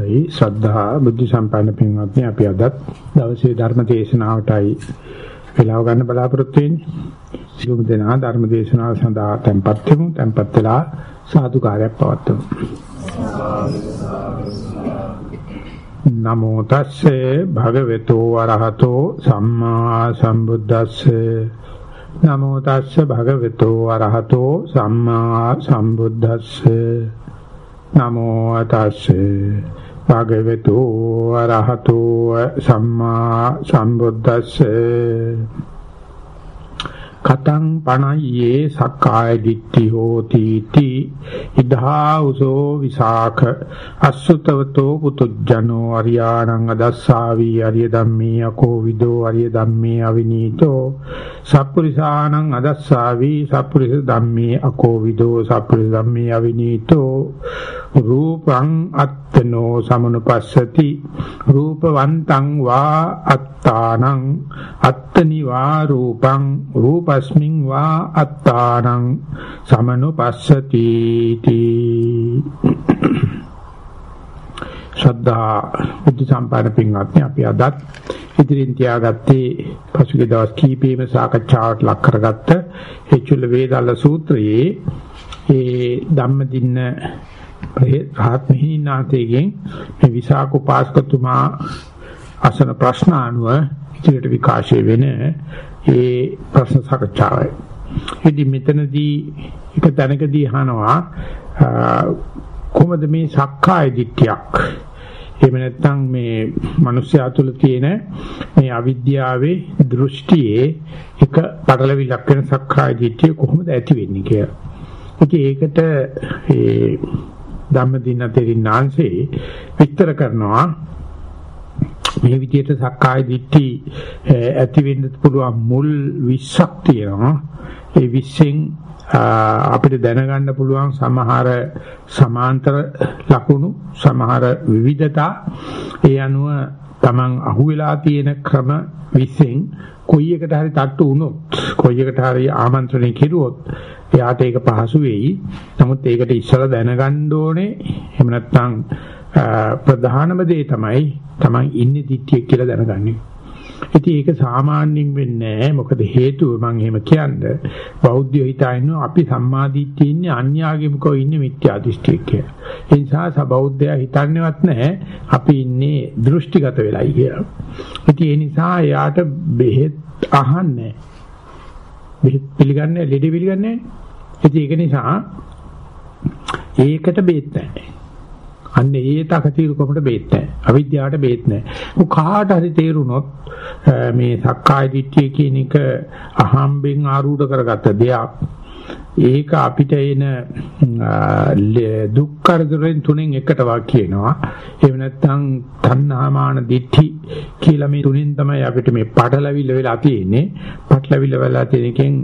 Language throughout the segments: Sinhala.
අවසරයි ශ්‍රද්ධා බුද්ධ සම්පන්න පින්වත්නි අපි අදත් දවසේ ධර්ම දේශනාවටයි වේලාව ගන්න බලාපොරොත්තු වෙන්නේ. සිළුම් දෙනා ධර්ම දේශනාව සඳහා tempත් වෙමු tempත් වෙලා සාදුකාරයක් පවත්වමු. නමෝ තස්සේ භගවතු වරහතෝ සම්මා සම්බුද්දස්සේ. නමෝ තස්සේ භගවතු වරහතෝ සම්මා සම්බුද්දස්සේ. නමෝ තස්සේ භගවතු අරහතෝ සම්මා සම්බුද්දස්සේ කතං පණයේ සක්කාය දිට්ඨි හෝති තී ඉදා උසෝ විසාඛ අසුතවතෝ පුතුජනෝ අරියාණං අදස්සාවි අරිය ධම්මේ අකෝ විදෝ අරිය ධම්මේ අවිනීතෝ සප්පුරිසාණං අදස්සාවි සප්පුරිස ධම්මේ අකෝ විදෝ සප්පුරිස ධම්මේ අවිනීතෝ රූපං අත්තනෝ සමනුපස්සති රූපවන්තං වා අත්තානං අත්තනි වා රූපං රූපස්මින් වා අත්තානං සමනුපස්සති තී ශ්‍රද්ධා බුද්ධ සම්පන්න පින්වත්නි අපි අදත් ඉදිරින් තියාගත්තේ පසුගිය දවස් කීපෙම සාකච්ඡාවට ලක් කරගත්ත හේචුල වේදාල සූත්‍රයේ ඒ ධම්මදින්න රහත් මිහිනාතේගෙන් මේ විසාක උපාසකතුමා අසන ප්‍රශ්න අනුව ඉදිරියට විකාශය වෙන ඒ ප්‍රශ්න සාකච්ඡාවයි. ඉතින් මෙතනදී එක තැනකදී අහනවා කොහොමද මේ සක්කාය දිට්ඨියක් එහෙම නැත්නම් මේ මිනිස්යා තුළ තියෙන මේ අවිද්‍යාවේ දෘෂ්ටියේ එක පටලවිලක් වෙන සක්කාය දිට්ඨිය කොහොමද ඇති වෙන්නේ කියලා. ඉතින් ඒකට ඒ ධම්මදින තෙරින්නාංශේ විස්තර කරනවා මේ විදිහට සක්කාය දිට්ඨි ඇති වෙන්න පුළුවන් මුල් 20ක් තියෙනවා ඒ 20න් අපිට දැනගන්න පුළුවන් සමහර සමාන්තර ලකුණු සමහර විවිධතා ඒ අනුව Taman අහුවෙලා තියෙන ක්‍රම 20න් කොයි එකට හරි තට්ටු වුණොත් කොයි එකට හරි ආමන්ත්‍රණය කෙරුවොත් එයාට ඒක පහසු වෙයි. නමුත් ඒකට ඉස්සලා දැනගන්න ඕනේ. එහෙම නැත්නම් ප්‍රධානම දේ තමයි Taman ඉන්නේ දිට්ඨිය කියලා දැනගන්නේ. ඉතින් ඒක සාමාන්‍යයෙන් වෙන්නේ නැහැ. මොකද හේතුව මම එහෙම කියන්නේ බෞද්ධයෝ හිතන්නේ අපි සම්මාදිට්ඨිය ඉන්නේ අන්‍යාගමිකව ඉන්නේ මිත්‍යා දෘෂ්ටිය කියලා. ඒ නිසා සබෞද්ධයා හිතන්නේවත් නැහැ අපි ඉන්නේ දෘෂ්ටිගත වෙලයි කියලා. ඉතින් ඒ නිසා එයාට බෙහෙත් අහන්නේ බෙහෙත් පිළිගන්නේ ලෙඩ පිළිගන්නේ ඉතින් ඒක නිසා ඒකට බේත් නැහැ. අන්න ඒ තකතිරුකමට බේත් නැහැ. අවිද්‍යාවට බේත් නැහැ. කාට හරි තේරුනොත් මේ සක්කාය දිට්ඨිය කියන එක අහම්බෙන් ආරූඪ කරගත්ත දෙයක්. ඒක අපිට එන දුක් කරදරෙන් තුනෙන් එකට වා කියනවා. එහෙම නැත්නම් තණ්හාමාන දිට්ඨි කියලා මේ තුනෙන් තමයි අපිට මේ පටලවිල්ල වෙලා තියෙන්නේ. පටලවිල්ල වෙලා තියෙන එකෙන්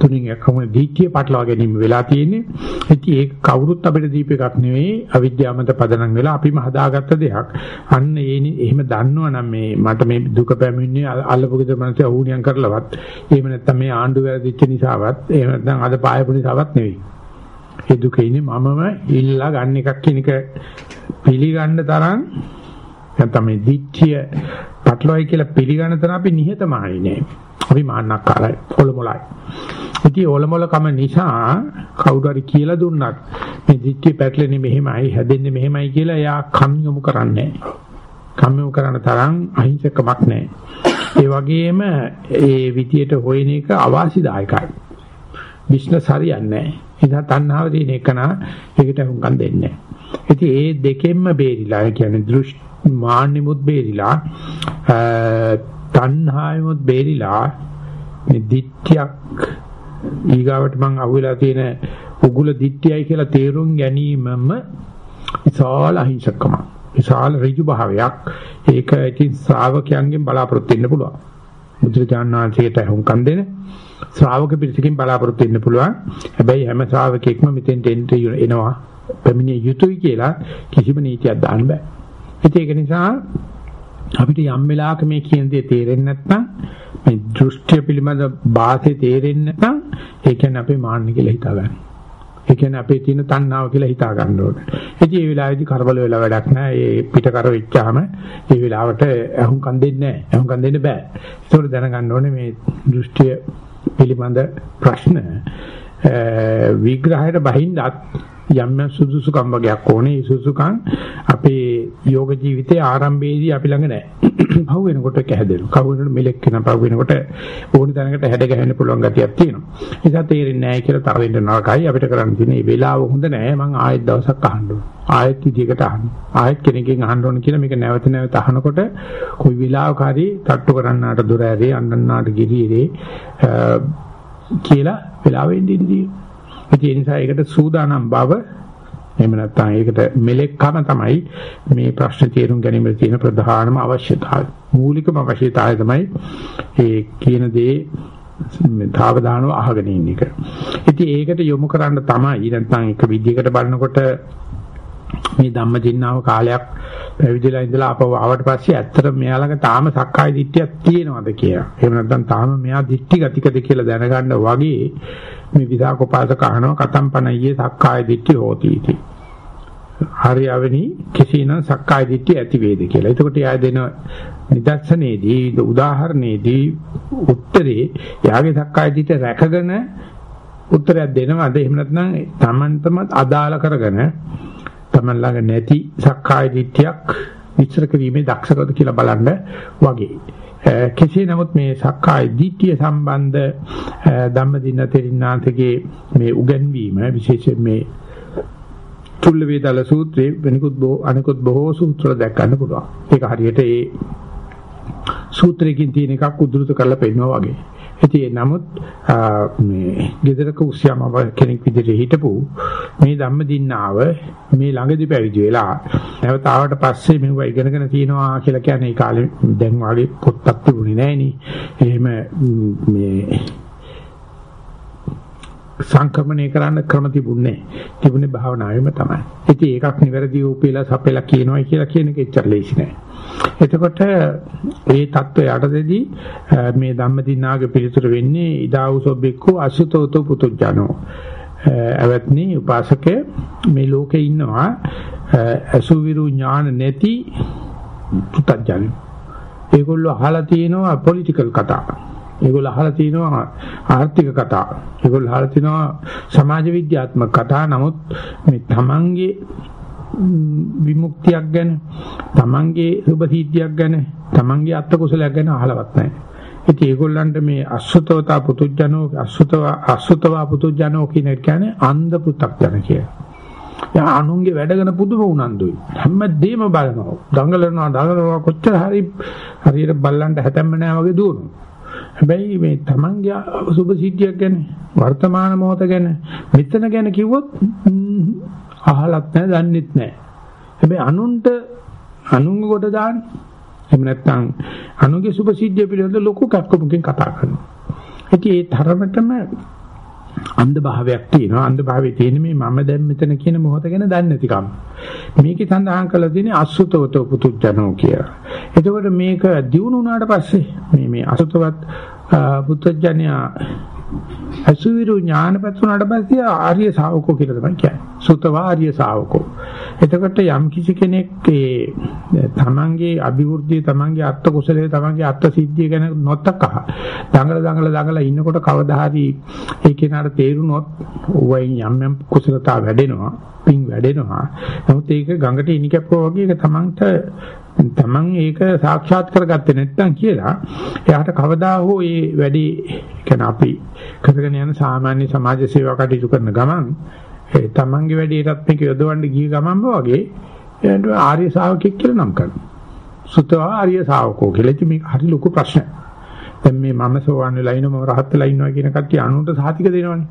තුنين එකම දීත්‍ය පටලවා ගැනීම වෙලා තියෙන්නේ. ඉතින් ඒක කවුරුත් අපිට දීප එකක් නෙවෙයි අවිද්‍යාවමත පදනම් වෙලා අපිම හදාගත්ත දෙයක්. අන්න ඒ එහෙම දන්නවනම් මේ මට මේ දුක පැමිණින්නේ අල්ලපු ගෙදර මනසේ අවුණියම් කරලවත් එහෙම නැත්නම් මේ ආණ්ඩුව වැරදිච්ච නිසාවත් එහෙම නැත්නම් අද පායපු නිසාවත් නෙවෙයි. ඒ දුක ඉන්නේ මමම ඉල්ලා ගන්න එකක් කියන එක පිළිගන්න තරම් නැත්නම් මේ දිච්චය පටලවයි කියලා පිළිගන්න තරම් අපි නිහතමානී නෑ. අපි මාන්නක්කාරයි, ඔලොමලයි. ඉතින් ඔලොමලකම නිසා කවුරු හරි කියලා දුන්නත් මේ දිච්චිය පැටලෙන්නේ මෙහෙමයි, හැදෙන්නේ මෙහෙමයි කියලා එයා කම් යොමු කරන්නේ නෑ. කම් යොමු කරන තරම් අහිංසකමක් නෑ. ඒ වගේම ඒ විදියට හොයන එක අවාසිදායකයි. බිස්නස් හරියන්නේ නැහැ. නිසා තණ්හාව දින එකන ඒකට හුඟන් දෙන්නේ නැහැ. ඉතින් ඒ දෙකෙන්ම බේරිලා කියන්නේ දෘෂ්ටි මාන්නෙමුත් බේරිලා තණ්හාවෙමුත් බේරිලා මේ දිට්ඨියක් ඊගාවට මං අහුවෙලා තියෙන උගුල දිට්ඨියයි කියලා තේරුම් ගැනීමම විශාල අහිංසකම. විශාල ඍජු භාවයක්. ඒක ඉතින් ශ්‍රාවකයන්ගෙන් බලාපොරොත්තු වෙන්න පුළුවන්. බුදුචානන්සේට හුඟන් දෙන ශ්‍රාවක පිරිසකින් බලාපොරොත්තු වෙන්න පුළුවන්. හැබැයි හැම ශ්‍රාවකෙක්ම මෙතෙන්ට එනවා. පැමිණිය යුතුයි කියලා කිසිම නීතියක් දාන්න බෑ. ඒක නිසා අපිට යම් වෙලාවක මේ කියන දේ තේරෙන්නේ නැත්නම් මේ දෘෂ්ටි පිළිබඳ බාහිර තේරෙන්නේ නැත්නම් ඒ කියන්නේ අපේ මාන්න කියලා හිතාගන්න. ඒ කියන්නේ අපේ තියෙන තණ්හාව කියලා හිතා ගන්න ඕනේ. ඉතින් මේ වෙලාවේදී කරබල වෙලා වැඩක් නැහැ. ඒ පිට කර වෙච්චාම මේ වෙලාවට අහුම්කම් දෙන්නේ නැහැ. අහුම්කම් දෙන්න බෑ. ඒකට දැනගන්න ඕනේ මේ දෘෂ්ටිය පිළිබඳ ප්‍රශ්න විග්‍රහයට බහින්නත් යම් යම් සුදුසුකම් වගේක් ඕනේ. ඒ සුදුසුකම් අපේ යෝග ජීවිතයේ ආරම්භයේදී අපි ළඟ නැහැ. පහු වෙනකොට ඒක හැදෙනවා. කවු වෙනකොට මෙලෙක් වෙන පහු වෙනකොට ඕනි තැනකට හැඩ ගැහෙන්න පුළුවන් ගතියක් තියෙනවා. ඒක තේරෙන්නේ නැහැ කියලා තර වෙන්න නරකයි. අපිට කරන්න තියෙන්නේ මේ වෙලාව හොඳ නැහැ. මං ආයෙත් දවසක් අහන්න ඕන. ආයෙත් විදියකට අහන්න. ආයෙත් කෙනෙක්ගෙන් අහන්න ඕන කියලා මේක නැවත නැවත අහනකොට කොයි වෙලාවක හරි තට්ටු කරන්නාට දොර ඇරේ අන්නන්නාට ගිරියේ කියලා වෙලාවෙන් දින්දී ඒ නිසා ඒකට සූදානම් බව එහෙම නැත්නම් ඒකට මෙලෙක්කම තමයි මේ ප්‍රශ්න තේරුම් ගැනීමේ තියෙන ප්‍රධානම අවශ්‍යතාවය. මූලිකම අවශ්‍යතාවය තමයි ඒ කියන දේ තාවදානව අහගෙන ඉන්න එක. ඉතින් ඒකට යොමු කරන්න තමයි නැත්නම් එක විදිහකට බලනකොට මේ ධම්මදින්නාව කාලයක් පැවිදිලා ඉඳලා අපව ආවට පස්සේ ඇත්තට මෙයා ළඟ තාම සක්කාය දිට්ඨියක් තියෙනවද කියලා. එහෙම නැත්නම් තාම මෙයා දිට්ඨි ගතිකද කියලා දැනගන්න වගේ මේ විදාකෝපාසක අහනවා කතම්පනයියේ සක්කාය දිට්ඨිය හෝති इति. හරියවෙනි කෙසේනම් සක්කාය දිට්ඨිය ඇති වේද කියලා. එතකොට යා දෙන නිදර්ශනයේදී උදාහරණයේදී උත්තරේ යාගේ සක්කාය දිට්ඨිය රැකගෙන උත්තරයක් දෙනවද එහෙම නැත්නම් Tamanටම අදාළ කරගෙන Taman ළඟ නැති සක්කාය දිට්ඨියක් විචාර කිරීමේ දක්ෂකද කියලා බලන්න වගේ. කෙසේ නමුත් මේ සක්කාය දිට්ඨිය සම්බන්ධ ධම්මදින තෙරින්නාතගේ මේ උගන්වීම විශේෂයෙන් මේ තුල්ල වේදල සූත්‍රයේ වෙනිකුත් බොහෝ අනිකුත් බොහෝ සූත්‍ර දැක් ගන්න පුළුවන්. ඒක හරියට ඒ සූත්‍රයකින් තියෙන එකක් උද්දෘත කරලා පෙන්නනවා වගේ. ඉතින් නමුත් මේ gedaraක උස්යම කෙනෙක් විදිහට හිටපු මේ ධම්මදින්නාව මේ ළඟදි පැවිදි වෙලා නැවත ආවට පස්සේ මෙව ඉගෙනගෙන තියනවා කියලා කියන්නේ ඒ කාලේ දැන් වගේ පොත්තක් තිබුණේ නෑනේ. එහෙම මේ සංක්‍රමණය කරන්න ක්‍රම තිබුණේ තිබුණේ භාවනාවෙම තමයි. ඉතින් ඒකක් නිවැරදිව උපේලා සපෙලා කියනවා කියලා කියන එක එච්චර ලේසි නෑ. එතකොට මේ தত্ত্বය යටතේදී මේ ධම්මදින්නාගේ පිළිතුර වෙන්නේ ඉදාඋසොබ්බෙක්කෝ අසුතෝතෝ පුතුජනෝ. අවත්නි උපාසකේ මේ ලෝකේ ඉන්නවා අසුවිරු ඥාන නැති පුතජනෝ. ඒගොල්ලෝ අහලා තියෙනවා පොලිටිකල් කතා. ඒගොල්ලෝ අහලා තියෙනවා ආර්ථික කතා. ඒගොල්ලෝ අහලා තියෙනවා සමාජ විද්‍යාත්මක කතා. නමුත් මේ තමන්ගේ විමුක්තියක් ගැන තමන්ගේ සුභ සිද්ධියක් ගැන තමන්ගේ අත්ත කුසලයක් ගැන අහලවත් නැහැ. ඉතින් ඒගොල්ලන්ට මේ අසුතවතා පුතුජනෝ අසුතව අසුතවා පුතුජනෝ කියන එක කියන්නේ අන්ධ පු탁ජන කියලා. යා අනුන්ගේ වැඩගෙන පුදුම උනන්දුයි. හැමදේම බලනවා. දඟලනවා දඟලනවා කොච්චර හරි හරියට බල්ලන්ට හැතැම්ම නැහැ වගේ දුවනවා. හැබැයි මේ තමන්ගේ සුභ සිද්ධියක් ගැන වර්තමාන මොහොත ගැන මෙතන ගැන කිව්වොත් අහලත් නැහැ දන්නෙත් නැහැ. හැබැයි අනුන්ට අනුන්ග කොට දාන්න. එහෙම නැත්නම් අනුන්ගේ සුභ සිද්ධිය පිළිබඳ ලොකු කක්කමුකින් කතා කරනවා. ඉතින් ඒ තරමටම අන්ධ භාවයක් තියෙනවා. අන්ධ භාවයේ තියෙන මේ මම දැන් මෙතන කියන මොහොත ගැන දන්නේ නැතිකම. මේකේ සඳහන් කරලා තියෙන්නේ අසුතවතෝ පුතුජනෝ කියලා. එතකොට මේක දිනු වුණාට පස්සේ මේ මේ අසුතවත් පුතුජනයා අසුවිරු ඥානපත් වුණාට පස්සේ ආර්ය ශාවකෝ කියලා තමයි කියන්නේ. සුතවා ආර්ය ශාවකෝ. එතකොට යම් කිසි කෙනෙක් ඒ තමන්ගේ අභිවෘද්ධිය තමන්ගේ අත්ත කුසලයේ තමන්ගේ අත්ත සිද්ධිය ගැන නොතක දඟල දඟල දඟල ඉන්නකොට කවදා හරි ඒ කෙනාට තේරුනොත් වයින් යම් යම් කුසලතා වැඩෙනවා පිං වැඩෙනවා. නමුත් ඒක ගඟට ඉනි කැපුවා වගේ ඒක තමන්ට තමන් ඒක සාක්ෂාත් කරගත්තේ නැත්නම් කියලා එයාට කවදා හෝ මේ වැඩි කියන අපි කරගෙන යන සාමාන්‍ය සමාජ සේවා කටයුතු කරන ගමන් ඒ තමන්ගේ වැඩේටත් මේක යොදවන්න ගිය ගමන්ම වගේ එයාට ආර්ය ශාවකෙක් කියලා නම් කරනවා. සුතවා ආර්ය ශාවකෝ කියලා ඉතින් මේක හරි ලොකු ප්‍රශ්නයක්. දැන් මේ මම සෝවන් වෙලා ඉන්නවා මම රහත් වෙලා ඉන්නවා කියන කට්ටිය අනුන්ට සාතික දෙනවනේ.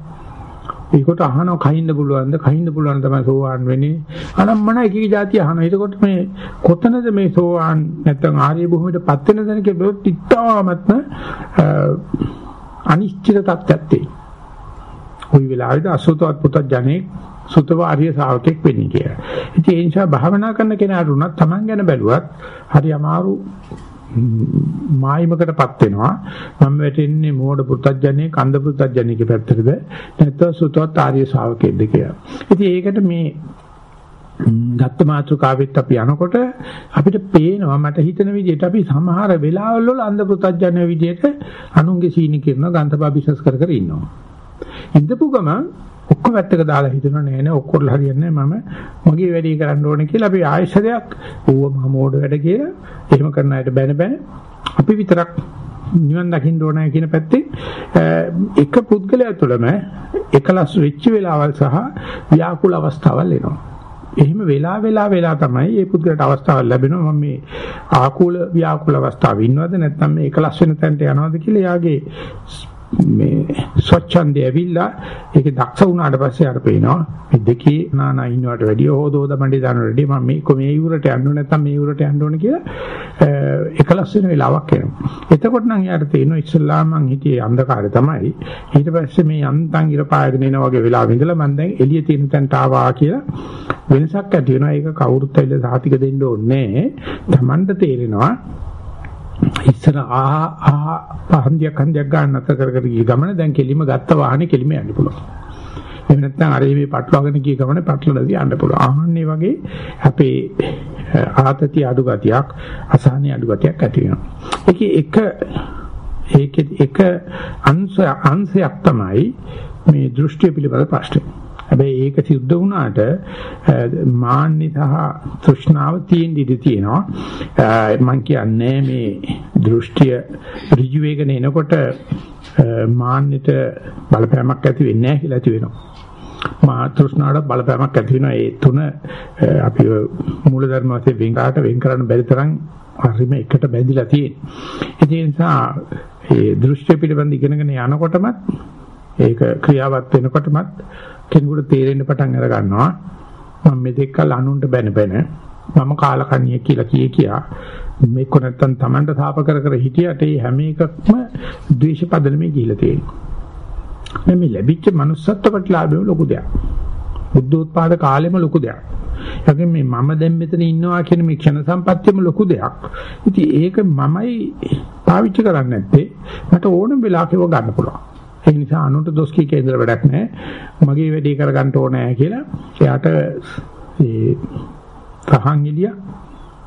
ඒකට අහනවා කහින්න පුළුවන්ද? කහින්න පුළුවන් තමයි සෝවාන් වෙන්නේ. අනම්මන එක එක જાති අහනවා. ඒකට මේ කොතනද මේ සෝවාන් නැත්නම් ආර්ය භූමියටපත් වෙන දැනක බොත් ඉතාමත්ම අනිශ්චිත තත්ත්වයක් තියෙනවා. කොයි වෙලාවෙද අසෝතවත් පුතත් ජනේ සුතව ආර්ය ශාවකෙක් වෙන්නේ කියලා. ඉතින් ඒ නිසා භාවනා කරන කෙනාට උනත් Taman ගැන බැලුවත් හරි අමාරු මායිමකටපත් වෙනවා මම වැටෙන්නේ මෝඩ පුත්‍ජජනේ කන්ද පුත්‍ජජනේක පැත්තටද නැත්නම් සුතවත් ආර්ය ශාවකෙක්ද කියලා. ඉතින් ඒකට මේ ගත්ත මාත්‍රකාවෙත් අපි යනකොට අපිට පේනවා මට හිතෙන විදිහට අපි සමහර වෙලාවල් වල අන්ධ පුත්‍ජජන විදිහට අනුන්ගේ සීනි කිරන ගන්තපා බිස්නස් කර කර ඉන්නවා. ඉඳපු ගමන් ඔක්කොම වැත්තක දාලා හිතනවා නෑ නෑ ඔක්කොම හරියන්නේ මම මගේ වැඩේ කරන්න ඕනේ කියලා අපි ආයෙසරයක් ඌව මහ මෝඩ වැඩ කියලා එහෙම කරන අයට බැන බැන අපි විතරක් නිවන් දකින්න ඕනයි කියන පැත්තේ එක පුද්ගලයා තුළම එකලස් වෙච්ච වෙලාවල් සහ ව්‍යාකූල අවස්ථාවල් එනවා. එහෙම වෙලා වෙලා වෙලා තමයි මේ පුද්ගලට අවස්ථාවක් ලැබෙනවා මම මේ ආකූල ව්‍යාකූල අවස්ථාවේ ඉන්නවද නැත්නම් මේ එකලස් වෙන තැනට යනවද කියලා යාගේ මේ ස්වච්ඡන්දය ඇවිල්ලා ඒකේ දක්ෂ වුණාට පස්සේ අර පේනවා මේ දෙකේ නානා ඉන්නවට වැඩිය හොදෝද මණ්ඩේ දානවට වැඩිය මම මේ කොමේ යුරට යන්න ඕනේ නැත්නම් මේ යුරට යන්න ඕනේ කියලා එකලස් වෙන වෙලාවක් එනවා. එතකොට නම් යාට තේරෙනවා ඉස්සල්ලා මං හිටියේ අන්ධකාරය තමයි. ඊට පස්සේ මේ යන්තම් ඉර පායගෙන එන වගේ වෙලාවෙ ඉඳලා මම දැන් එළිය තියෙන තැනට ආවා කියලා වෙනසක් ඇති වෙනවා. ඒක කවුරුත් ඇවිල්ලා සාතික දෙන්න ඕනේ නැහැ. Tamanට තේරෙනවා ඉස්සර ආ ආ පහන්දියක් හන්දියක් ගන්න නැතර කර කර ගිය ගමන දැන් කෙලිම ගත්ත වාහනේ කෙලිම යන්න පුළුවන්. එහෙම නැත්නම් අර මේ පටලවාගෙන ගිය ගමන පටලලා යන්න පුළුවන්. ආහන්නේ වගේ අපේ ආතති අඩු ගතියක් අසහනේ අඩු ගතියක් ඇති වෙනවා. ඒකේ එක ඒකේ එක අංශ අංශයක් තමයි මේ දෘෂ්ටි පිළිබඳ ප්‍රශ්නේ. හැබැයි ඒක සිද්ධ වුණාට මාන්නි සහ තෘෂ්ණාව තියෙන ඉඩ තියෙනවා. මම කියන්නේ මේ දෘෂ්ටිය ඍජු වේගන එනකොට මාන්නෙට බලපෑමක් ඇති වෙන්නේ නැහැ කියලා ඇති වෙනවා. මා තෘෂ්ණාවට බලපෑමක් ඇති වෙනවා. ඒ තුන අපි මූලධර්ම වශයෙන් වෙන් කාට වෙන් කරන්න බැරි තරම් හරිම එකට බැඳිලා තියෙනවා. ඒ නිසා ඒ දෘෂ්ටි පිළිබඳ ඉගෙනගෙන යනකොටම ඒක ක්‍රියාවත් වෙනකොටමත් කෙනෙකුට තේරෙන්න පටන් අර ගන්නවා. මම මෙතෙක් කල අනුන්ට බැන බැන මම කාලකන්ණිය කියලා කිය කියා මේක නැත්තම් Tamanට සාප කර කර හිටියට ඒ හැම එකක්ම ද්වේෂ පදනමේ ගිහිලා තියෙනවා. මේ ලැබිච්ච manussත්ව ප්‍රතිලාභය ලොකු දෙයක්. බුද්ධෝත්පාද කාලෙම ලොකු දෙයක්. යකින් මේ මම දැන් මෙතන ඉන්නවා කියන මේ ක්ෂණ සම්පත්තියම ලොකු දෙයක්. ඉතින් ඒක මමයි පාවිච්චි කරන්නේ නැත්තේ. මට ඕනම වෙලාවක ඒව ගන්න පුළුවන්. ඒ නිසා අනුන්ට දොස් කී කේන්දර වැඩක් නැහැ. මගේ වැඩේ කරගන්න ඕනේ කියලා එයාට ඒ සහන් එළිය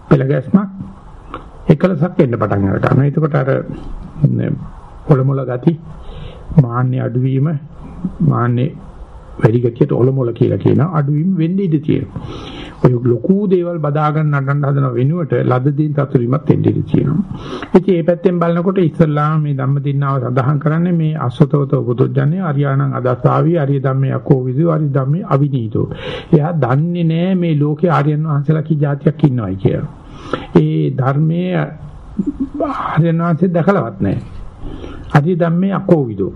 පෙළගැස්මක් එකලසක් වෙන්න පටන් ගන්නවා. එතකොට අර ඔලොමොල ගති මාන්නේ අඩුවීම මාන්නේ වැඩි ගතියට ඔලොමොල කියලා කියන අඩුවීම වෙන්නේ ඉඳී තියෙනවා. ඔය ලොකු දේවල් බදා ගන්න නටන්න හදන වෙනුවට ලද දින් සතුටුවීමක් වෙන්න ඉඩ තියෙනවා. ඉතින් මේ පැත්තෙන් බලනකොට ඉස්සල්ලාම මේ ධම්මදින්නාව සඳහන් කරන්නේ මේ අසතවත බුදුජානක අරියාණං අදස්සාවි අරිය ධම්මේ අකෝ විදු අරිය ධම්මේ අවිනීතෝ. එයා දන්නේ නැහැ මේ ලෝකේ ආර්යයන් වහන්සේලා කී જાතියක් ඉන්නවයි කියලා. ඒ ධර්මයේ ආර්යයන් වහන්සේ දැකලවත් නැහැ. අරිය ධම්මේ අකෝ විදු.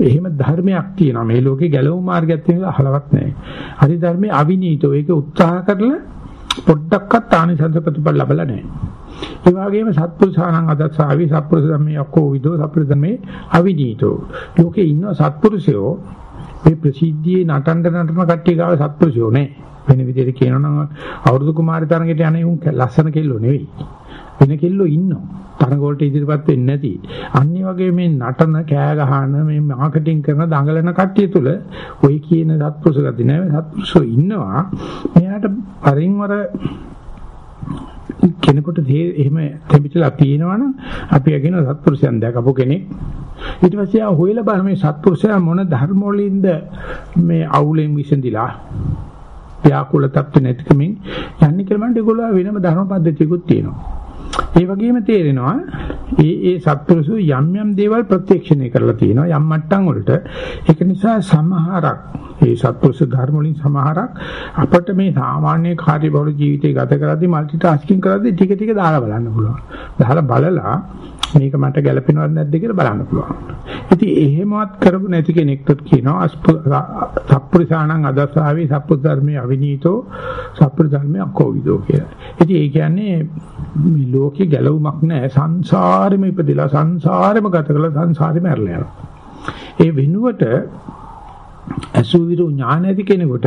එහෙම ධර්මයක් තියෙනවා මේ ලෝකේ ගැලවුම් මාර්ගයක් තියෙනවා අහලවත් නැහැ. හරි ධර්මයේ අවිනීතෝ ඒක උත්සාහ කරලා පොඩ්ඩක්වත් ආනිසංස ප්‍රතිඵල ලැබලා නැහැ. ඒ වගේම සත්පුරුෂාණන් අදස්සාවි සත්පුරුෂ ධම්මේ අක්කෝ විදෝ සත්පුරුෂ ධම්මේ අවිනීතෝ. ලෝකේ ඉන්න සත්පුරුෂයෝ මේ ප්‍රසිද්ධියේ නටන්න නටන කට්ටිය ගාව සත්පුරුෂයෝ නේ. වෙන විදිහට කියනවා නම් අවුරුදු කුමාරි තරඟයට යන්නේ උන් ලස්සන කෙල්ලෝ නෙවෙයි. වෙන කෙල්ලෝ ඉන්නවා. තරඟ වලට ඉදිරිපත් වෙන්නේ නැති. අනිත් වගේ මේ නටන කෑ ගහන මේ මාකටිං කරන දඟලන කට්ටිය තුල ওই කියන සත්පුරුෂ ගති නැහැ. සත්පුරුෂෝ ඉන්නවා. මෙයාට පරින් වර කෙනෙකුට එහෙම තෙමිටලා තියෙනවනම් අපි අගෙන සත්පුරුෂයන් දැකපු කෙනෙක් ඊට පස්සේ ආ හොයලා බලන මේ සත්පුරුෂයා මොන ධර්ම වලින්ද මේ අවුලෙන් විසඳිලා ව්‍යාකූල තත්ත්ව නැතිකමින් යන්නේ කියලා මන්ට ඒගොල්ලෝ වෙනම ධර්ම පද්ධතියකුත් තියෙනවා ඒ වගේම තේරෙනවා ඒ ඒ සත්පුරුෂු යම් යම් දේවල් ප්‍රත්‍යක්ෂණය කරලා තියෙනවා යම් මට්ටම් වලට ඒක නිසා සමහරක් ඒ සත්පුරුෂ ධර්ම වලින් සමහරක් අපිට මේ සාමාන්‍ය කාර්යබහුල ජීවිතය ගත කරද්දී මල්ටි ටාස්කින් කරද්දී ටික ටික දාලා බලන්න පුළුවන්. දාලා බලලා මේක මට ගැළපෙනවද නැද්ද කියලා බලන්න පුළුවන්. ඉතින් එහෙමවත් කරපු නැති කෙනෙක්ට කියනවා සත්පුරුෂාණං අදස්සාවේ සත්පුරුෂ අවිනීතෝ සත්පුරුෂ ධර්මයේ අකෝවිදෝ කියලා. ඉතින් ඒ කියන්නේ මේ ලෝකේ ගැලවුමක් නැහැ සංසාරෙම ඉපදෙලා සංසාරෙම ගත කරලා සංසාරෙම ඇරලා යනවා. ඒ වෙනුවට අසුවිරු ඥාන ඇති කෙනෙකුට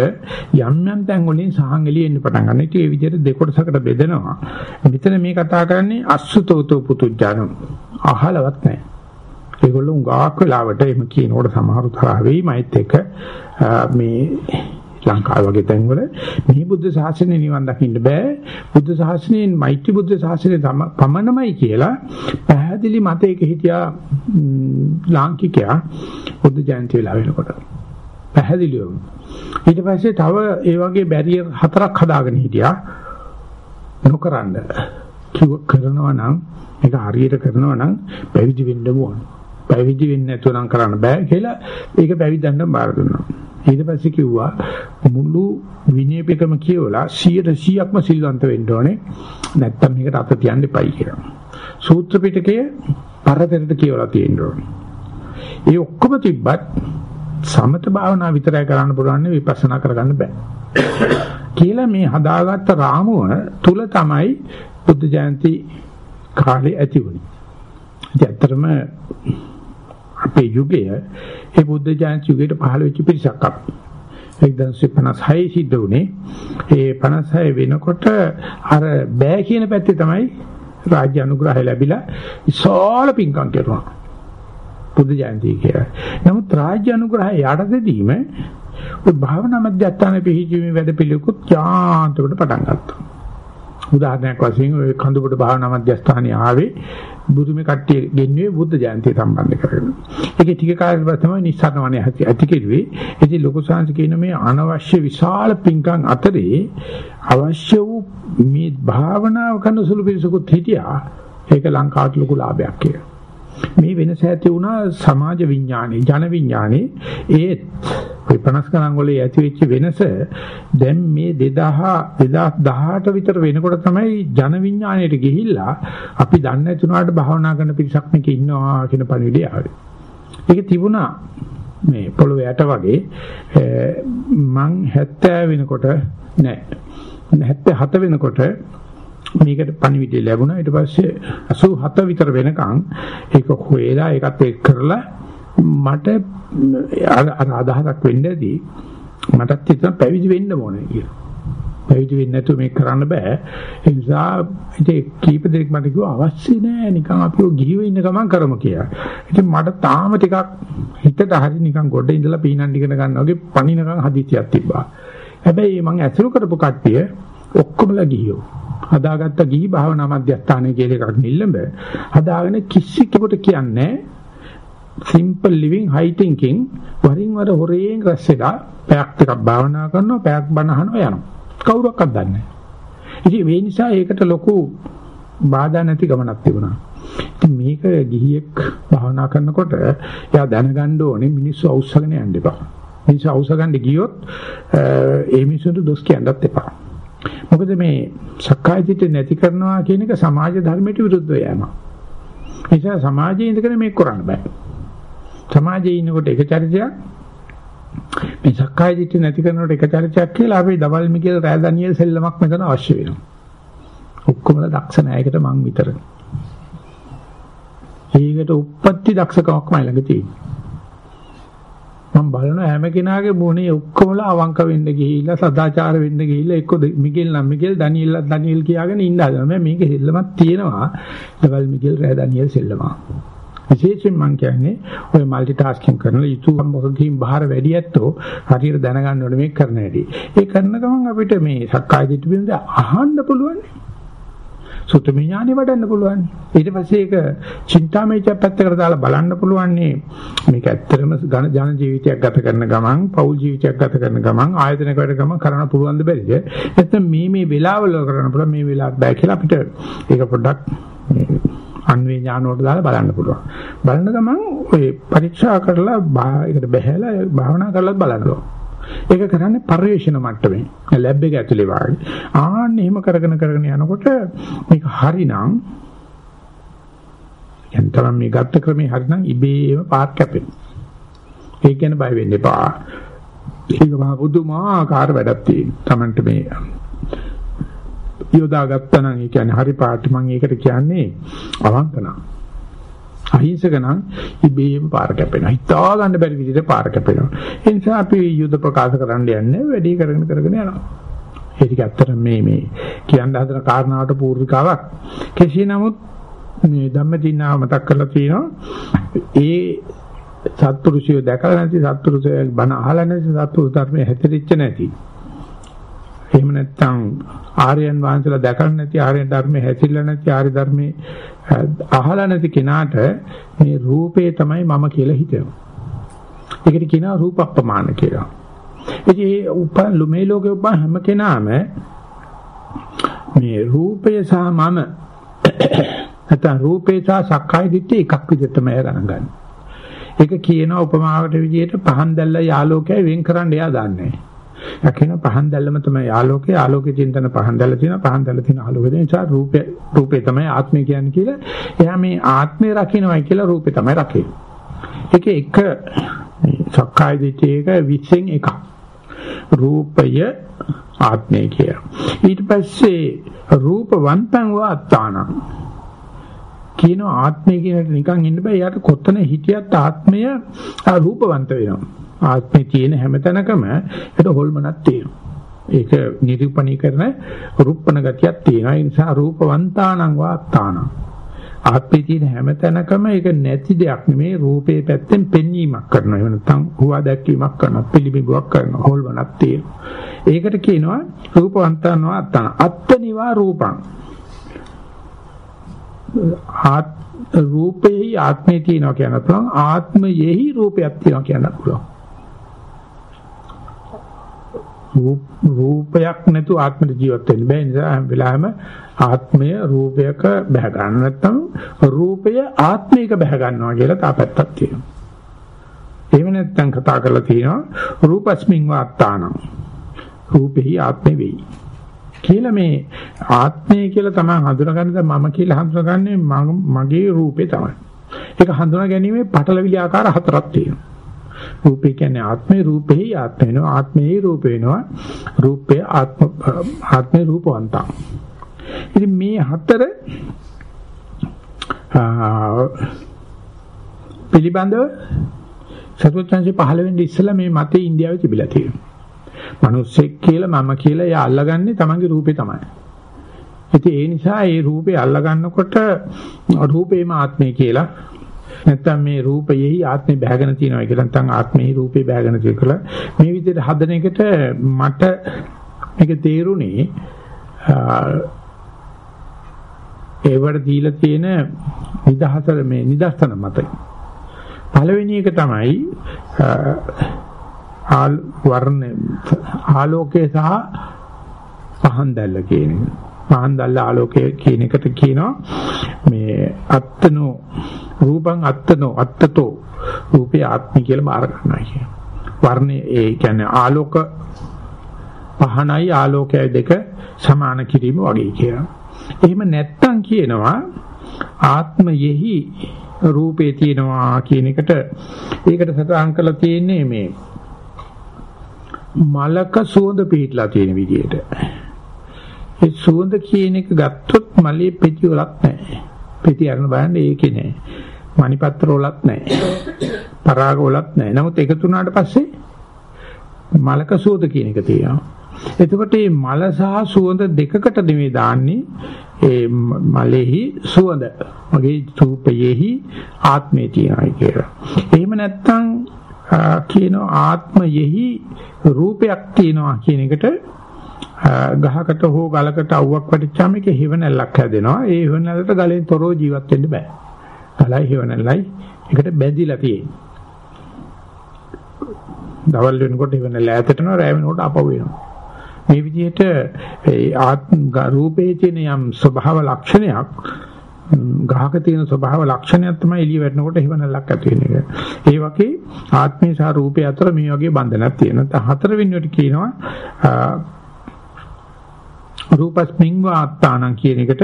යම් යම් තැන් වලින් සහන් එළියෙන්න පටන් ගන්න. ඉතින් ඒ විදිහට දෙකොටසකට බෙදෙනවා. මෙතන මේ කතා කරන්නේ අසුතෝතෝ පුතුජාන. අහලවත් නැහැ. ඒගොල්ලෝ උගාක් වෙලාවට එහෙම කියනකොට සමහරු තරහ වෙයි මයිත් එක මේ ලංකාව වගේ තැන්වල මේ බුද්ධ ශාසනය නිවන් දකින්න බෑ බුද්ධ ශාසනයෙන් මෛත්‍රී බුද්ධ ශාසනය පමණමයි කියලා පැහැදිලි මතයක හිටියා ලාංකිකයා බුද්ධ ජයන්ති වෙලා වෙනකොට පැහැදිලිවම. ඊට පස්සේ තව ඒ වගේ බැරියර් හතරක් හදාගෙන හිටියා. නොකරන්න. කිව්ව කරනවා නම් ඒක හරියට කරනවා නම් පැවිදි වෙන්න ඕන. පැවිදි වෙන්නේ නැතුව නම් කරන්න බෑ කියලා ඒක පැවිද්දන්ට බාර දුන්නා. ඊට පස්සේ කිව්වා මුළු විනය පිටකම කියවලා 100%ක්ම සිල්වන්ත වෙන්න ඕනේ. නැත්තම් මේකට අත තියන්න එපයි කියලා. සූත්‍ර පිටකයේ පරතරට කියවලා තියෙන්න ඕනේ. ඒ ඔක්කොම තිබ්බත් සමත භාවනා විතරයි කරන්න පුළුවන් විපස්සනා කරගන්න බෑ. කියලා මේ හදාගත්ත රාමුව තුල තමයි බුද්ධ ජයන්ති කාලේ ඇති වුණේ. ඉතින් ඇත්තටම අපේ යුගය ඒ බුද්ධ ජයන්ති යුගයට පහළ වෙච්ච පිරිසක් අපි. 1956 සිද්ධ වුණේ. ඒ 56 වෙනකොට අර බෑ කියන පැත්තේ තමයි රාජ්‍ය අනුග්‍රහය ලැබිලා විශාල පින්කම් කරනවා. බුද්ධ ජයන්ති කියලා. නමුත් රාජ්‍ය අනුග්‍රහය යටතදීම ඔය භාවනා මධ්‍යස්ථාන පිහිටීමේ වැඩ පිළිකුත් යාන්තමට පටන් ගත්තා. උදාහරණයක් වශයෙන් ඔය කඳුබඩ භාවනා මධ්‍යස්ථානයේ ආවේ බුදුමේ කට්ටිය ගෙන්නුවේ බුද්ධ ජයන්තිය සම්බන්ධ කරගෙන. ඒකේ ටික කාලෙක පස්සේ තමයි නිස්සාරණ වනේ ඇති කෙරුවේ. ඉතින් ලොකු සංස් කියන මේ අනවශ්‍ය විශාල පිංකම් අතරේ අවශ්‍ය වූ මේ භාවනාව කරන සුළු පිරිසකුත් හිටියා. ඒක ලංකාවට ලොකු ලාභයක් කියලා. මේ වෙනස ඇති වුණා සමාජ විඥානේ ජන විඥානේ. ඒත් ඔය 50 ගණන් වල ඇති වෙච්ච වෙනස දැන් මේ 2000 2018 විතර වෙනකොට තමයි ජන විඥාණයට ගිහිල්ලා අපි දන්නේ නැතුණාට භාවනා කරන පිරිසක් මේක ඉන්නවා කියන පණිවිඩය ආවේ. ඒක තිබුණා මේ පොළොවේ යට වගේ. මං 70 වෙනකොට නෑ. 77 වෙනකොට මේකට පණිවිඩය ලැබුණා ඊට පස්සේ 87 විතර වෙනකන් ඒක හොයලා ඒකත් එක් කරලා මට අර අදහසක් වෙන්න ඇති මටත් හිතන පැවිදි වෙන්න ඕනේ කියලා. පැවිදි වෙන්නේ නැතුව මේක කරන්න බෑ. ඒ නිසා ඉතින් කීප දෙනෙක් මට කිව්වා අවශ්‍ය නෑ නිකන් අපිව ගිහිව ඉන්න ගමන් කරමු කියලා. ඉතින් මට තාම ටිකක් හිතට හරි නිකන් ගොඩ ඉඳලා පීනන් ඉගෙන ගන්නවා වගේ පණිනකන් හදිසියක් තිබ්බා. හැබැයි මම ඇසුරු කරපු කට්ටිය ඔක්කොමලා ගිහියෝ. හදාගත්ත ගිහි භාවනා මධ්‍යස්ථානය කියලා එකක් නිල්ලඹ. හදාගෙන කිසි කෙනෙකුට කියන්නේ simple living high thinking වරින් වර හොරේන් රැස්සෙලා පැයක් ටිකක් භාවනා කරනවා පැයක් බණ අහනවා යනවා. කවුරක්වත් දන්නේ නැහැ. ඉතින් මේ නිසා ඒකට ලොකු බාධා නැති ගමනක් තිබුණා. ඉතින් මේක ගිහියෙක් භාවනා කරනකොට එයා දැනගන්න ඕනේ මිනිස්සු අවශ්‍යගෙන යන්න එපා. මිනිස්සු අවශ්‍යගන්න ගියොත් ඒ මිනිස්සුන්ට දොස් කියන්නත් එපා. මොකද මේ සක්කාය දිට්ඨිය නැති කරනවා කියන එක සමාජ ධර්මයට විරුද්ධව යෑමක්. ඒ නිසා සමාජයේ ඉඳගෙන මේක කරන්න බෑ. සමාජයේ ඉන්නකොට එක චරිතයක් මේ සක්කාය දිට්ඨිය නැති කරනකොට එක චරිතයක් කියලා අපි දවල් මිකේල් රෑ දනියෙල් සෙල්ලමක් මෙතන අවශ්‍ය වෙනවා. ඔක්කොමලා දක්ෂ නෑයකට මං විතර. ඒකට උප්පත්ති දක්ෂකමක්මයි ළඟ තියෙන්නේ. මම බලනවා හැම කෙනාගේ මොනේ ඔක්කොමලා අවංක වෙන්න ගිහිල්ලා සදාචාර වෙන්න ගිහිල්ලා එක්ක මිගෙල් නම් මිගෙල් ඩැනියෙල් ඩැනියෙල් කියාගෙන ඉන්න හදනවා. මම මේක සෙල්ලමක් තියෙනවා. ඩබල් මිගෙල් රෑ ඩැනියෙල් සෙල්ලම විශේෂයෙන් මම කියන්නේ ඔය মালටි ටාස්කින් කරන යුතුයම් මොකකින් බාහිර වැඩි ඇත්තෝ හරියට දැනගන්න ඕනේ මේක කරන හැටි. ඒ කරන ගමන් අපිට මේ සක්කාය දිට්ඨිය පිළිබඳ අහන්න පුළුවන් සුතමේ ඥානෙ වඩන්න පුළුවන්. ඊට පස්සේ ඒක චින්තාමය පැත්තකට දාලා බලන්න පුළුවන් මේක ඇත්තටම ජන ජීවිතයක් ගත කරන ගමන්, පෞල් ජීවිතයක් ගත කරන ගමන්, ආයතනයක වැඩ ගමන් කරන්න පුළුවන් ද බැරිද? නැත්නම් මේ මේ වෙලාවල කරන්න පුළුවන් මේ වෙලාවට බෑ කියලා අපිට ඒක පොඩ්ඩක් අන්වේ ඥාන වලට දාලා බලන්න පුළුවන්. බලන ගමන් ඔය පරීක්ෂා කරලා ඒකට බහැලා භාවනා කරලා බලන්න ඕන. ඒක කරන්නේ පරිවේෂණ මට්ටමේ. ලැබ් එක ඇතුලේ වාගේ. ආන්න එහෙම කරගෙන කරගෙන යනකොට මේක හරිනම් යන්තරම් මේ ගත්ත ක්‍රමේ හරිනම් ඉබේම පාත් කැපෙනවා. ඒක ගැන බය වෙන්න එපා. ඒක මහා බුදුමාකාර වැඩක් තියෙනවා. Tamanට මේ යොදා ගත්තා නම් ඒ කියන්නේ හරි පාට මම ඒකට කියන්නේ අවංකනා. අහිංසක නම් ඉබේම පාර කැපෙනවා. හිතා ගන්න බැරි විදිහට පාර කැපෙනවා. ඒ නිසා අපි යුද ප්‍රකාශ කරන්න යන්නේ වැඩි කරගෙන කරගෙන යනවා. ඒ ටික ඇත්තට මේ මේ කියන්න හදන කාරණාවට පූර්විකාවක්. කෙසේ නමුත් මේ ධම්මදිනාව මතක් කරලා තියෙනවා. ඒ සත්පුරුෂයෝ දැකලා නැති සත්පුරුෂයෝ බණ අහලා නැති සත්පුරුෂ ධර්මයේ හැතිරිච්ච නැති. එහෙම නැත්නම් ආර්යයන් වහන්සේලා දැකලා නැති ආර්ය ධර්මයේ හැතිරෙලා නැති ආර්ය ධර්මයේ අහලා නැති කෙනාට මේ රූපේ තමයි මම කියලා හිතෙනවා. ඒකට කියනවා රූපප්‍රමාණ කියලා. ඉතින් ඒ උපන් මේ ලෝකේ උපන් හැම කෙනාම මේ රූපය සහ මම නැත්නම් රූපේ සහ සක්කාය දිට්ඨිය එකක් විදිහට තමයි ගණන් ගන්න. ඒක කියන උපමාවකට විදිහට පහන් දැල්ලයි ආලෝකයයි වෙන් කරන්න එයා දන්නේ නැහැ. යකින පහන් දැල්ලම තමයි ආලෝකය ආලෝකයේ චින්තන පහන් දැල්ල තියෙනවා පහන් දැල්ල තියෙන ආලෝකය ඒ නිසා රූපේ රූපේ තමයි ආත්මය කියන්නේ කියලා එයා මේ ආත්මය රකින්නයි කියලා රූපේ තමයි රකින්නේ. ඒක එක සක්කාය දිට්ඨියක 20න් එකක්. රූපය ආත්මය කිය. ඊට පස්සේ රූපවන්තං වාත්තාන කියන ආත්මය කියනට නිකන් ඉන්න බෑ. යාට කොතන හිටියත් ආත්මය රූපවන්ත වෙනවා. ආත්මේ තියෙන හැමතැනකම ඒක හොල්මනක් තියෙනවා. ඒක නිරූපණී කරන රුප්පණ ගතියක් තියෙනවා. ඒ නිසා රූපවන්තානං වාත්තානං ආත්මේ තියෙන හැම තැනකම ඒක නැති දෙයක් නෙමේ රූපේ පැත්තෙන් පෙන්වීමක් කරනවා. එහෙම නැත්නම් හුවා දැක්වීමක් කරනවා. පිළිබිඹුවක් කරනවා. හොල්වනක් තියෙනවා. ඒකට කියනවා රූපවන්තනවා අත්තන. අත්තනිවා රූපං. ආත් රූපේහි ආත්මේ තියෙනවා කියන පුළුවන්. ආත්මයෙහි රූපයක් තියෙනවා කියන පුළුවන්. රූපයක් නැතු ආත්මද ජීවත් වෙන්න බෑ. නිසා හැම වෙලාවෙම ආත්මය රූපයක බහ ගන්න නැත්නම් රූපය ආත්මයක බහ ගන්නවා කියලා තාපැත්තක් තියෙනවා. එහෙම නැත්නම් කතා කරලා තියෙනවා රූපස්මින් වාත්තාන. රූපෙහි ආත්මෙ වෙයි. කියලා මේ ආත්මය කියලා තමයි හඳුනගන්නේ මම කියලා හඳුනගන්නේ මගේ රූපේ තමයි. ඒක හඳුනා ගැනීමේ පටලවිලි ආකාර හතරක් තියෙනවා. රූපේ කියන්නේ ආත්මේ රූපෙහි ආත්ම වෙනවා ආත්මෙහි රූප වෙනවා රූපය ආත්ම ආත්මේ රූපවන්තං ඉතින් මේ හතර පිළිබඳව සතුටුංශي පහළ වෙන්නේ ඉස්සලා මේ මතේ ඉන්දියාවේ තිබිලා තියෙනවා. මිනිස්සෙක් කියලා මම කියලා එයා අල්ලගන්නේ තමන්ගේ රූපේ තමයි. ඉතින් ඒ නිසා ඒ රූපේ අල්ලගන්නකොට රූපේම ආත්මය කියලා නැත්තම් මේ රූපයෙහි ආත්මේ බැහැගෙන තියෙනවා කියලා නැත්තම් ආත්මෙහි රූපේ බැහැගෙන තියෙනවා මේ විදිහට හදන එකට මට මේක තේරුණේ ඒවට දීලා තියෙන නිදහසර මේ නිදර්ශන මතයි. පළවෙනි එක තමයි ආල් වර්ණ ආලෝකයේ සහ පහන් දැල්ල කියන එක. පහන් දැල්ල ආලෝකයේ කියන එකට කියනවා මේ අත්තනෝ රූපං අත්තනෝ අත්තතෝ රූපේ ආත්මය කියලා බාර ගන්නවා කියන. වර්ණේ ඒ කියන්නේ ආලෝක පහනයි ආලෝකයයි දෙක සමාන කිරීම වගේ කියනවා. එහෙම නැත්තම් කියනවා ආත්මයෙහි රූපේ තියෙනවා කියන එකට ඒකට සටහන් කරලා තියෙන්නේ මේ මලක සුවඳ පිටලා තියෙන විදිහට. ඒ සුවඳ කියන එක ගත්තොත් මලේ පෙති වලක් නැහැ. පෙති අරන බලන්න ඒකේ නැහැ. මණිපත්‍ර වලක් නැහැ. පරාග වලක් නැහැ. නමුත් එකතු වුණාට පස්සේ මලක සුවඳ කියන එක තියෙනවා. එතකොට මේ මල සහ සුවඳ දෙකකට නෙමෙයි දාන්නේ ඒ මලෙහි සුවඳ මගේ රූපයෙහි ආත්මය තියෙනයි කියලා. එහෙම නැත්නම් කියන ආත්මයෙහි රූපයක් තියෙනවා කියන එකට ගහකට හෝ ගලකට අවුවක් වටිච්චාම ඒක හිවණැල්ලක් හැදෙනවා. ඒ හිවණැල්ලට ගලෙන් තොරව ජීවත් වෙන්න බෑ. ගලයි හිවණැල්ලයි එකට බැඳිලා තියෙන්නේ. දවල් වෙනකොට හිවණැල්ල ඈතටනවා රැ වෙනකොට අපව වෙනවා. මේ විදිහට ආත්ම රූපේ තියෙන යම් ස්වභාව ලක්ෂණයක් ගහක තියෙන ස්වභාව ලක්ෂණයක් තමයි එළිය වැටෙනකොට හිවණල්ලක් ඇති වෙන එක. ඒ වගේ ආත්මය සහ රූපය අතර මේ වගේ බන්ධනක් තියෙනවා. හතරවෙනිවට කියනවා රූපස්මින් වාත්තානං කියන එකට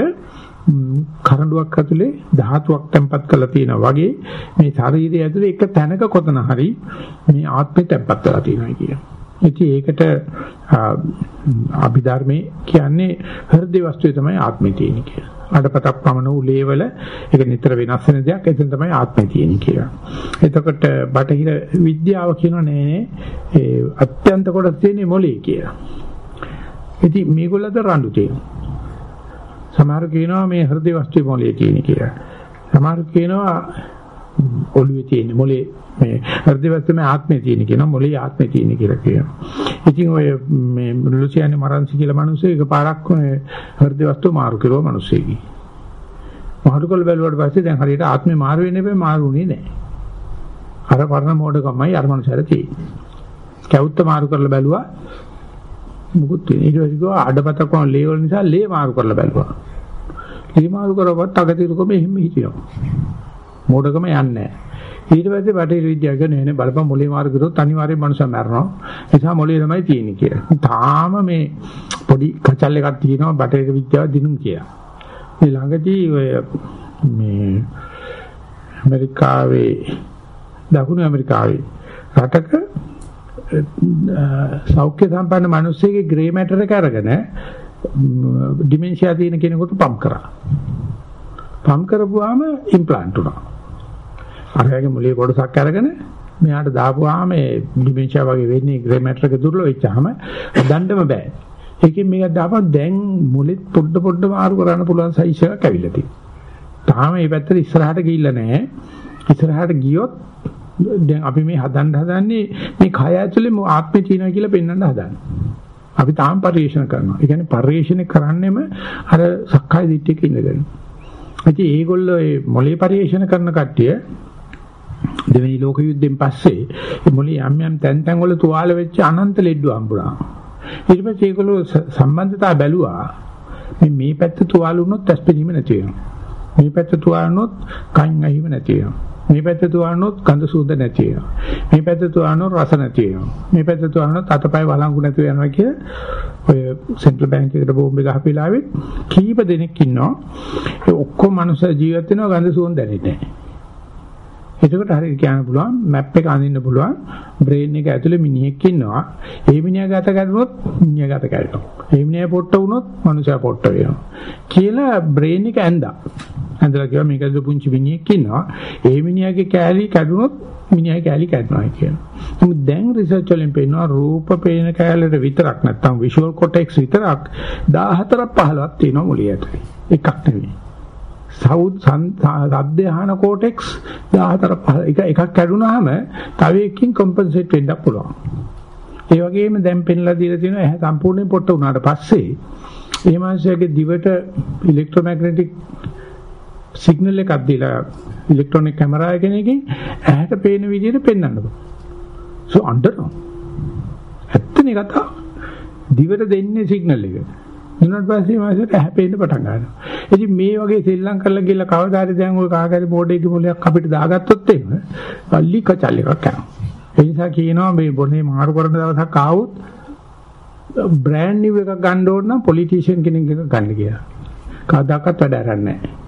කරඬුවක් ඇතුලේ ධාතුවක් තැම්පත් කරලා තියෙනවා වගේ මේ ශරීරය ඇතුලේ එක තැනක කොතන හරි මේ ආත්මය තැම්පත් කරලා තියෙනවා කියනවා. ඉතින් ඒකට අභිධර්මයේ කියන්නේ හෘදේ වස්තුවේ තමයි ආත්මය තියෙන්නේ කියලා. අඩපතක් පමණ වූ ලේවල ඒක නිතර වෙනස් වෙන දෙයක්. එතන තමයි ආත්මය තියෙන්නේ කියලා. එතකොට බටහිර විද්‍යාව කියනවා නේ ඒ අත්‍යන්ත කොටස් තියෙන්නේ මොලේ කියලා. ඉතින් මේගොල්ලන්ට රණ්ඩු තියෙනවා. සමහර කියනවා මේ හෘදේ වස්තුවේ මොලේ තියෙන්නේ කියලා. සමහර කියනවා ඔළුවේ තියෙන මොලේ මේ හෘදවස්තුමේ ආත්මේ තියෙන කියනවා මොලේ ආත්මේ තියෙන කියලා කියනවා. ඉතින් ඔය මේ ලුසියානේ මරන්සි කියලා මිනිස්සු එකපාරක් හෘදවස්තු මාරු කරුවා මිනිස්සෙකි. මාරු කළ බැලුවට පස්සේ දැන් හරියට ආත්මේ මාරු වෙන්නේ නැහැ මාරුුනේ නැහැ. අර පරණ මෝඩකමයි අර මනුස්සයර තියෙන්නේ. කැවුත්ත මාරු කරලා බැලුවා මුකුත් වෙන්නේ. ඊට පස්සේ අඩපතකම ලේ වල නිසා ලේ මාරු කරලා බැලුවා. ලේ මාරු කරවවත් අගතිරුකම එහෙම හිටියා. මෝඩකම යන්නේ නැහැ. ඊට පස්සේ බටහිර විද්‍යාව කියන්නේ නේ බලපන් මොලේ මාරු කරොත් අනිවාර්යයෙන් මනුස්සයා මැරෙනවා. ඒ නිසා මොලේ තමයි තියෙන්නේ කියලා. තාම මේ පොඩි කචල් එකක් තියෙනවා බටහිර විද්‍යාව දිනුම් කියලා. මේ ළඟදී ඔය මේ ඇමරිකාවේ දකුණු ඇමරිකාවේ රටක සෞඛ්‍ය සම්පන්න මිනිස්සෙගේ ග්‍රේ මැටර් එක අරගෙන ඩිමෙන්ෂියා තියෙන කෙනෙකුට පම්ප් කරා. පම්ප් කරපුවාම ඉම්ප්ලාන්ට් වුණා. අරයාගේ මුලිය කොටසක් අරගෙන මෙයාට දාපුවාම මේ ඩිමෙන්ෂියා වගේ වෙන්නේ ග්‍රේ මැටර් එක දුර්වල වෙච්චාම දණ්ඩම බෑ. ඒකෙන් මේක දාපන් දැන් මුලිත් පොඩ පොඩ මාරු කරන්න පුළුවන් සයිස් එකක් ඇවිල්ලා තියෙනවා. තාම මේ පැත්තට ඉස්සරහට ගිහිල්ලා නැහැ. ඉස්සරහට ගියොත් දැන් අපි මේ හදන්න හදන්නේ මේ කය ඇතුලේ ආත්මේ තියෙනවා කියලා පෙන්වන්න හදන්නේ. අපි තාම පරිශන කරනවා. ඒ කියන්නේ පරිශන කරන්නෙම අර සක්කාය දිට්ඨියක ඉඳගෙන. ඉතින් ඒගොල්ලෝ මේ මොලේ පරිශන කරන කට්ටිය දෙවෙනි ලෝක යුද්ධෙන් පස්සේ මේ මොලේ යම් යම් තැන් තැන් වල තුවාල වෙච්ච අනන්ත ලෙඩ්ඩු හම්බුණා. ඊට පස්සේ ඒගොල්ලෝ සම්බන්ධතාව බැලුවා. මේ මේ පැත්ත තුවාල වුණොත් ඇස්පෙනීම නැති වෙනවා. මේ පැත්ත තුවාල වුණොත් කන් ඇහිම නැති වෙනවා. මේ පැත්ත තුවාලනොත් ගඳ සුවඳ නැති වෙනවා. මේ පැත්ත තුවාලනොත් රස නැති වෙනවා. මේ පැත්ත තුවාලනොත් අතපය වළංගු නැති වෙනවා කිය ඔය සෙන්ට්‍රල් බැංක් එකට බෝම්බ ගහපු වෙලාවෙත් කීප දෙනෙක් ඉන්නවා. ඒ ඔක්කොම මනුස්ස ජීවත් වෙනවා ගඳ සුවඳ දැනෙන්නේ නැහැ. එතකොට හරියට කියන්න පුළුවන් මැප් එක අඳින්න පුළුවන් බ්‍රේන් එක ඇතුලේ මිනිහෙක් ඉන්නවා. ඒ මිනිහා ගත කරුණොත් මිනිහා ගත කරනවා. ඒ මිනිහා පොට්ට වුණොත් මනුස්සයා පොට්ට වෙනවා. කියලා බ්‍රේන් එක ඇඳා. ඇඳලා කිව්වා මේකද පුංචි මිනිහෙක් ඉන්නවා. ඒ මිනිහාගේ කෑලි කැඩුනොත් මිනිහාගේ කෑලි කැඩනවා කියනවා. නමුත් දැන් රිසර්ච් වලින් පේනවා රූප පේන කෑල්ලට විතරක් නැත්තම් විෂුවල් කොටෙක්ස් විතරක් 14ක් 15ක් තියෙනවා මුලිය ඇතුලේ. එකක් නෙවෙයි. සවුත් සද්ද අහන කෝටෙක්ස් 14 එක එකක් කැඩුනහම තව එකකින් කොම්පෙන්සේට් වෙන්න පුළුවන්. ඒ වගේම දැන් පෙන්ලා දීලා තියෙනවා ඇහැ සම්පූර්ණයෙන් පොට්ට වුණාට පස්සේ ඒ මාංශයේ දිවට ඉලෙක්ට්‍රොමැග්නටික් සිග්නල් එකක් දීලා ඉලෙක්ට්‍රොනික කැමරා එකකින් ඇහැට පේන විදිහට පෙන්වන්න බෑ. සෝ අnder ඇත්තනේ කතාව. දිවට දෙන්නේ සිග්නල් එක. ඊට පස්සේ මාසෙට ඇහැ පේන්න පටන් ගන්නවා. ඉතින් මේ වගේ සෙල්ලම් කරලා ගිහලා කවදා හරි දැන් ওই කාගරි බෝඩේක මොලයක් අපිට දාගත්තොත් එහෙම අල්ලි කචල් එකක් කරනවා. ඒ නිසා කියනවා මේ බොනේ මාරු කරන දවසක් ආවොත් බ්‍රෑන්ඩ් නිව් එකක් ගන්න ඕන නම් පොලිටිෂියන් කෙනෙක් එක ගන්න කියලා. කවදාකවත් වැඩ කරන්නේ නැහැ.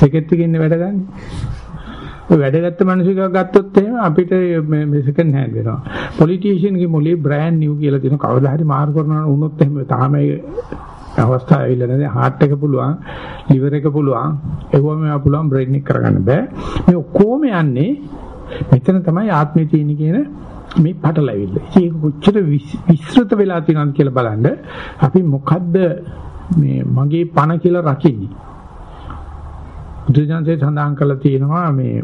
සෙකට් එකේ ඉන්න වැඩ ගන්න. ඔය වැඩගත්ත මිනිස්සුක ගත්තොත් එහෙම අපිට මේ සෙකන්ඩ් හෑන්ඩ් වෙනවා. පොලිටිෂියන් ගේ මොලේ බ්‍රෑන්ඩ් නිව් කියලා දෙන කවදා හරි මාරු කරනවා වුණොත් එහෙම තාම ඒ අවස්ථාව ඇවිල්ලා නැහැ. හાર્ට් එක පුළුවන්, liver එක පුළුවන්, ඒවම මේවා පුළුවන් බ්‍රේන් එක කරගන්න බෑ. මේ ඔක්කොම යන්නේ මෙතන තමයි ආත්මය තියෙන්නේ කියන මේ පටලැවිල්ල. ඒක කොච්චර විස්තృత වෙලා තියෙනවද කියලා බලන්න අපි මොකද්ද මේ මගේ පණ කියලා රකින්නේ. බුදුජානකේ සඳහන් කරලා තියෙනවා මේ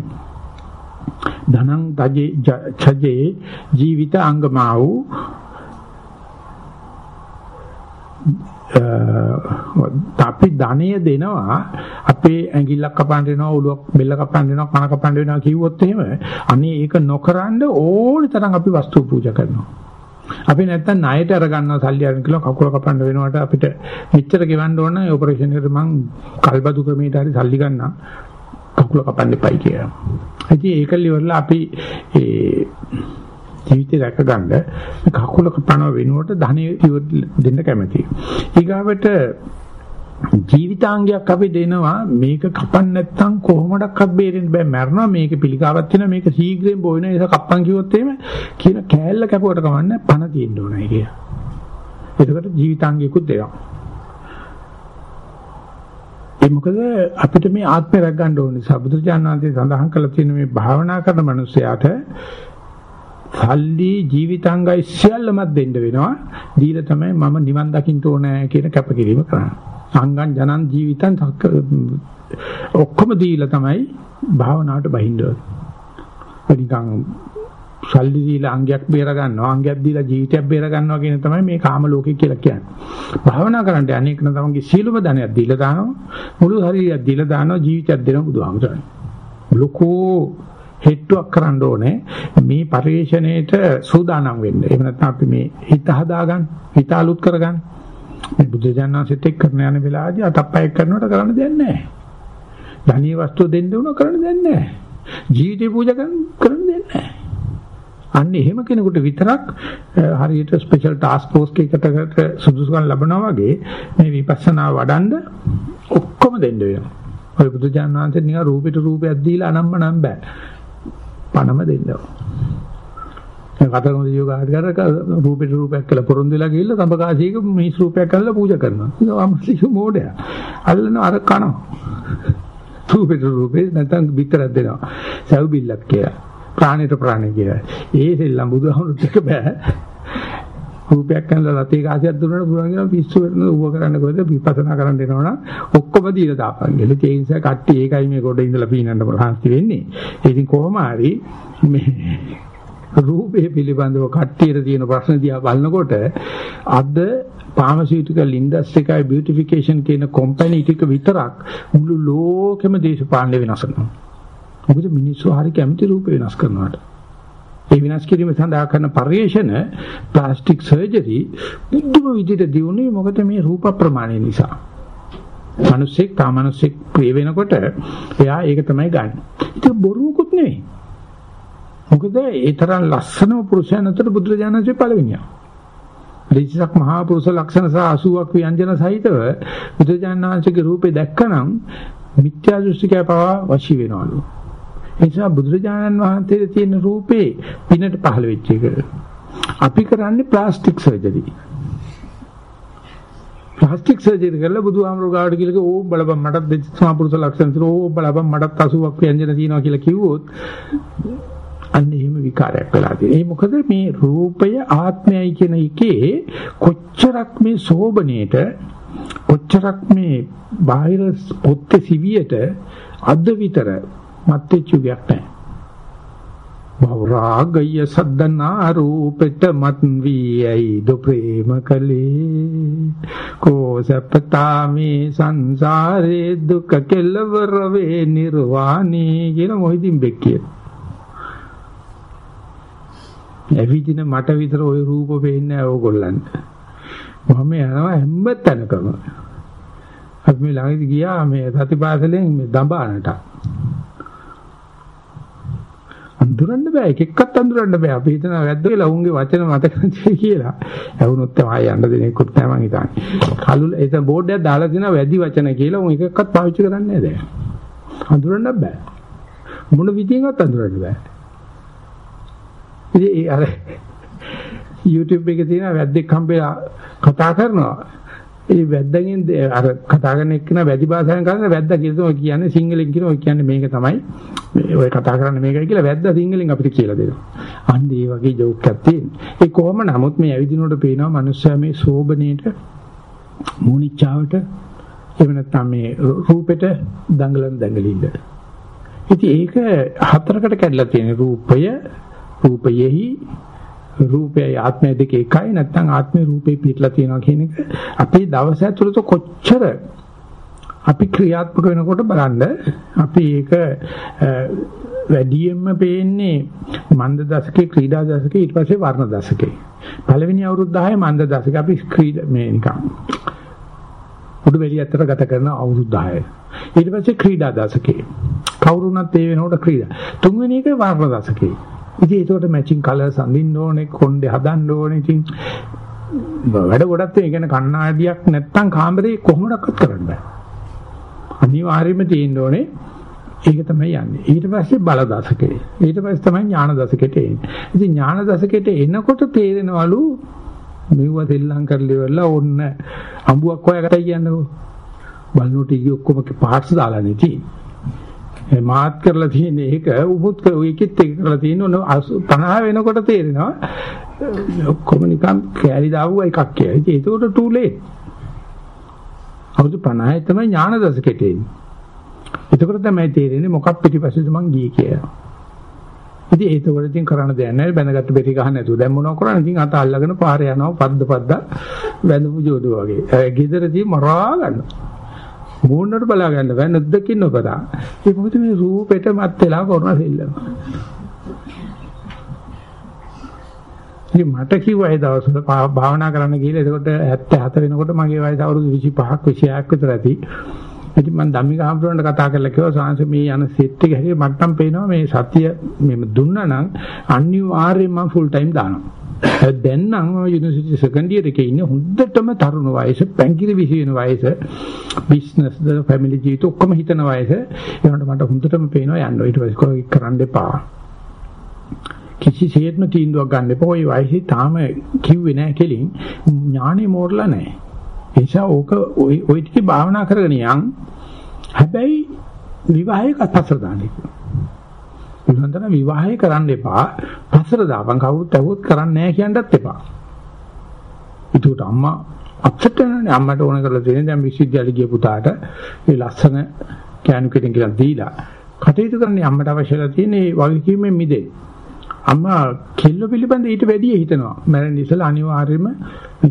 ධනං තජේ ඡජේ ජීවිත අංගමා වූ අපි ධනය දෙනවා අපේ ඇඟිල්ලක් කපන්න දෙනවා ඔළුවක් බෙල්ල කපන්න දෙනවා කන කපන්න දෙනවා කිව්වොත් එහෙම අනේ ඒක නොකරනද ඕනි තරම් අපි වස්තු පූජා කරනවා අපි නැත්තම් ණයට අර ගන්නවා සල්ලි අරන් කියලා කකුල කපන්න වෙනවට අපිට මෙච්චර ගෙවන්න ඕන නම් ඔපරේෂන් එකට මං කල්බදු ක්‍රමයට හරි සල්ලි ගන්නම් කකුල කපන්න එපයි කියලා. ඉතින් ඒකල් ඉවරලා අපි ඒ ජීවිතය රැක ගන්න කකුල කපනව වෙනුවට ධනෙ දෙන්න කැමතියි. ඊගාවට ජීවිතාංගයක් අපි දෙනවා මේක කපන්න නැත්නම් කොහොමඩක්වත් බේරෙන්න බෑ මැරෙනවා මේක පිළිකාවක් වෙනවා මේක ශීඝ්‍රයෙන් බොයින ඒක කප්පන් කිව්වොත් එහෙම කියන කෑල්ල කැපුවට කමන්නේ පණ තියෙන්න ඕනයි කිය. එතකොට ජීවිතාංගයකුත් දෙනවා. ඒ මොකද අපිට මේ ආත්මය රැක ගන්න ඕනේ නිසා බුදුරජාණන් වහන්සේ සඳහන් කළ තියෙන මේ භාවනා කරන මනුස්සයාට සල්ලි ජීවිතාංගය සියල්ලම දෙන්න වෙනවා. දීලා තමයි මම නිවන් දකින්න ඕනේ කියන කැපකිරීම කරන්නේ. සංගම් ජනන් ජීවිතන් ඔක්කොම දීලා තමයි භාවනාවට බහින්න ඕනේ. නිකන් සල්ලි දීලා අංගයක් බේර ගන්නවා අංගයක් දීලා ජීවිතයක් බේර ගන්නවා කියන තමයි මේ කාම ලෝකේ කියලා කියන්නේ. භාවනා කරන්න අනේක නම් තමන්ගේ සීලම ධනයක් දීලා දානවා මුළු ශරීරයක් දීලා දානවා ජීවිතයක් දෙන බුදුහාමුදුරනේ. ලොකෝ හෙට්ටුවක් කරන්න ඕනේ මේ පරිශ්‍රණයට සූදානම් වෙන්න. එහෙම නැත්නම් අපි මේ හිත හදාගන්න, හිත අලුත් කරගන්න. මේ බුද්ධ ඥානසෙත් එක්ක කරන යන වෙලාවදී අතප්පයක් කරනකොට කරන්න දෙයක් නැහැ. ධනීය වස්තු දෙන්න උන කරන්න දෙයක් නැහැ. ජීවිතේ පූජා කරන්න කරන්න දෙයක් නැහැ. අන්න එහෙම කෙනෙකුට විතරක් හරියට ස්පෙෂල් ටාස්ක් ෆෝස් එකකට සුදුසුකම් ලැබනවා වගේ මේ විපස්සනා වඩන්න ඔක්කොම දෙන්න වෙනවා. ඔය බුදු දානහන්සේ නිකන් රූපෙට රූපයක් දීලා අනම්ම නම් බෑ. පණම දෙන්නවා. කතරගම දියෝගාට කර රූපෙට රූපයක් කියලා පොරොන්දු වෙලා ගිහිල්ලා සම්පකාශීක මිනිස් රූපයක් කරලා පූජා කරනවා. ඒක අමසික මොඩයා. අල්ලන අර කනවා. රූපෙට රූපේ නැත්නම් පිටරක් දෙනවා. සව් බිල්ලක් කියලා. ප්‍රාණයට ප්‍රාණය කියලා. ඒ සෙල්ලම් බුදුහමරුත් එක බෑ. රූපයක් කරලා රතේ කාසියක් දුන්නාට පුළුවන් කියලා පිස්සු වෙන ඌව කරන්න කොහෙද විපස්සනා කරන්න එනවනම් ඔක්කොම දීලා දාපන් කියලා. ඒ නිසා කට්ටිය ඒකයි මේ කොට ඉඳලා පීනන්න ප්‍රහාස්ති වෙන්නේ. ඉතින් කොහොම හරි මේ රූපේ පිළිබඳව කට්ටියට තියෙන ප්‍රශ්න දිහා බලනකොට අද ෆාමසිටිකල් ඉන්ඩස්ට්‍රි එකයි බියුටිෆිකේෂන් කියන කම්පැනි ටික විතරක් මුළු ලෝකෙම දේශපාලනය වෙනස් කරනවා. මොකද මිනිස්සු හරි කැමති රූප වෙනස් කරනවාට. ඒ විනාශ කිරීම සඳහා කරන පරිේශන ප්ලාස්ටික් සර්ජරි බුද්ධම විදිහට දියුනේ මොකද මේ රූප ප්‍රමාණය නිසා. මිනිස්සෙක් තාමනුස්සෙක් ප්‍රිය වෙනකොට එයා ඒක තමයි ගන්න. ඒක බොරුවකුත් නෙවෙයි. මොකද ඒ තරම් ලස්සනම පුරුෂයන් අතර බුදුරජාණන්සේ පළවෙනියා. ඍජිසක් මහා පුරුෂ ලක්ෂණ සහ 80ක් ව්‍යංජන සහිතව බුදුරජාණන්සේගේ රූපේ දැක්කනම් මිත්‍යා දෘෂ්ටිකය පවා වශී වෙනවලු. ඒ නිසා බුදුරජාණන් වහන්සේගේ තියෙන රූපේ පිනට පහළ වෙච්ච එක. අපි කරන්නේ ප්ලාස්ටික් සර්ජරි. ප්ලාස්ටික් සර්ජරි කරලා බුදුහාමරෝ ගාවට කියලා ඕ බලපන් මටත් දෙච්ච සමාපුරුෂ ලක්ෂණ තියෙනවා ඕ බලපන් මටත් 80ක් ව්‍යංජන තියෙනවා කියලා කිව්වොත් අන්න එහෙම විකාරයක් වෙලා තියෙනවා. ඒ මොකද මේ රූපය ආත්මයයි කියන එකේ කොච්චරක් මේ සෝබනේට කොච්චරක් මේ බාහිර පොත්තේ සිවියට අද විතර මත්වෙච්ච යුගයක් නැහැ. බවරාගය සද්දනා රූපෙට මත් වී ඇයි දු ප්‍රේම කලේ කෝසපතා මේ සංසාරේ දුක කෙලවර වේ නිර්වාණී කියන මොහිදින් බෙක්කිය. එවිදින මට විතර ওই රූප පේන්නේ නැහැ ඕගොල්ලන්ට. මම යනවා හැම තැනකම. අපි මේ ළඟදී ගියා මේ සතිපාසලෙන් මේ දඹානට. අඳුරන්න බෑ එක එක්කත් අඳුරන්න බෑ අපි හිතනවා වැද්ද කියලා උන්ගේ වචන මතක නැති කියලා. ඇහුනොත් තමයි යන්න දෙනෙකුත් තමයි මං හිතන්නේ. කලු එතන බෝඩ් එකක් දාලා තියෙනවා වැඩි වචන කියලා උන් එකක්වත් පාවිච්චි කරන්නේ නැහැ දැන්. අඳුරන්න බෑ. මොන විදියෙන්වත් අඳුරන්න බෑ. ඉතින් ඒ අර YouTube එකේ තියෙන වැද්දෙක් හම්බෙලා කතා කරනවා. ඒ වැද්දගෙන් අර කතා කරන එක්කන වැඩි භාෂාවෙන් කරන වැද්දා කියලා කියන්නේ සිංහලෙන් කියන ඔය කියන්නේ මේක තමයි ඔය කතා කරන්නේ මේකයි කියලා වැද්දා සිංහලෙන් අපිට කියලා දෙනවා. අන්න ඒ වගේ ජෝක් එකක් තියෙනවා. ඒ කොහොම නමුත් මේ ඇවිදිනකොට පේනවා මිනිස්සයා මේ සෝබනේට මූනිච්චාවට එහෙම නැත්නම් මේ රූපෙට දඟලන දඟලින්න. ඉතින් ඒක හතරකට කැඩලා තියෙන රූපය රූපයෙහි රූපයයි ආත්මය දෙක එකයි නැත්නම් ආත්මේ රූපේ පිටලා තියෙනවා කියන එක. අපේ දවස ඇතුළත කොච්චර අපි ක්‍රියාත්මක වෙනකොට බලන්න අපි ඒක වැඩියෙන්ම පේන්නේ මන්ද දශකේ ක්‍රීඩා දශකේ ඊට පස්සේ වර්ණ දශකේ. පළවෙනි අවුරුදු 10 මන්ද දශකේ අපි ක්‍රීඩා මේ නිකන් උඩු වෙලිය අතර ගත කරන අවුරුදු 10 ඊට පස්සේ ක්‍රීඩා දශකේ. කවුරුණත් ඒ වෙනකොට ක්‍රීඩා. තුන්වෙනි එක වර්ණ දශකේ. ඉතින් ඒකට මැචින් කලර්ස් අඳින්න ඕනේ, කොණ්ඩේ හදන්න ඕනේ. ඉතින් වැඩ ගොඩක් තියෙන. කියන්නේ කණ්ණාඩියක් නැත්තම් කාමරේ කොහොමඩක්වත් කරන්න බෑ. අනිවාර්යයෙන්ම තියෙන්න ඕනේ ඒක තමයි යන්නේ. ඊට පස්සේ බල දශකේ. ඊට පස්සේ තමයි ඥාන දශකෙට එන්නේ. ඉතින් ඥාන දශකෙට එනකොට තේරෙනවලු මෙව දෙල්ලම් කරලි වෙලා ඔන්න අඹුවක් හොයාගත්තයි කියන්නකෝ. බලනකොට ඊ ඔක්කොම පාර්ට්ස් දාලා නැති. මාත් කරලා තියෙන එක උමුත් ඒකෙත් එක කරලා තියෙන ඔන්න 50 වෙනකොට තේරෙනවා ඔක්කොම නිකන් කෑලි දාවුවා එකක් කියලා. ඉතින් ඒකට too late. අවුරුදු 50 තමයි ඥාන දශකෙට එන්නේ. එතකොට තමයි තේරෙන්නේ මොකක් පිටිපස්සේද මං ගියේ කියලා. ඉතින් ඒතකොට ඉතින් කරන්න දෙයක් නැහැ බැඳගත්ත බෙටි ගහන්න නැතුව. දැන් මොනව කරන්නේ? ඉතින් අත අල්ලගෙන පාරේ යනවා පද්ද පද්දා වැඳපු ජෝඩුව වගේ. ඒ ගෙදරදී මරා ගන්නවා. මූණට බලා ගන්න බෑ නැද්දකින් නොපතා. ඒ මොකද මේ රූපෙට මත් වෙලා කරන සෙල්ලම. ඉතින් මට කිව්වා ඒ දවස්වල භාවනා කරන්න ගිහලා එතකොට 77 වෙනකොට මගේ වයස අවුරුදු 25ක් 26ක් විතර ඇති. ඉතින් මම ධම්මික හාමුදුරන්ට කතා කරලා කිව්වා සාංශ මේ යන සෙට් එක හැරි මට නම් පේනවා මේ සතිය මෙම දුන්නා නම් අනිවාර්යයෙන්ම මම ෆුල් ටයිම් දානවා. දැන් නම් යුනිවර්සිටි සෙකන්ඩ් ඉයර් එකේ ඉන්නේ හොඳටම තරුණ වයස, පැංගිරි විසි වෙන වයස, බිස්නස් ද ෆැමිලි ජීවිත ඔක්කොම හිතන වයස. ඒකට මට හොඳටම පේනවා යන්න ඊට පස්සේ කොහොම කරන්න එපා. කිසිසේත්ම තීන්දුවක් ගන්න එපා. ওই වයසේ තාම කිව්වේ නැහැ කෙලින් ඥානෙ මෝරලා නැහැ. ඒ නිසා ඕක ওই ওই ටික භාවනා කරගෙන යන් හැබැයි විවාහයක පස්සට දාන්නේ. බුදුන්තර විවාහය කරන්න එපා. පස්සට දාපන් කවුරුත් ඇහුවොත් කරන්නේ නැහැ කියන්නත් එපා. ඒකට අම්මා අප්සෙට් වෙනනේ අම්මට ඕන කරලා තියෙන දැන් විශ්වවිද්‍යාලෙ ගිය පුතාට මේ ලස්සන කෑනු කෙටින් කියලා දීලා කටයුතු කරන්නේ අම්මට අවශ්‍යලා තියෙන මේ වගකීමෙන් මිදෙන්න. අම්මා කෙල්ල පිළිබඳ ඊට වැඩිය හිතනවා. මරණ ඉස්සලා අනිවාර්යයෙන්ම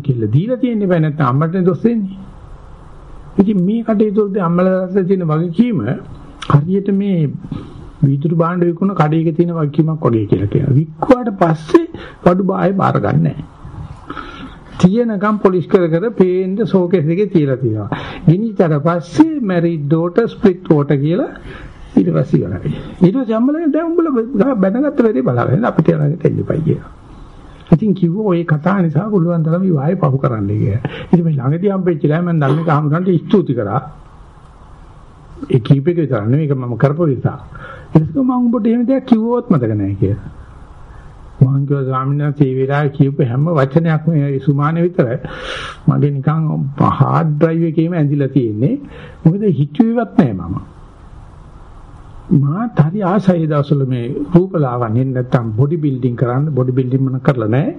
කෙල්ල දීලා තියෙන්නේ බෑ නැත්නම් අම්මට දොස් දෙන්නේ. ඉතින් මේ කටයුතුවලදී අම්මලාට තියෙන වගකීම හරියට මේ වීදුරු භාණ්ඩ විකුණ කඩේක තියෙන වගකීමක් වගේ කියලා කියනවා. වික්කුවාට පස්සේ වඩු බායේ බාර ගන්නෑ. තියෙනකම් පොලිස් කර කර පේන්න ෂෝකේස් එකේ තියලා තියෙනවා. ගිනිච්චට පස්සේ married daughter split water කියලා ඊට පස්සේ ඉවරයි. ඊට පස්සේ අම්මලා දැන් උඹලා බැනගත්ත වෙලේ බලාගෙන අපිට යනකට එන්නපයි කියනවා. ඉතින් කිව්වෝ ওই කතාව නිසා පුළුවන් තරම් විවාහය පහු කරන්න කියලා. ඉතින් මේ ළඟදී හම්බෙච්ච ලා මම ධර්මික හමුරන්ට ස්තුති කරා. ඒ කීප එක විතර නෙවෙයි ඒක මම කරපු නිසා. ඒක මම උඹට එහෙම දෙයක් කිව්වොත් මතක නැහැ කියලා. මම කිව්වා ස්වාමීන් වහන්සේ මේ වෙලාවේ කියපු හැම වචනයක්ම සුමාන විතර මගේ නිකන් හાર્ඩ් ඩ්‍රයිව් එකේම ඇඳිලා තියෙන්නේ. මොකද හිතුවේවත් නැහැ මම. මාත් හරි ආසයි දවසල මේ රූපලාවන්‍ය නැත්තම් බොඩි බිල්ඩින් කරන්න බොඩි බිල්ඩින් මම කරලා නැහැ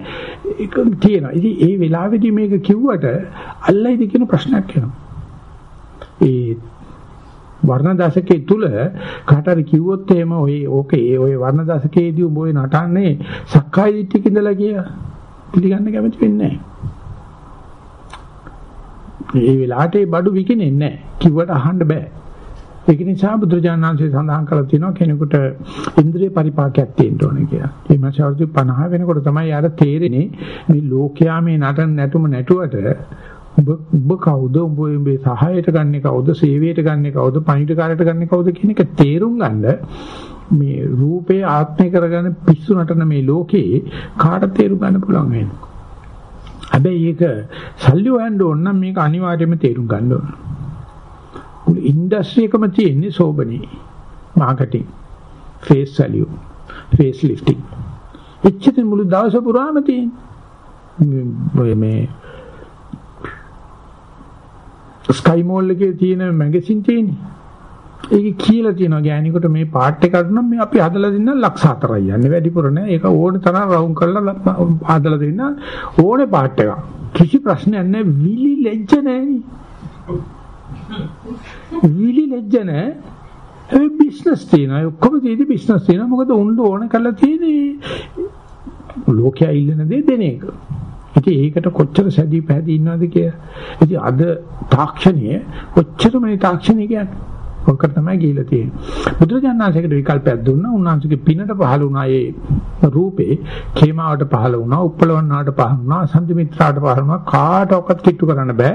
ඒක තියෙනවා ඉතින් ඒ වෙලාවේදී මේක කිව්වට අල්ලයිද කියන ප්‍රශ්නයක් එනවා ඒ වර්ණ දශකයේ තුල කාට හරි කිව්වොත් එහෙම ඔය ඕකේ ඔය වර්ණ දශකයේදී උඹ ඔය නටන්නේ සක්කාය දිට්ඨියක ඉඳලා කියලා පිළිගන්න කැමති වෙන්නේ නැහැ. ඒ වෙලාවට ඒ බඩු විකිනෙන්නේ නැහැ. කිව්වට අහන්න බෑ. ඒක නිසා බුදුරජාණන්සේ සඳහන් කරලා තියෙනවා කෙනෙකුට ඉන්ද්‍රිය පරිපාකයක් තියෙන්න ඕනේ කියලා. මේ මාස අවුරුදු 50 වෙනකොට තමයි යාර තේරෙන්නේ මේ ලෝකයා මේ නටන නැටුම නැටුවට ඔබ ඔබ කවුද? ඔබ මේ සහායට ගන්නෙ කවුද? සේවයට ගන්නෙ කවුද? පණිවිඩකාරයට ගන්නෙ කවුද කියන එක තේරුම් ගන්න මේ රූපේ ආත්මය කරගෙන පිස්සු නටන මේ ලෝකේ කාට තේරුම් ගන්න පුළුවන් වෙන්නේ. හැබැයි ඒක සල්ලි හොයන්න ඕන නම් මේක අනිවාර්යයෙන්ම තේරුම් ගන්න ඕන. මුළු ඉන්ඩස්ට්‍රි එකම තියෙන්නේ සෝබනේ. Marketing face value face lifting එච්චර මුළු දවස පුරාම තියෙන්නේ. මේ ස්කයි මෝල් එකේ තියෙන මැගසින් තියෙන්නේ ඒක කියලා තියෙනවා ගෑණිකට මේ පාට් එක අරනම් මේ අපි හදලා දෙන්න ලක්ෂ 4යි යන්නේ වැඩිපුර නෑ ඒක ඕනේ තරම් රවුම් කරලා හදලා දෙන්න ඕනේ පාට් එක කිසි ප්‍රශ්නයක් නෑ විලි ලැජ්ජ නෑනේ විලි ලැජ්ජ නැහැ. ඒ බිස්නස් තියෙනවා. ඔක්කොම තියෙදි බිස්නස් තියෙනවා. මොකද උණ්ඩ ඕන කරලා තියෙන්නේ ලෝකයා ඉල්ලන දේ දෙන එක. ඉතින් ඒකට කොච්චර සැදී පැහැදී ඉන්නවද කියලා. ඉතින් අද තාක්ෂණයේ කොච්චර මේ තාක්ෂණය කියන්නේ. ඔක තමයි ගිහිලා තියෙන්නේ. බුදුරජාණන්සේකට විකල්පයක් දුන්නා. උන්වහන්සේගේ පිනට පහළ වුණා ඒ රූපේ, කේමාවට පහළ වුණා, උප්පලවන්නාට පහළ වුණා, සම්දි මිත්‍රාට පහළ වුණා. කාටවත් කිට්ටු කරන්න බෑ.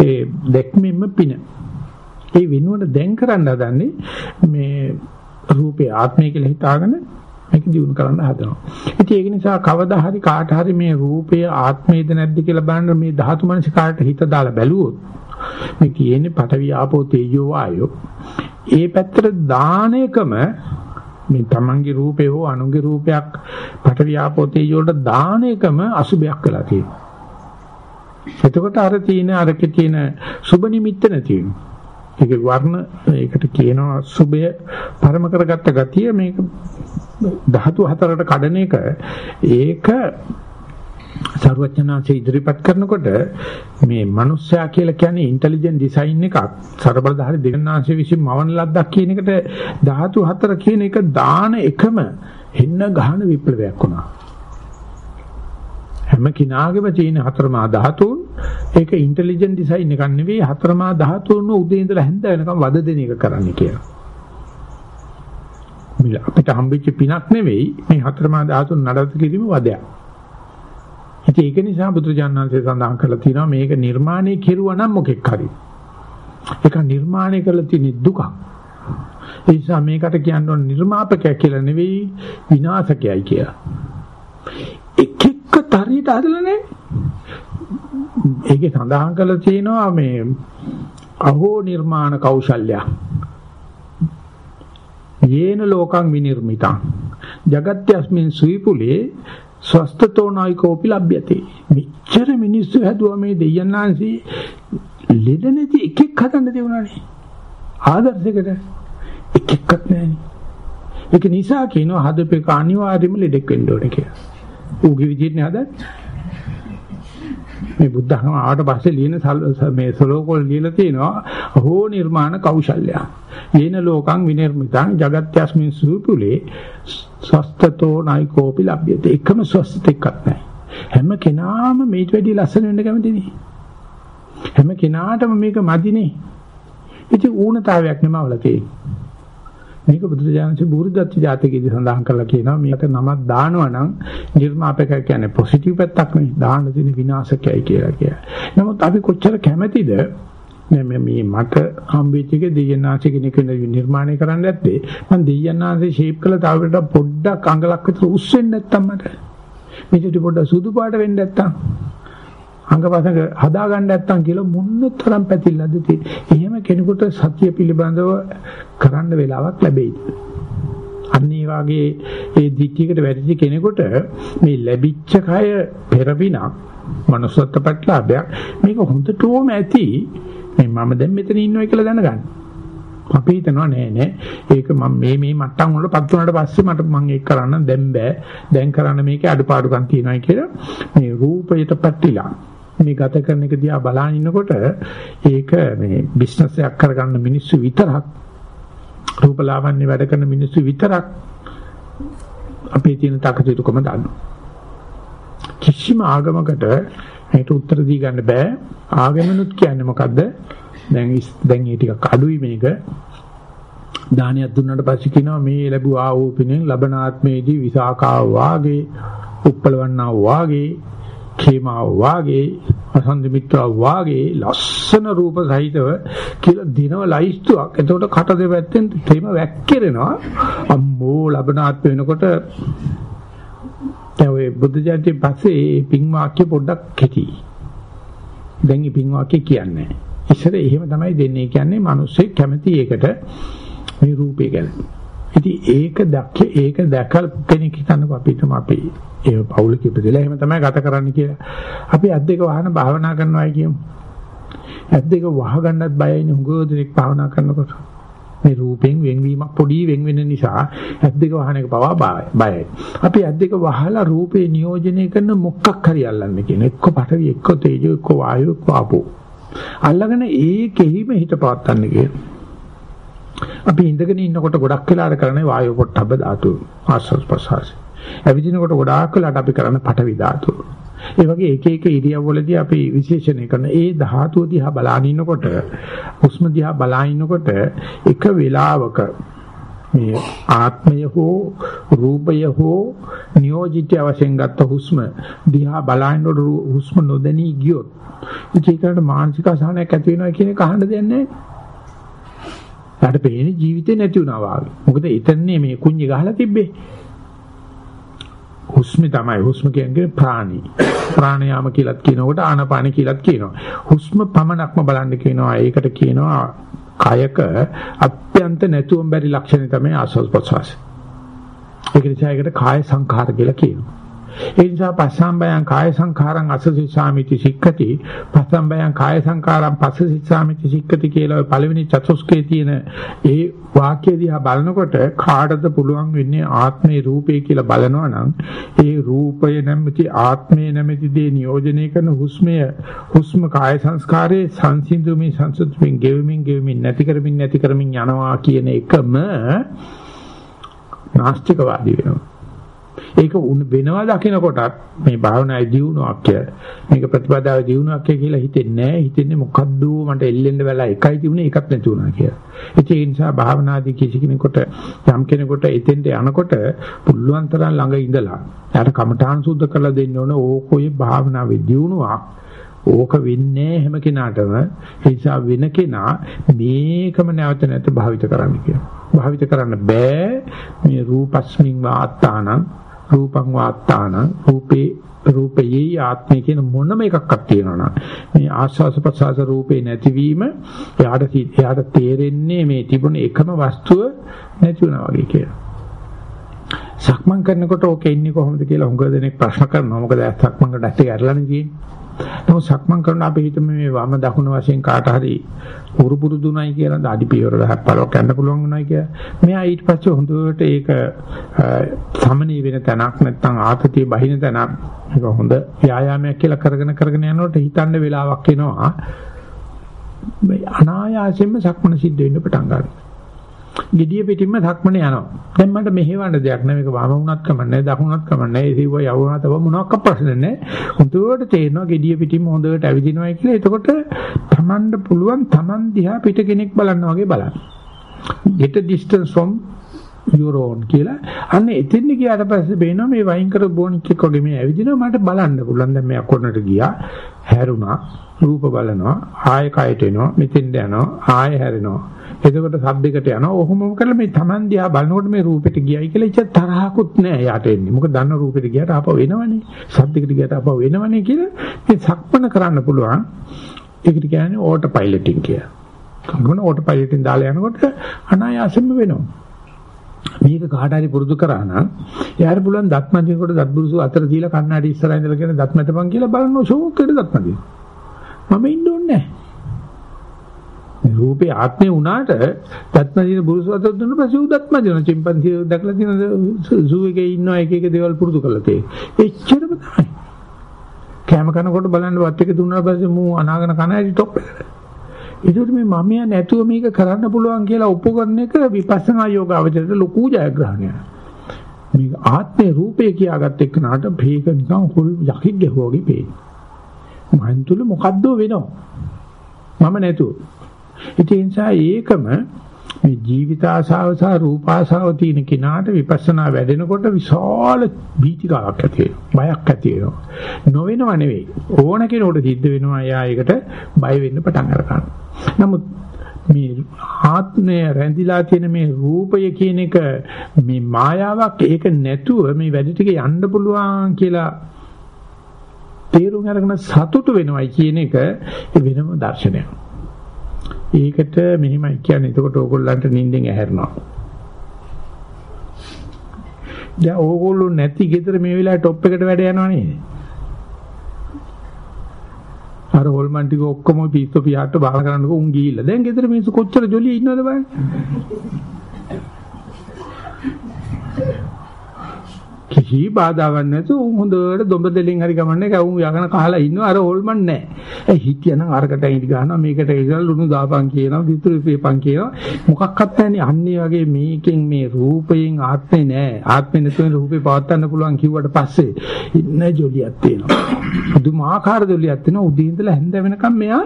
ඒ දෙක්මින්ම පින. ඒ වෙනුවට දැන් කරන්න හදන්නේ මේ රූපේ ආත්මය කියලා හිතාගෙන මේක දිනු කරන්න හදනවා. ඉතින් ඒක නිසා කවදා හරි කාට හරි මේ රූපය ආත්මයේද නැද්ද කියලා බලන්න මේ ධාතු මනස කාට හිත දාලා බැලුවොත් මේ කියන්නේ පඨවි ආපෝ තේජෝ වායෝ ඒ පැත්තට දාන එකම මේ තමන්ගේ රූපේ හෝ අනුන්ගේ රූපයක් පඨවි ආපෝ තේජෝ වලට දාන එකම අසුබයක් වෙලා තියෙනවා. එතකොට අර තියෙන අරකේ තියෙන සුබ නිමිත්ත නැති වෙනවා. ඒක වර්ණ ඒකට කියනවා සුබය පරම කරගත්ත ගතිය. මේක ධාතු හතරකට කඩන එක. ඒක සරුවචනාංශ ඉදිරිපත් කරනකොට මේ මිනිස්සයා කියලා කියන්නේ ඉන්ටෙලිජන්ට් ඩිසයින් එකක්. ਸਰබලධාරී දෙවියන්ාංශ විසින් මවන ලද්දක් කියන එකට ධාතු හතර කියන එක දාන එකම හෙන්න ගහන විප්ලවයක් වුණා. හැම කිනාගේම තියෙන හතරමා ධාතුන් ඒක ඉන්ටෙලිජන්ට් ඩිසයින් එකක් නෙවෙයි හතරමා ධාතුන් උදේ ඉඳලා හැන්ද වෙනකම් වද දෙන එක කරන්න කියලා. මිල අපිට හම්බෙච්ච පිනක් නෙවෙයි මේ හතරමා ධාතුන් නඩත්තු කිරීම වදයක්. ඉතින් ඒක නිසා බුදුජානනාංශය සඳහන් කරලා තියෙනවා මේක නිර්මාණය කෙරුවා නම් මොකෙක් හරි. ඒක නිර්මාණය කරලා තියෙන දුකක්. ඒ නිසා මේකට කියන්න ඕන නිර්මාපකය කියලා නෙවෙයි විනාශකයයි කියලා. එක එකත් හරියට හදලා නැහැ. ඒකේ සඳහන් කරලා තියෙනවා මේ අහෝ නිර්මාණ කෞශල්‍ය. යේන ලෝකං විනිර්මිතං. జగත්‍යස්මින් සුවිපුලේ ස්වස්තතෝ නායිකෝපි ලබ්යති. මෙච්චර මිනිස්සු හැදුවා මේ දෙයයන්ාන්සි ලෙඩ නැති එක එක හදන්න දෙවුණානේ. ආදර්ශයකට එක එකක් නැහැ. ඒක නිසා කියනවා හදපේක අනිවාර්යයෙන්ම ලෙඩෙක් වෙන්න ඕනේ කියලා. ඌගේ විදිහට නේද මේ බුද්ධ ධර්ම ආවට පස්සේ ලියන මේ සලෝකෝල් ලියලා තියෙනවා අහෝ නිර්මාණ කෞශල්‍ය. යේන ලෝකං විනිර්මිතං జగත්‍යස්මින් සූපුලේ ස්වස්තතෝ නයිකෝපි ලබ්යති. එකම ස්වස්තිකක් නැහැ. හැම කෙනාම මේට වැඩි ලස්සන වෙන්න කැමතිනේ. හැම කෙනාටම මේක මදිනේ. ඉතින් ඌනතාවයක් නෙමවල තියෙන්නේ. මේක බුදුරජාණන්සේ බුරුදත්ති ජාතකයේදී සඳහන් කරලා කියනවා මේක නමක් දානවා නම් නිර්මාපක කියන්නේ පොසිටිව් පැත්තක් නෙවෙයි දාන්න තියෙන විනාශකයයි කියලා කියනවා. නමුත් අපි කොච්චර කැමැතිද? මේ මේ මට හම්බෙච්ච එක දෙයන්නාංශ කෙනෙක් නිර්මාණය කරන්න නැත්තේ මම දෙයන්නාංශේ ෂේප් කළා තව පොඩ්ඩක් අඟලක් විතර උස් වෙන්න නැත්තම් මට. මේකට පොඩ්ඩක් සුදු පාට වෙන්න නැත්තම්. අංගපසංග හදා ගන්න නැත්තම් කියලා මොන්න තරම් පැතිල්ලද තියෙන්නේ. එහෙම කෙනෙකුට සත්‍ය පිළිබඳව කරන්න වෙලාවක් ලැබෙයිද? අන්න ඒ වගේ ඒ දිට්ඨියකට වැඩිච කෙනෙකුට මේ ලැබිච්ච කය පෙරවිනක් manussත්ත්ව ප්‍රත්‍යාභයක් මේක හොඳටම ඇති මේ මම දැන් මෙතන ඉන්නවා කියලා දැනගන්න. අපි හිතනවා නෑ නෑ ඒක මම මේ මේ මට්ටම් වල පත් වුණාට පස්සේ මට මම ඒක කරන්න දැන් බෑ දැන් කරන්න මේකේ අඩුපාඩුකම් තියෙනවායි කියලා මේ රූපයට පැටලිලා මේ ගත කරන එක දිහා බලන ඉන්නකොට ඒක මේ බිස්නස් එකක් කරගන්න මිනිස්සු විතරක් රූපලාවන්‍ය වැඩ කරන මිනිස්සු විතරක් අපේ තියෙන තකතිරුකම දන්නවා. කිසිම ආගමකට මේකට උත්තර දී ගන්න බෑ. ආගමනුත් කියන්නේ මොකද්ද? දැන් දැන් මේ ටිකක් අඩුයි මේක. දානයක් දුන්නාට පස්සේ කියනවා මේ ලැබුවා වූ පිනෙන් ලබනාත්මේදී විසාකාව වාගේ උප්පලවන්නා වාගේ කේමාව වාගේ අසන්දි මිත්‍රාව වාගේ ලස්සන රූප සහිතව කියලා දිනව ලයිස්තුවක්. එතකොට කට දෙපැත්තෙන් තේම වැක්කිරෙනවා. අම්මෝ ලබනාත් වෙනකොට දැන් ඔය බුද්ධ ජයන්ති පස්සේ මේ පින් වාක්‍ය පොඩ්ඩක් කෙටි. දැන් මේ පින් වාක්‍ය කියන්නේ. ඉස්සර එහෙම තමයි දෙන්නේ. කියන්නේ මිනිස්සේ කැමති එකට මේ රූපේ ගැන. ඉතින් ඒක දැක්ක ඒක දැකල් කෙනෙක් හිතන්නකො අපි තම අපි ඒ පෞලික ඉපදෙලා එහෙම තමයි ගත කරන්න කියලා. අපි ඇස් දෙක වහන භාවනා කරනවායි කියමු. ඇස් දෙක වහ ගන්නත් බයයි නේ හුඟ දෙනෙක් භාවනා කරනකොට. මේ රූපෙන් වෙන්වීමක් පොඩි වෙන් වෙන නිසා ඇස් දෙක වහන එක පවා බයයි. අපි ඇස් දෙක වහලා රූපේ නියෝජනය කරන මොකක් හරි අල්ලන්න කියන. එක්ක පඨවි එක්ක තේජෝ එක්ක වායු එක්ක ආපෝ. අල්ලගෙන ඒකෙහිම හිත පවත්තන්න කියන. අපි ඉඳගෙන ඉන්නකොට ගොඩක් වෙලාට කරන්නේ වායු පොට්ටබ්බ ධාතු ආස්වාස් ප්‍රසවාස. ඇවිදිනකොට ගොඩාක් වෙලාට අපි කරන්නේ පඨවි ධාතු. ඒ වගේ එක එක ඉරියව්වලදී අපි විශේෂණය කරන ඒ ධාතුව දිහා බලාගෙන ඉන්නකොට හුස්ම දිහා බලාගෙන ඉන්නකොට එක වෙලාවක මේ ආත්මය හෝ රූපය හෝ නියෝජිත වශයෙන් ගත්ත හුස්ම දිහා බලනකොට හුස්ම නොදැනී ගියොත් ඒකට මානසික අසහනයක් ඇති වෙනවා කියන එක අහන්න දෙයක් නැහැ. ඊට පේන්නේ ජීවිතේ නැති වුණා වගේ. මොකද එතනනේ මේ කුඤ්ඤ ගහලා තිබ්බේ. හුස්ම තමයි හුස්ම කියන්නේ ප්‍රාණි. ප්‍රාණයාම කියලාත් කියනකොට ආනපාන කියලාත් කියනවා. හුස්ම පමණක්ම බලන්න කියනවා. ඒකට කියනවා කයක අත්‍යන්ත නැතුවම් බැරි ලක්ෂණ තමයි ආස්වාද ප්‍රසවාස. ඒක නිසා ඒකට කාය සංඛාර කියලා කියනවා. ඒ නිසා පස්සම්බයං කාය සංඛාරං අසසිසාමිති සික්ඛති පස්සම්බයං කාය සංඛාරං පස්සසිසාමිති සික්ඛති කියලා පළවෙනි චතුස්කේ තියෙන ඒ වාක්‍ය දිහා බලනකොට කාටද පුළුවන් වෙන්නේ ආත්මේ රූපේ කියලා බලනවා නම් ඒ රූපය නැමැති ආත්මේ නැමැති දේ නියෝජනය කරන හුස්මය හුස්ම කාය සංස්කාරයේ සංසිඳුමින් සංසුත්මින් ගෙවමින් ගෙවමින් නැති කරමින් නැති කරමින් යනවා කියන එකම නාස්තිකවාදී වෙනවා. ඒක වෙනවා දකිනකොටත් මේ භාවනායේ දියුණුවක් කියලා. මේක ප්‍රතිපදාවේ දියුණුවක් කියලා හිතෙන්නේ නැහැ. හිතෙන්නේ මොකද්ද මට එල්ලෙන්න වෙලා එකයි තිබුණේ එකක් නැති වුණා කියලා. ඒ නිසා භාවනාදී කිසි කෙනෙකුට යම් කෙනෙකුට එතෙන්ට යනකොට පුළුවන් තරම් ළඟ ඉඳලා යාට කමඨාන් සුද්ධ කරලා දෙන්න ඕන ඕකෝයේ භාවනාවේ දියුණුවක්. ඕක වෙන්නේ හැම කෙනාටම ඒ නිසා වෙන කෙනා මේකම නැවත නැවත භාවිත කරන්න කියනවා. භාවිත කරන්න බෑ මේ රූපස්මින් වාත්තානං රූපං වාත්තාන රූපේ රූපයේ ආත්මය කියන මොනම එකක්වත් තියෙනවා මේ ආස්වාස ප්‍රසආස රූපේ නැතිවීම එයාට එයාට තේරෙන්නේ මේ තිබුණ එකම වස්තුව නැති වුණා වගේ කියලා. සක්මන් කරනකොට ඕකේ ඉන්නේ කොහොමද කියලා හුඟ දෙනෙක් ප්‍රශ්න කරනවා. මොකද සක්මන් කරලා ඇත්ත ඇරලානේ තියෙන්නේ. නමුත් සක්මන් කරන අපි හිතමු මේ වම දකුණ වශයෙන් කාට හරි උරු පුරුදුණයි කියලා දාඩි පියවර 10ක් 15ක් යන්න පුළුවන් වුණයි කියලා. මෙයා ඊට පස්සේ හොඳට ඒක සමනී වෙන තැනක් නැත්නම් ආතතිය බහින තැනක් ඒක හොඳ ව්‍යායාමයක් කියලා කරගෙන කරගෙන යනකොට හිතන්න වෙලාවක් එනවා. අනායාසයෙන්ම සක්මන සිද්ධ වෙන්න පටන් ගන්නවා. Gediya පිටින්ම ධක්මනේ යනවා. දැන් මට මෙහෙවන්න දෙයක් නෑ මේක වම වුණත් කමන්නේ දකුණත් කමන්නේ ඒ සිව්ව යවුණා තව මොනවාක් ප්‍රශ්න නෑ. හොඳට තේරෙනවා gediya පිටින්ම හොඳට ඇවිදිනවා කියලා. එතකොට Tamanට පුළුවන් Taman දිහා පිට කෙනෙක් බලනවා වගේ බලන්න. get a distance from your own කියලා. අන්න එතෙන් ගියාට පස්සේ බේනවා මේ වයින් කර බොනික් එක්ක වගේ මේ ඇවිදිනවා මට බලන්න පුළුවන්. දැන් මේ අකොන්නට ගියා. හැරුණා. රූප බලනවා. ආයෙ කයට එනවා. මෙතෙන්ද යනවා. ආයෙ හැරෙනවා. එතකොට සබ්බයකට යනවා. ඔහොමම කරලා මේ Taman දිහා බලනකොට මේ රූපෙට ගියයි කියලා ඉච්ච තරහකුත් නෑ යාට එන්නේ. මොකද දන්න රූපෙට ගියට ආපහු වෙනවනේ. සබ්බයකට ගියට ආපහු වෙනවනේ කියලා මේ සක්මන කරන්න පුළුවන්. ඒකට කියන්නේ ඕටෝ පයිලටින් කියලා. කංගුණ ඕටෝ පයිලටින් දාලා යනකොට අනායාසයෙන්ම වෙනවා. මේක කාට හරි පුරුදු කරා නම් එයාට පුළුවන් දත්මදිනකොට දත්බුරුසු අතර දීලා කන්නඩි ඉස්සරහින් ඉඳලා කියන දත්මතපන් කියලා බලන්න ෂෝක් එකට දත්මදින. මම ඉන්න ඕනේ නැහැ. රූපේ ආත්මේ වුණාට දත්මදින බුරුසු අතර දුන්න පස්සේ උ දත්මදින චිම්පන්සි දැකලා තියෙන සූ එකේ ඉන්නවා එක එක දේවල් පුරුදු කරලා තියෙන්නේ. එච්චරම තමයි. කැම කනකොට බලන්න වත් එක දුන්නා පස්සේ මූ අනාගන කන ඇටි টොප් එකට. ඒකට මේ මමයා නැතුව මේක කරන්න පුළුවන් කියලා ඔප්පු කරන එක විපස්සනා යෝගාවචරයට ලොකු ජයග්‍රහණයක්. මේක ආත්මේ රූපේ කියාගත්ත එක්කනට මේක නිකන් හොල් යකික් ගැහුවා වගේ පේනවා. මන් තුල මොකද්ද වෙනව? මම නැතුව ඒ නිසා ඒකම මේ ජීවිත ආශාව සහ රූප ආශාව තියෙන කෙනාට විපස්සනා වැඩෙනකොට විශාල බීතිකාවක් ඇති වෙනවා. බයක් ඇති වෙනවා. නොවෙනව නෙවෙයි. ඕන කෙනෙකුට සිද්ධ වෙනවා එයා ඒකට බය වෙන්න පටන් ගන්නවා. නමුත් මේ ආත්මය රැඳිලා තියෙන මේ රූපය කියන එක මේ මායාවක් ඒක නැතුව මේ වැඩි ටික යන්න පුළුවන් කියලා තේරුම් අරගෙන සතුටු වෙනවයි කියන එක වෙනම දර්ශනයක්. ඒකට මෙහිමයි කියන්නේ. එතකොට ඕගොල්ලන්ට නිින්දෙන් ඇහැරෙනවා. දැන් ඕගොල්ලෝ නැති ගෙදර මේ වෙලාවේ টොප් එකට වැඩ යනවා නේද? අර හොල්මන් ටික ඔක්කොම පිස්සු පියාට බාර කරන්නකො උන් ගිහිල්ලා. දැන් ගෙදර මිනිස්සු කොච්චර ජොලිය ඉන්නවද බලන්න. කිසි බාධාවක් නැතුව උන් හොඳට දොඹ දෙලින් හරි ගමන්නේ කවුම් යකන කහලා ඉන්නවා අර ඕල්මන් නැහැ. ඒ හිටියනම් අරකට ඉඳ ගන්නවා මේකට ඉඳලා ලුණු දාපන් කියනවා විතුරු පියපන් කියනවා මොකක්වත් නැන්නේ අන්නේ වගේ මේකෙන් මේ රූපයෙන් ආත්මේ නැහැ. ආත්මේ නැතුව රූපේ පවත්වන්න පුළුවන් කිව්වට පස්සේ ඉන්න ජොලියක් තියෙනවා. පුදුමාකාර ජොලියක් තියෙනවා උදේ ඉඳලා හැන්ද වෙනකම් මෙයා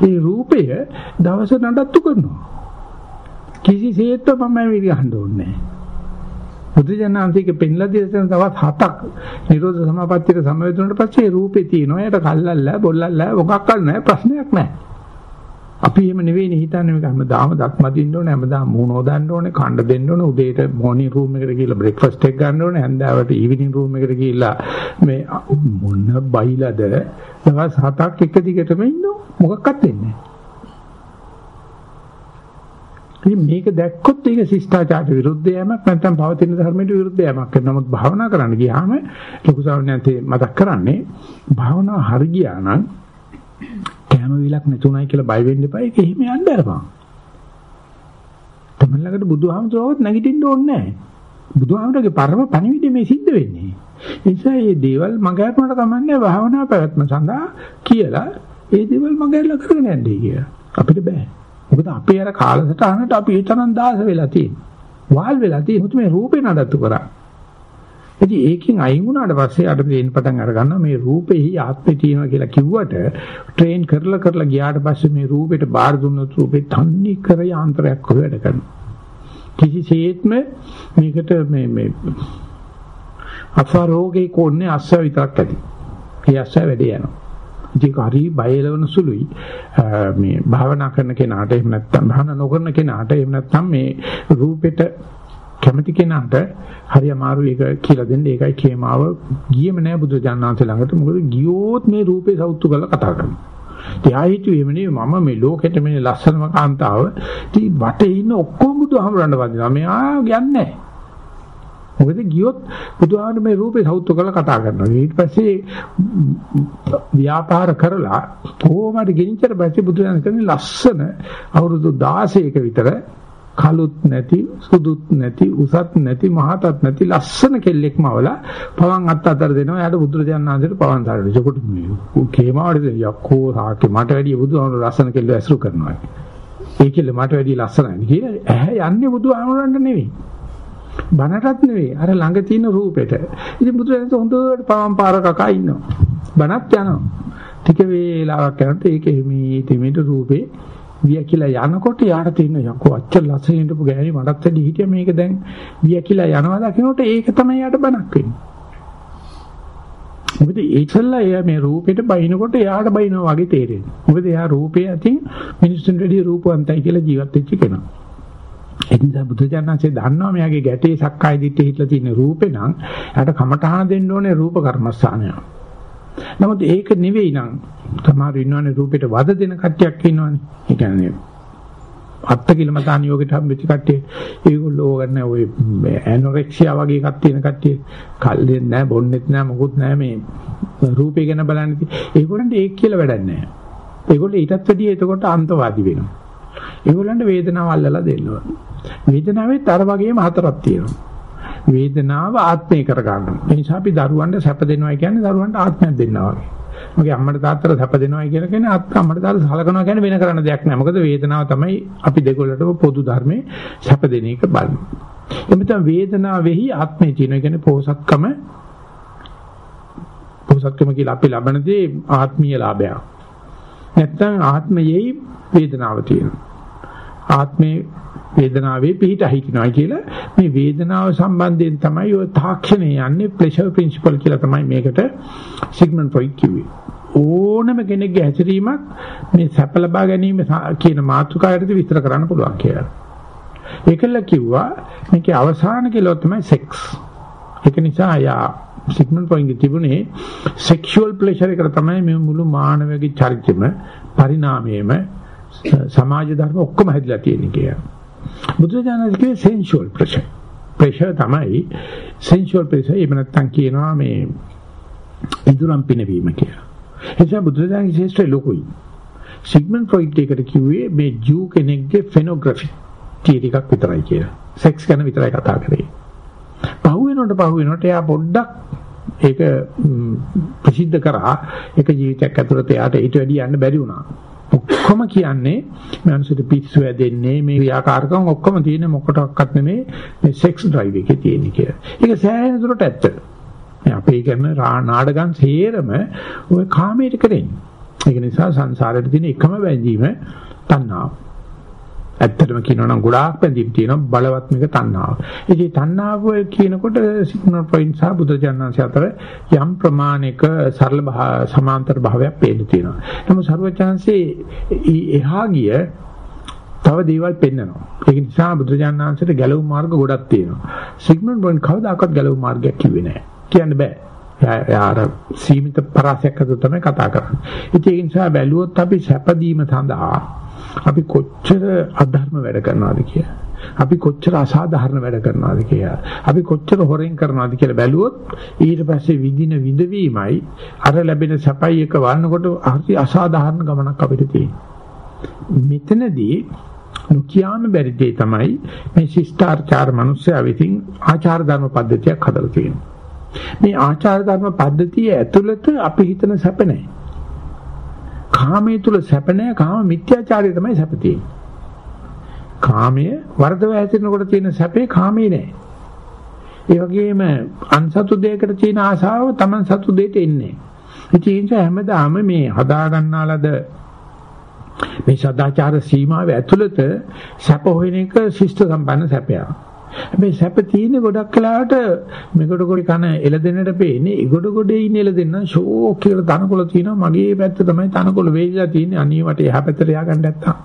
මේ රූපය දවස නඩත්තු කරනවා. කිසිසේත්ම මම මේක ගහන්න ඕනේ නැහැ. බුදුජානන්තික පෙන්ලා දෙන තවත් හතක්. නිරෝධ සමාපත්තියට සමවැදුනට පස්සේ රූපේ තියෙනවා. ඒකට කල්ලල්ලා බොල්ලල්ලා මොකක්වත් නැහැ. ප්‍රශ්නයක් නැහැ. අපි එහෙම නෙවෙයිනේ හිතන්නේ. මේක හැමදාම දත් මදින්න ඕනේ හැමදාම මූණ හොදන්න ඕනේ කණ්ඩ දෙන්න ඕනේ උදේට මොර්නින් රූම් එකට ගිහලා බ්‍රෙක්ෆාස්ට් එක ගන්න ඕනේ හැන්දෑවට ඊවිනිං රූම් එකට ගිහලා මේ මොන බයිලාද? දවස් හතක් එක දිගටම ඉන්නෝ මොකක්වත් වෙන්නේ නැහැ. මේක දැක්කොත් ඒක ශිෂ්ටාචාරයට විරුද්ධ යෑමක් නැත්නම් පවතින ධර්මයට විරුද්ධ යෑමක් කරනවා. නමුත් භාවනා කරන්න ගියාම ලොකු සාවඥාන්තේ මතක් කරන්නේ භාවනාව හරි ගියා නම් කැම විලක් නැතුණයි කියලා බය වෙන්න එපා. ඒක එහෙම යන්න අරපන්. තමන් ළඟට බුදුහාමුදුරුවෝත් නැගිටින්න ඕනේ නැහැ. බුදුහාමුදුරුවෝගේ පරම පණිවිඩය මේ සිද්ධ වෙන්නේ. ඒ නිසා මේ දේවල් මගහැරනට කමන්නේ භාවනා පැවැත්ම සඳහා කියලා ඒ දේවල් මගහැරලා කරගෙන යන්නේ කියලා. අපිට බෑ. මොකද අපේ අර කාලසටහනට අපි ඒ තරම් දාස වෙලා තියෙනවා. වාල් වෙලා තියෙනවා මේ රූපේ නඩත්තු කරා. ඉතින් ඒකෙන් අයින් වුණාට පස්සේ අර දෙන්න පටන් අර ගන්නවා මේ රූපෙහි ආත්මේ තියෙනවා කියලා කිව්වට ට්‍රේන් කරලා කරලා ගියාට පස්සේ මේ රූපෙට බාර දුන්නොත් රූපේ තන්නේ කර යාන්ත්‍රයක් වගේ වැඩ කරනවා කිසිසේත්ම මේකට මේ මේ අසරෝගේ කොන්නේ අස්ස විතරක් ඇති. ඒ අස්ස වැඩේ යනවා. ඉතින් හරි බයලවන සුළුයි මේ භාවනා කරන කෙනාට එහෙම නැත්නම් භාවනා නොකරන කෙනාට එහෙම නැත්නම් මේ රූපෙට කැමති කෙනාට හරි අමාරු ඒක කියලා දෙන්න ඒකයි කේමාව ගියේම නෑ බුදුජානනාංශ ළඟට මොකද ගියෝත් මේ රූපේ සෞතු කරලා කතා කරනවා. එයා හිතුවේ මෙනේ මම මේ ලෝකෙට මේ ලස්සනම කාන්තාව ඉතින් වටේ ඉන්න ඔක්කොම බුදුහාමරන්න වදිනවා. මෙයා යන්නේ නෑ. මොකද ගියොත් බුදුහාමර මේ රූපේ සෞතු කරලා කතා කරනවා. ඊට පස්සේ ව්‍යාපාර කරලා කොහොමද ගෙනිච්චට පස්සේ බුදුහාමර කියන්නේ ලස්සන අවුරුදු 16ක විතර කළුත් නැති සුදුත් නැති උසත් නැති මහතත් නැති ලස්සන කෙල්ලෙක්ම අවලා පවන් අත් අතර දෙනවා එයාට බුදුරජාණන් වහන්සේට පවන් තරන. ඒකට මේ කේමාවඩ යක්කෝ සාකේ මට වැඩිය බුදුහාමුදුර ලස්සන කෙල්ල ඇසුරු කරනවා. ඒ කෙල්ල මට වැඩිය ලස්සනයි කියලා ඇහැ යන්නේ බුදුහාමුදුරන්ට නෙවෙයි. බනටත් නෙවෙයි අර ළඟ තියෙන රූපෙට. ඉතින් බුදුරජාණන් හොඳට පවන් පාර කකා ඉන්නවා. බනත් යනවා. ටික වේලාවක් යනකොට ඒකෙ හිමීට හිමීට රූපේ විය කියලා යනකොට යාට තියෙන යකෝ අච්චර ලස්සනින් ඉඳපු ගෑණි මටත් වැඩි හිටිය මේක දැන් විය කියලා යනවා දකින්නට ඒක තමයි යාට බනක් වෙන්නේ. මොකද ඒකල්ලා එයා මේ රූපෙට බයිනකොට එයාට බයිනවා වගේ තේරෙන්නේ. මොකද එයා රූපේ අතින් මිනිස්සුන්ට වැඩි රූපවන්තයි කියලා ජීවත් වෙච්ච කෙනා. ඒ නිසා බුදුජානනාංශය දන්නවා මෙයාගේ ගැටේ සක්කාය දිට්ඨිය හිටලා තියෙන රූපේ නම් එයාට කමඨහන දෙන්න ඕනේ රූප කර්මස්ථානය. නමුත් ඒක නෙවෙයි නං සමහර ඉන්නවනේ රූපෙට වද දෙන කට්ටියක් ඉන්නවනේ. ඒ කියන්නේ අත්ත කිලමතාන යෝගයට හම්බෙච්ච කට්ටිය ඒගොල්ලෝ ගන්න ඔය ඇනොරෙක්සියා වගේ එකක් තියෙන කට්ටිය කල්ලෙත් නැහැ බොන්නෙත් නැහැ මොකුත් නැහැ මේ රූපේ ගැන බලන්නේ. ඒගොල්ලන්ට ඒක කියලා වැඩක් නැහැ. ඒගොල්ලෝ ඊටත් වැඩිය එතකොට අන්තවාදී වෙනවා. ඒගොල්ලන්ට වේදනාව අල්ලලා දෙන්නවා. වේදනාවෙත් අර වගේම හතරක් තියෙනවා. වේදනාව ආත්මේ කර ගන්නවා. ඒ නිසා අපි දරුවන්ට සැප දෙනවා කියන්නේ දරුවන්ට ආත්මයක් දෙන්නවා වගේ. මගේ අම්මට තාත්තට සැප දෙනවා කියන කෙනේ අත් අම්මට තාත්තට සලකනවා කියන්නේ වෙන කරන්න දෙයක් නෑ. මොකද වේදනාව තමයි අපි දෙකොල්ලටම පොදු ධර්මයේ සැප දෙන එක බලන්නේ. එමෙතන වේදනාවෙහි ආත්මේ තියෙන. ඒ කියන්නේ පෝසත්කම පෝසත්කම කියලා අපි ලබනදී ආත්මීය ලාභයක්. නැත්තම් ආත්මයෙහි වේදනාව තියෙනවා. ආත්මේ වේදනාවේ පිහිට හිටිනවා කියලා මේ වේදනාව සම්බන්ධයෙන් තමයි ඔය තාක්ෂණය යන්නේ ප්ලෙෂර් ප්‍රින්සිපල් කියලා තමයි මේකට සිග්මන්ඩ් ෆ්‍රොයිඩ් කිව්වේ. ඕනම කෙනෙක්ගේ හැසිරීමක් මේ සැප ලබා ගැනීම කියන මාතෘකාවටද විස්තර කරන්න පුළුවන් කියලා. ඒකල කිව්වා මේකේ අවසාන කෙලව තමයි සෙක්ස්. ඒක නිසා යා සිග්මන්ඩ් ෆ්‍රොයිඩ් තිබුණේ සෙක්ෂුවල් ප්ලෙෂර් එකට තමයි මේ මුළු මානවයාගේ චරිතෙම පරිණාමයේම සමාජ ධර්ම ඔක්කොම හැදිලා තියෙන්නේ කියලා. බුදුරජාණන් කිව්වේ sensual pressure. pressure තමයි sensual pressure. එහෙම නැත්නම් කියනවා මේ ඉදුරම් පිනවීම කියලා. එනිසා බුදුරජාණන් ශේෂ්ත්‍රය ලොකුයි. සිග්මන්ඩ් ෆ්‍රොයිඩ් එකට කිව්වේ මේ ජූ කෙනෙක්ගේ ෆෙනෝග්‍රැෆි තියරි එකක් විතරයි කියලා. සෙක්ස් ගැන විතරයි කතා කරේ. පහු වෙනකොට පහු වෙනකොට එයා පොඩ්ඩක් ඒක ප්‍රසිද්ධ කරා ඒක ජීවිතයක් ඇතුළත එයාට ඊට වැඩි යන්න බැරි වුණා. ඔක්කොම කියන්නේ මනුස්සයට පිස්සු ඇදෙන්නේ මේ ක්‍රියාකාරකම් ඔක්කොම තියෙන මොකටවත් නෙමෙයි මේ සෙක්ස් ඩ්‍රයිව් එකේ තියෙන්නේ කියලා. ඒක සෑහෙන දුරට ඇත්ත. මේ අපේ කරන නාඩගම් සේරම ওই කාමයට කරන්නේ. ඒක නිසා සංසාරේ තියෙන එකම බැඳීම තණ්හාව. ඇත්තටම කියනවා නම් ගොඩාක් බැඳීම් තියෙනවා බලවත් මේක තණ්හාව. ඉතින් තණ්හාව කියනකොට සිග්නල් පොයින්ට් සහ බුදුජානනාංශ අතර යම් ප්‍රමාණයක සරල සමාන්තර භාවයක් පේන්න තියෙනවා. නමුත් සර්වචාන්සේ එහා ගිය තව දේවල් පෙන්නනවා. ඒක නිසා බුදුජානනාංශයට ගැලවුම් මාර්ග ගොඩක් තියෙනවා. සිග්මන්ඩ් බ්‍රොයින් කවදාකවත් ගැලවුම් මාර්ගයක් කිව්වේ නැහැ. කියන්න බෑ. යාර සීමිත පරාසයක් අතර තමයි කතා කරන්නේ. ඉතින් ඒ නිසා බැලුවොත් අපි සැපදීම සඳහා අපි කොච්චර අධර්ම වැඩ කරනවද කියලා. අපි කොච්චර අසාධාරණ වැඩ කරනවද කියලා. අපි කොච්චර හොරෙන් කරනවද කියලා බැලුවොත් ඊට පස්සේ විඳින විඳවීමයි අර ලැබෙන සැපයි එක වන්නකොට හරි අසාධාරණ ගමනක් අපිට තියෙනවා. මෙතනදී නොකියාම බැරි දෙය තමයි මේ ශිෂ්ටාචාර මිනිස්සයා විසින් ආචාර ධර්ම පද්ධතියක් හදලා තියෙනවා. මේ ආචාර ධර්ම පද්ධතිය ඇතුළත අපි හිතන සැප නැහැ. කාමයේ තුල සැප නැහැ. කාම මිත්‍යාචාරය තමයි සැප තියෙන්නේ. කාමයේ වර්ධව හැසිරෙනකොට තියෙන සැපේ කාමේ නැහැ. ඒ වගේම අන්සතු දෙයකට තියෙන ආසාව Taman සතු දෙයට එන්නේ. ඉතින් හැමදාම මේ හදා ගන්නාලද මේ සදාචාර සීමාව ඇතුළත සැප හොයන එක ශිෂ්ට සම්පන්න සැපයක්. හැබැයි සැප තියෙන්නේ ගොඩක් කලාවට මෙගොඩ ගොඩ කන එළදෙනට පේන්නේ. ඒගොඩ ගොඩේ ඉන්න එළදෙන්න ෂෝක් කියලා තනකොළ තියෙනවා. මගේ පැත්ත තමයි තනකොළ වේලිලා තියෙන්නේ. අනිය වට එහා පැත්තට ය아가න්න නැත්තම්.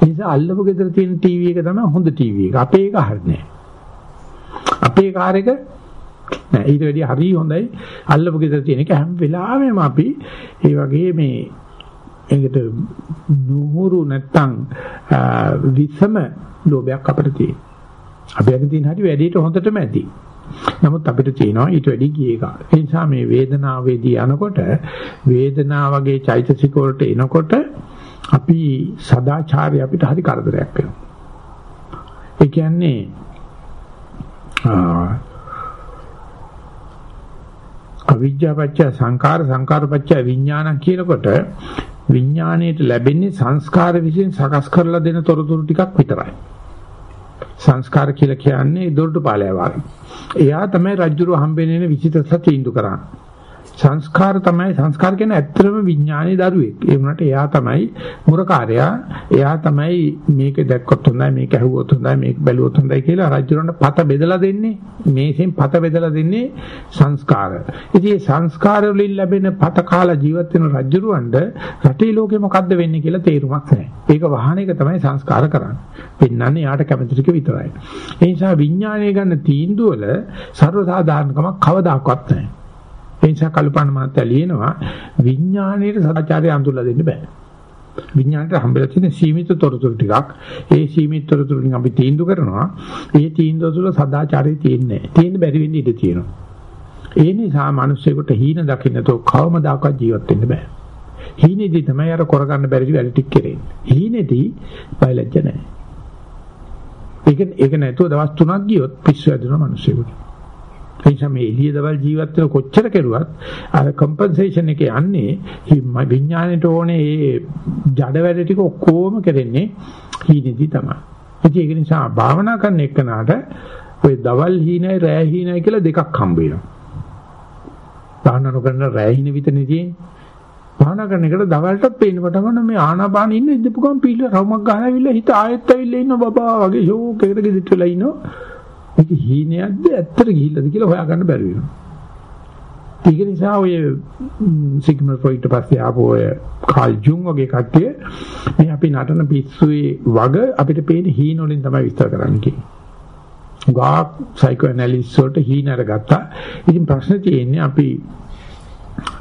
ඒ නිසා අල්ලපු ගෙදර තියෙන ටීවී එක තමයි හොඳ ටීවී එක. අපේ එක හරිනේ අපේ කාර් එක නෑ. ඊට වැඩිය හරි හොඳයි. අල්ලපු ගෙදර තියෙන එක. හැම වෙලාවෙම අපි ඒ වගේ මේ ඒකට නුහුරු නැත්තම් විසම ලෝභයක් අපිට තියෙනවා. අපි අද තියෙන හැටි වැඩේට හොඳටම ඇති. නමුත් අපිට තියෙනවා ඊට වැඩි ගිය එක. ඒ නිසා මේ වේදනාවේදී යනකොට වේදනාව වගේ චෛතසික වලට එනකොට අපි සදාචාරය අපිට හරි කරදරයක් වෙනවා. ඒ කියන්නේ අවිජ්ජාපච්ච සංකාර සංකාරපච්ච විඥාන කියනකොට විඥාණයට ලැබෙන්නේ සංස්කාර විසින් සකස් කරලා දෙන තොරතුරු ටිකක් විතරයි. සංස්කාර කියලා කියන්නේ දොරටු පාලය වගේ. එයා තමයි රජුරු හම්බෙන්නේ විචිතස තීන්දුව කරන්නේ. සංස්කාර තමයි සංස්කාර කියන්නේ ඇත්තම විඥානයේ දරුවෙක්. ඒ වුණාට එයා තමයි මුරකාරයා. එයා තමයි මේක දැක්කොත් හොඳයි මේක ඇහුවොත් හොඳයි මේක බැලුවොත් හොඳයි කියලා රජුරන්ට පත බෙදලා දෙන්නේ. මේකෙන් පත බෙදලා දෙන්නේ සංස්කාර. ඉතින් මේ සංස්කාර වලින් ලැබෙන පත කාලා ජීවත් වෙන රජුරවන්ට රටේ ලෝකෙ මොකද්ද වෙන්නේ කියලා තේරුමක් නැහැ. ඒක වහන එක තමයි සංස්කාර කරන්නේ. පෙන්වන්නේ යාට කැමති ටික විතරයි. ඒ නිසා විඥානය ගන්න තීන්දුව වල ਸਰවසාධාරණකමක් කවදාකවත් නැහැ. ඒ නිසා කල්පනා මාත්‍යා ලියනවා විඥාණයට සදාචාරය අඳුල්ලා දෙන්න බෑ. විඥාණයට හම්බෙලා තියෙන සීමිත තොරතුරු ටිකක් ඒ සීමිත තොරතුරු වලින් අපි තීන්දුව කරනවා. ඒ තීන්දුව තුළ සදාචාරය තියෙන්නේ නැහැ. තියෙන්න බැරි වෙන්න ඉඩ තියෙනවා. ඒ නිසා මිනිස්සුෙකුට හීන දකින්නතෝ කවමදාකවත් ජීවත් වෙන්න බෑ. හීනේදී තමයි අර කරගන්න බැරි වැඩ ටික කෙරෙන්නේ. හීනේදී බයලජ්ජ නැහැ. ඒක ඒක නැතුව දවස් 3ක් ගියොත් පිස්සු ඇදෙනවා මිනිස්සුෙකුට. ඒ නිසා මේ එළිය දවල් ජීවත් වෙන කොච්චර කෙරුවත් අර කම්පෙන්සේෂන් එකේ යන්නේ විඥාණයට ඕනේ ඒ ජඩ වැඩ ටික ඔක්කොම කරන්නේ හීනෙදි තමයි. ඉතින් ඒක නිසා භාවනා කරන එකනට ඔය දවල් හීනයි රෑ හීනයි කියලා දෙකක් හම්බ වෙනවා. භාවනා නොකරන රෑ හීන විතරනේ තියෙන්නේ. භාවනා කරන එකට දවල්ටත් පේන්න පටන් ගන්න මේ ආනාපාන ඉන්න ඉඳපු ගමන් පීල රවුමක් ගහලා ඇවිල්ලා හිත ආයෙත් ඇවිල්ලා ඉන්න බබා වගේ ෂෝක් එකකට ගෙදිට වෙලා ඉන්නවා. මේක හීනයක්ද ඇත්තට ගිහිල්ලාද කියලා හොයාගන්න බැරි වෙනවා. ඒක නිසා ඔය සිග්මන්ඩ් ෆ්‍රොයිඩ් පස්සේ ආපු ඔය කාල් ජුන් වගේ කට්ටිය මේ අපි නටන පිස්සුවේ වග අපිට පේන හීන වලින් තමයි විස්තර කරන්නේ කියන්නේ. ගා සයිකෝ ඇනලිසිස් වලට හීන අරගත්තා. ඉතින් ප්‍රශ්නේ තියෙන්නේ අපි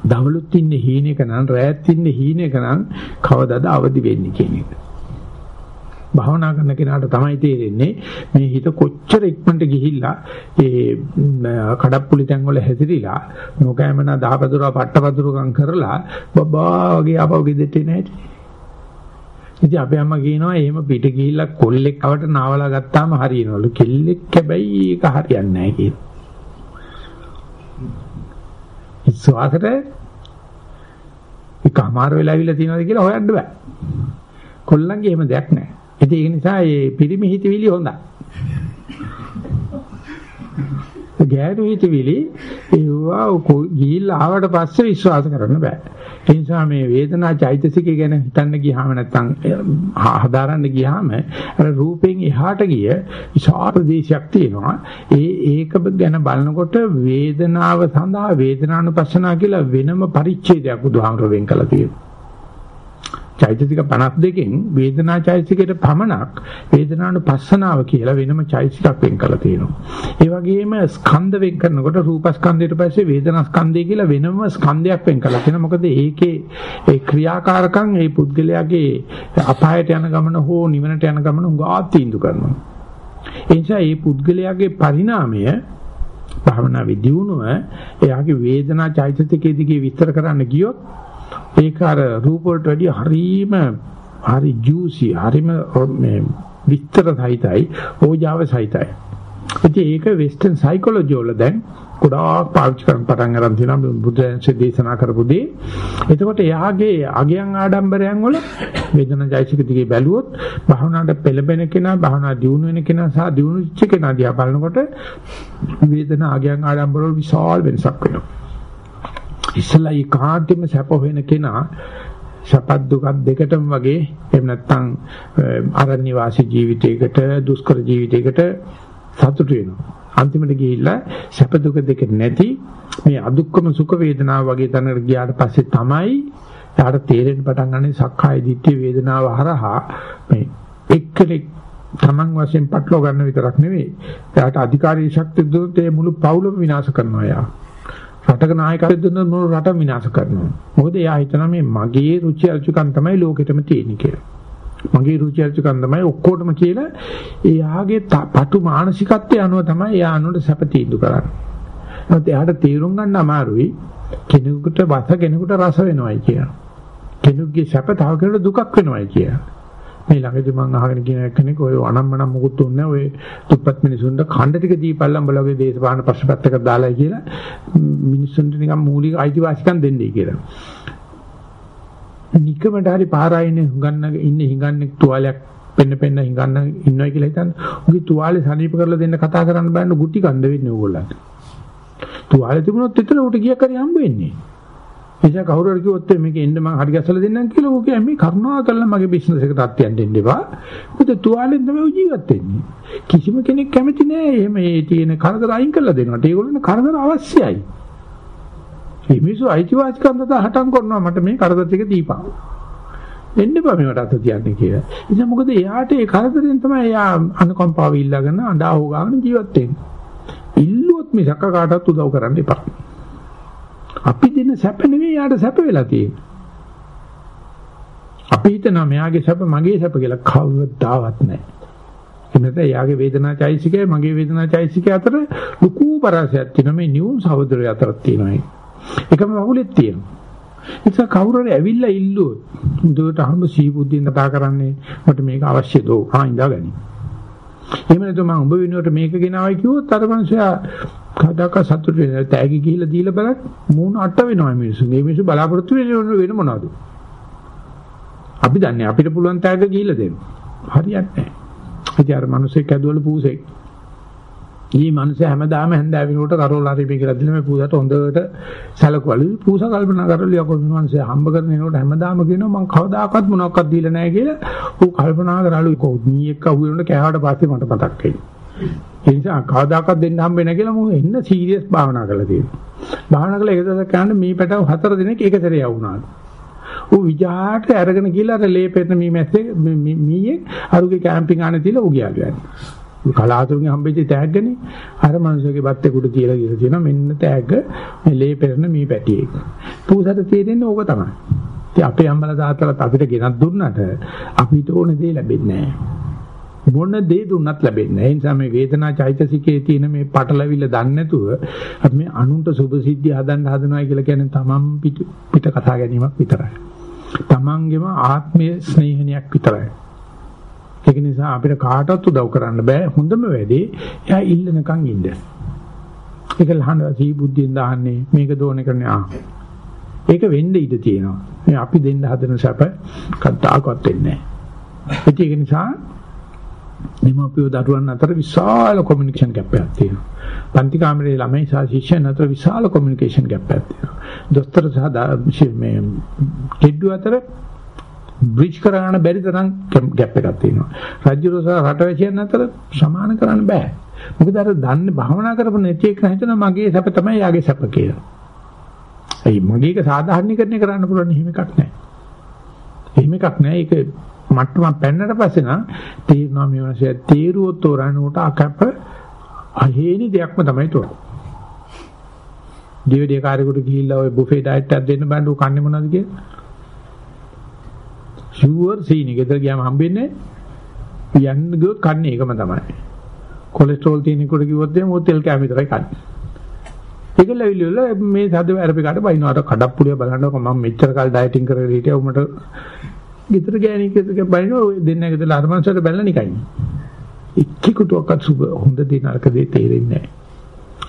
දවලුත් ඉන්නේ හීනෙක නම් රැයත් ඉන්නේ හීනෙක නම් කවදාද අවදි වෙන්නේ කියන එක. භාවනා කරන කෙනාට තමයි තේරෙන්නේ මේ හිත කොච්චර ඉක්මනට ගිහිල්ලා ඒ කඩප්පුලි තැන් වල හැසිරීලා නොකෑමනා දහපදුරා පට්ටපදුරකම් කරලා බබා වගේ ආපහු ගෙදෙට නැහැටි. ඉතින් අපේ අම්මා කියනවා එහෙම පිට ගිහිල්ලා කොල්ලෙක් අවට නාවලා ගත්තාම හරියනවලු. කෙල්ලෙක් හැබැයි ඒක හරියන්නේ නැහැ කියලා. ඉස්සවකට ඒක අමාරු වෙලා අවිලා තියෙනවද කියලා හොයන්න බෑ. කොල්ලන්ගේ එහෙම දෙයක් නැහැ. ඉතින් ඒක නිසා මේ පිරිමි හිතවිලි හොඳයි. ගෑනු හිතවිලි ඒවා ගිහිල්ලා ආවට පස්සේ විශ්වාස කරන්න බෑ. ඒ නිසා මේ වේදනා චෛතසිකය ගැන හිතන්න ගියාම නැත්තම් හදාරන්න ගියාම අර රූපෙන් එහාට ගිය විශාල ප්‍රදේශයක් තියෙනවා. ඒ ඒක ගැන බලනකොට වේදනාව සඳහා වේදනානුපස්සනා කියලා වෙනම පරිච්ඡේදයක් බුදුහාමර වෙන් කළා තියෙනවා. චෛතසික 52කින් වේදනා චෛතසිකයට පමණක් වේදනානුපස්සනාව කියලා වෙනම චෛතසිකක් වෙන් කරලා තියෙනවා. ඒ වගේම ස්කන්ධ වෙන් කරනකොට රූපස්කන්ධයට පස්සේ වේදනාස්කන්ධය කියලා වෙනම ස්කන්ධයක් වෙන් කරලා තියෙනවා. මොකද ඒකේ ඒ ක්‍රියාකාරකම් ඒ පුද්ගලයාගේ අපායට යන ගමන හෝ නිවනට යන ගමන උගා තීන්දුව කරනවා. ඒ නිසා මේ පුද්ගලයාගේ පරිණාමය භාවනා විද්‍යුණුව එයාගේ වේදනා චෛතසිකයේ දිගේ විස්තර කරන්න ගියොත් ඒක අර රූප වලට වැඩිය හරීම හරි ජූසි හරිම මේ විස්තර සහිතයි ඕජාව සහිතයි. ඉතින් ඒක වෙස්ටර්න් සයිකොලොජි වල දැන් ගොඩාක් පාවිච්චි කරන් පටන් ගන්න තියෙනවා බුදුන්සේ දේශනා කරපු දේ. එතකොට එයාගේ අගයන් ආඩම්බරයන් වල වේදනා ජයසික දිගේ බැලුවොත් භාවනාවට පෙළඹෙන කෙනා භාවනා දියුණු වෙන කෙනා සහ දියුණු වෙච්ච කෙනා දිහා බලනකොට වේදනා අගයන් ආඩම්බර වල විශාල වෙනසක් වෙනවා. ඉස්සලා ඒකාන්තෙම සැප හොයන කෙනා සපත් දුක දෙකටම වගේ එහෙම නැත්නම් අරණ්‍ය වාසී ජීවිතයකට දුෂ්කර ජීවිතයකට සතුටු වෙනවා. අන්තිමට ගිහිල්ලා සැප දුක දෙක නැති මේ අදුක්කම සුඛ වේදනාව වගේ තැනකට ගියාට පස්සේ තමයි යාට තේරෙන්න පටන් ගන්නේ සක්කාය දිට්ඨි වේදනාව හරහා මේ එක්කෙනෙක් Taman වශයෙන් පටලවා ගන්න විතරක් නෙවෙයි. එයාට අධිකාරී ශක්තිය දුන්නොත් ඒ මුළු පවුලම විනාශ කරනවා යා. රටක නායකයෙක් දුන්නොත් මුළු රටම විනාශ කරනවා. මොකද එයා හිතනවා මේ මගේ රුචි අරුචිකම් තමයි ලෝකෙටම තියෙන්නේ කියලා. මගේ රුචි අරුචිකම් තමයි ඔක්කොටම කියලා එයාගේ පටු මානසිකත්වය අනුව තමයි එයා අනුන්ට සැප තීන්දුව කරන්නේ. නමුත් එයාට තීරුම් ගන්න අමාරුයි කෙනෙකුට වස කෙනෙකුට රස වෙනවයි කියලා. කෙනෙකුගේ සැප තව කෙනෙකුට දුකක් වෙනවයි කියලා. මේ ළඟදී මම අහගෙන කියන කෙනෙක් ඔය අනම්මනම් මුකුත් උන්නේ ඔය තුප්පත් මිනිසුන්ට ඛණ්ඩ ටික දීපල්ලම් බලවගේ දේශපාලන ප්‍රශ්න පැත්තකට දාලා කියලා මිනිසුන්ට නිකන් මූලික අයිතිවාසිකම් දෙන්නේ කියලා. නිකමට හරි පාරායිනේ හුඟන්න ඉන්නේ හිඟන්නේ තුවාලයක් පෙන්න පෙන්න හිඟන්න ඉන්නවා කියලා හිතන්න. උගේ තුවාලේ සනීප කරලා දෙන්න කතා කරන්න බෑන ගුටි කණ්ඩ වෙන්නේ ඕගොල්ලන්ට. තුවාලේ තිබුණොත් එතන උට ගියක් හරි හම්බ වෙන්නේ. එනිසා කවුරු හරි කිව්වොත් මේක එන්න මං හරි ගැසලා දෙන්නම් කියලා ඌ කියන්නේ මේ කරුණා කරලා මගේ බිස්නස් එකට අත්යන් දෙන්න එපා. මොකද තුවාලෙන් තමයි ඌ ජීවත් වෙන්නේ. කිසිම කෙනෙක් කැමති නෑ එහෙම මේ තියෙන කරදර අයින් කරලා දෙනවට. ඒගොල්ලෝ කරදර අවශ්‍යයි. මේ මිනිස්සු අයිතිවාසිකම් දත හටම් කරනවා මට මේ කරදර ටික දීපන්. එන්න එපා මේවට අත තියන්නේ කියලා. ඉතින් මොකද එයාට ඒ කරදරෙන් තමයි එයා අනුකම්පාව ඉල්ලගෙන අඬා හොගාගෙන ජීවත් වෙන්නේ. ඉල්ලුවොත් මිසක කාටවත් උදව් කරන්න එපා. අපි දෙන සැප නෙවෙයි යාට සැප වෙලා තියෙන්නේ. අපි හිතනවා මෙයාගේ සැප මගේ සැප කියලා කවදාවත් නැහැ. එනත යාගේ වේදනාචෛසිකය මගේ වේදනාචෛසිකය අතර ලুকু පරාසයක් තියෙනවා මේ නියුන් සහෝදරය අතරක් තියෙනවා. එකම වහුලෙත් තියෙනවා. ඒක කවුරු හරි ඇවිල්ලා ඉල්ලුවොත් දුවට අහඹ සීබුද්ධියෙන් කතා කරන්නේ මට මේක අවශ්‍යද? ආ ඉඳගනි. එහෙම නැත්නම් මම ඔබ වෙනුවට මේක ගෙනාවයි කිව්වොත් අර මනුස්සයා කදාක සතුට වෙන තෑගි ගිහිල්ලා දීලා බලන්න මූණ අට වෙනවා මිනිස්සු. මේ මිනිස්සු බලාපොරොත්තු වෙන වෙන මොනවද? අපි දන්නේ අපිට පුළුවන් තෑග්ග ගිහිල්ලා දෙන්න. හරියන්නේ නැහැ. ඉතින් අර මිනිස්සෙක් ඇදුවල පූසෙක්. ඊ මිනිස්සු හැමදාම හැන්දෑ වෙනකොට කරෝල හරිපේ කියලා දෙන මේ පූසට හොඳට සැලකුවලු. පූස කල්පනා කරලු යකෝ මිනිස්සු හම්බ කරන එනකොට හැමදාම කියනවා මං කවදාකවත් මොනවක්වත් දීලා නැහැ කියලා. ඌ කල්පනා කරලු කොහොමද මීයක් අහුවෙනකොට කෑවට පස්සේ මට මතක් වෙන්නේ. ඒ නිසා කවදාකවත් දෙන්න හම්බ වෙන්නේ කියලා මම එන්න සීරියස් භාවනා කරලා තියෙනවා. භාවනා කළා එක දවසක් යනකොට මේ පැටව හතර දිනක් එක සැරේ යවුණාලු. ඌ විජාට අරගෙන ගිහලා අර ලේපෙන්න මී මැස්සේ මීයේ අරුගේ කැම්පින් ආනේ තියලා ඌ ගියා කියන්නේ. කලාතුරකින් හම්බෙච්ච තෑග්ගනේ අර මනුස්සයගේ බත් එකුට තියලා කියලා කියනවා මෙන්න තෑග්ග මේ ලේපෙන්න මී පැටියෙක්. පූසට තේරෙන්නේ ඕක තමයි. ඉතින් අපේ අම්මලා තාත්තලාත් අපිට ගෙනත් දුන්නට අපිට ඕන දේ ලැබෙන්නේ නැහැ. මොන දේ දුන්නත් ලැබෙන්නේ නැහැ. ඒ නිසා මේ වේදනා චෛතසිකයේ තියෙන මේ පටලවිල්ල දන්නේ නැතුව අපි මේ අනුන්ට සුභසිද්ධිය හදන්න හදනවා කියලා කියන්නේ තමන් පිට පිට කතා ගැනීමක් විතරයි. තමන්ගේම ආත්මීය ස්නේහණයක් විතරයි. ඒක නිසා අපිට කාටවත් උදව් කරන්න බෑ. හොඳම වැඩේ එයා ඉල්ලනකන් ඉන්න. ඒක ලහන සී බුද්ධියෙන් දාන්නේ මේක දෝන කරන්නේ ආ. ඒක වෙන්න ඉඩ තියෙනවා. මේ අපි දෙන්න හදන සැප කද්දාකවත් වෙන්නේ නැහැ. ඒක නිසා දෙමාපියෝ දරුවන් අතර විශාල කොමියුනිකේෂන් ගැප් එකක් තියෙනවා. පන්ති කාමරේ ළමයි සහ ශිෂ්‍යයන් අතර විශාල කොමියුනිකේෂන් ගැප් එකක් තියෙනවා. දොස්තර සහ මේ කිඩ්ඩු අතර බ්‍රිජ් කරගන්න බැරි තරම් ගැප් එකක් තියෙනවා. රජු සහ රටවැසියන් අතර සමාන කරන්න බෑ. මොකද අර දන්නේ භවනා කරපු නැති එක හිතන මගේ සැප තමයි යාගේ සැප කියලා. ඒ මගේ එක සාධාරණීකරණය කරන්න පුළුවන් එහෙම එකක් නැහැ. එහෙම එකක් නැහැ. ඒක මට්ටමක් පැන්නට පස්සේ නම් තේරෙනවා මේ වගේ තේරුවොත් තෝරනකොට අකප්ප අහේනි දෙයක්ම තමයි තෝරන්නේ. ඩීවීඩී කාර්යකට ගිහිල්ලා ওই බුෆේ ඩයට් එකක් දෙන්න බෑන්ඩු කන්නේ මොනවද කියලා? ෂුවර් සීනි ගෙදර ගියාම හම්බෙන්නේ යන්න ගියොත් කන්නේ ඒකම තමයි. කොලෙස්ටරෝල් තියෙන කොට කිව්වොත් එහම ඔය තෙල් කෑම විතරයි කන්නේ. ඒකල ඇවිල්ලා මේ සද්ද වැරපි කාට බයින්වට කඩප්පුලිය බලන්නකො මම මෙච්චර කල් ඩයටින් කරගෙන හිටියා උඹට ගෙදර ගෑණියෙක් එක බයින්න ඔය දෙන්නගේ ගෙදර අරමංශයට බැලලා නිකන්. එක්කෙකුටවත් සුබ හොඳ දේ නරක දේ තේරෙන්නේ නැහැ.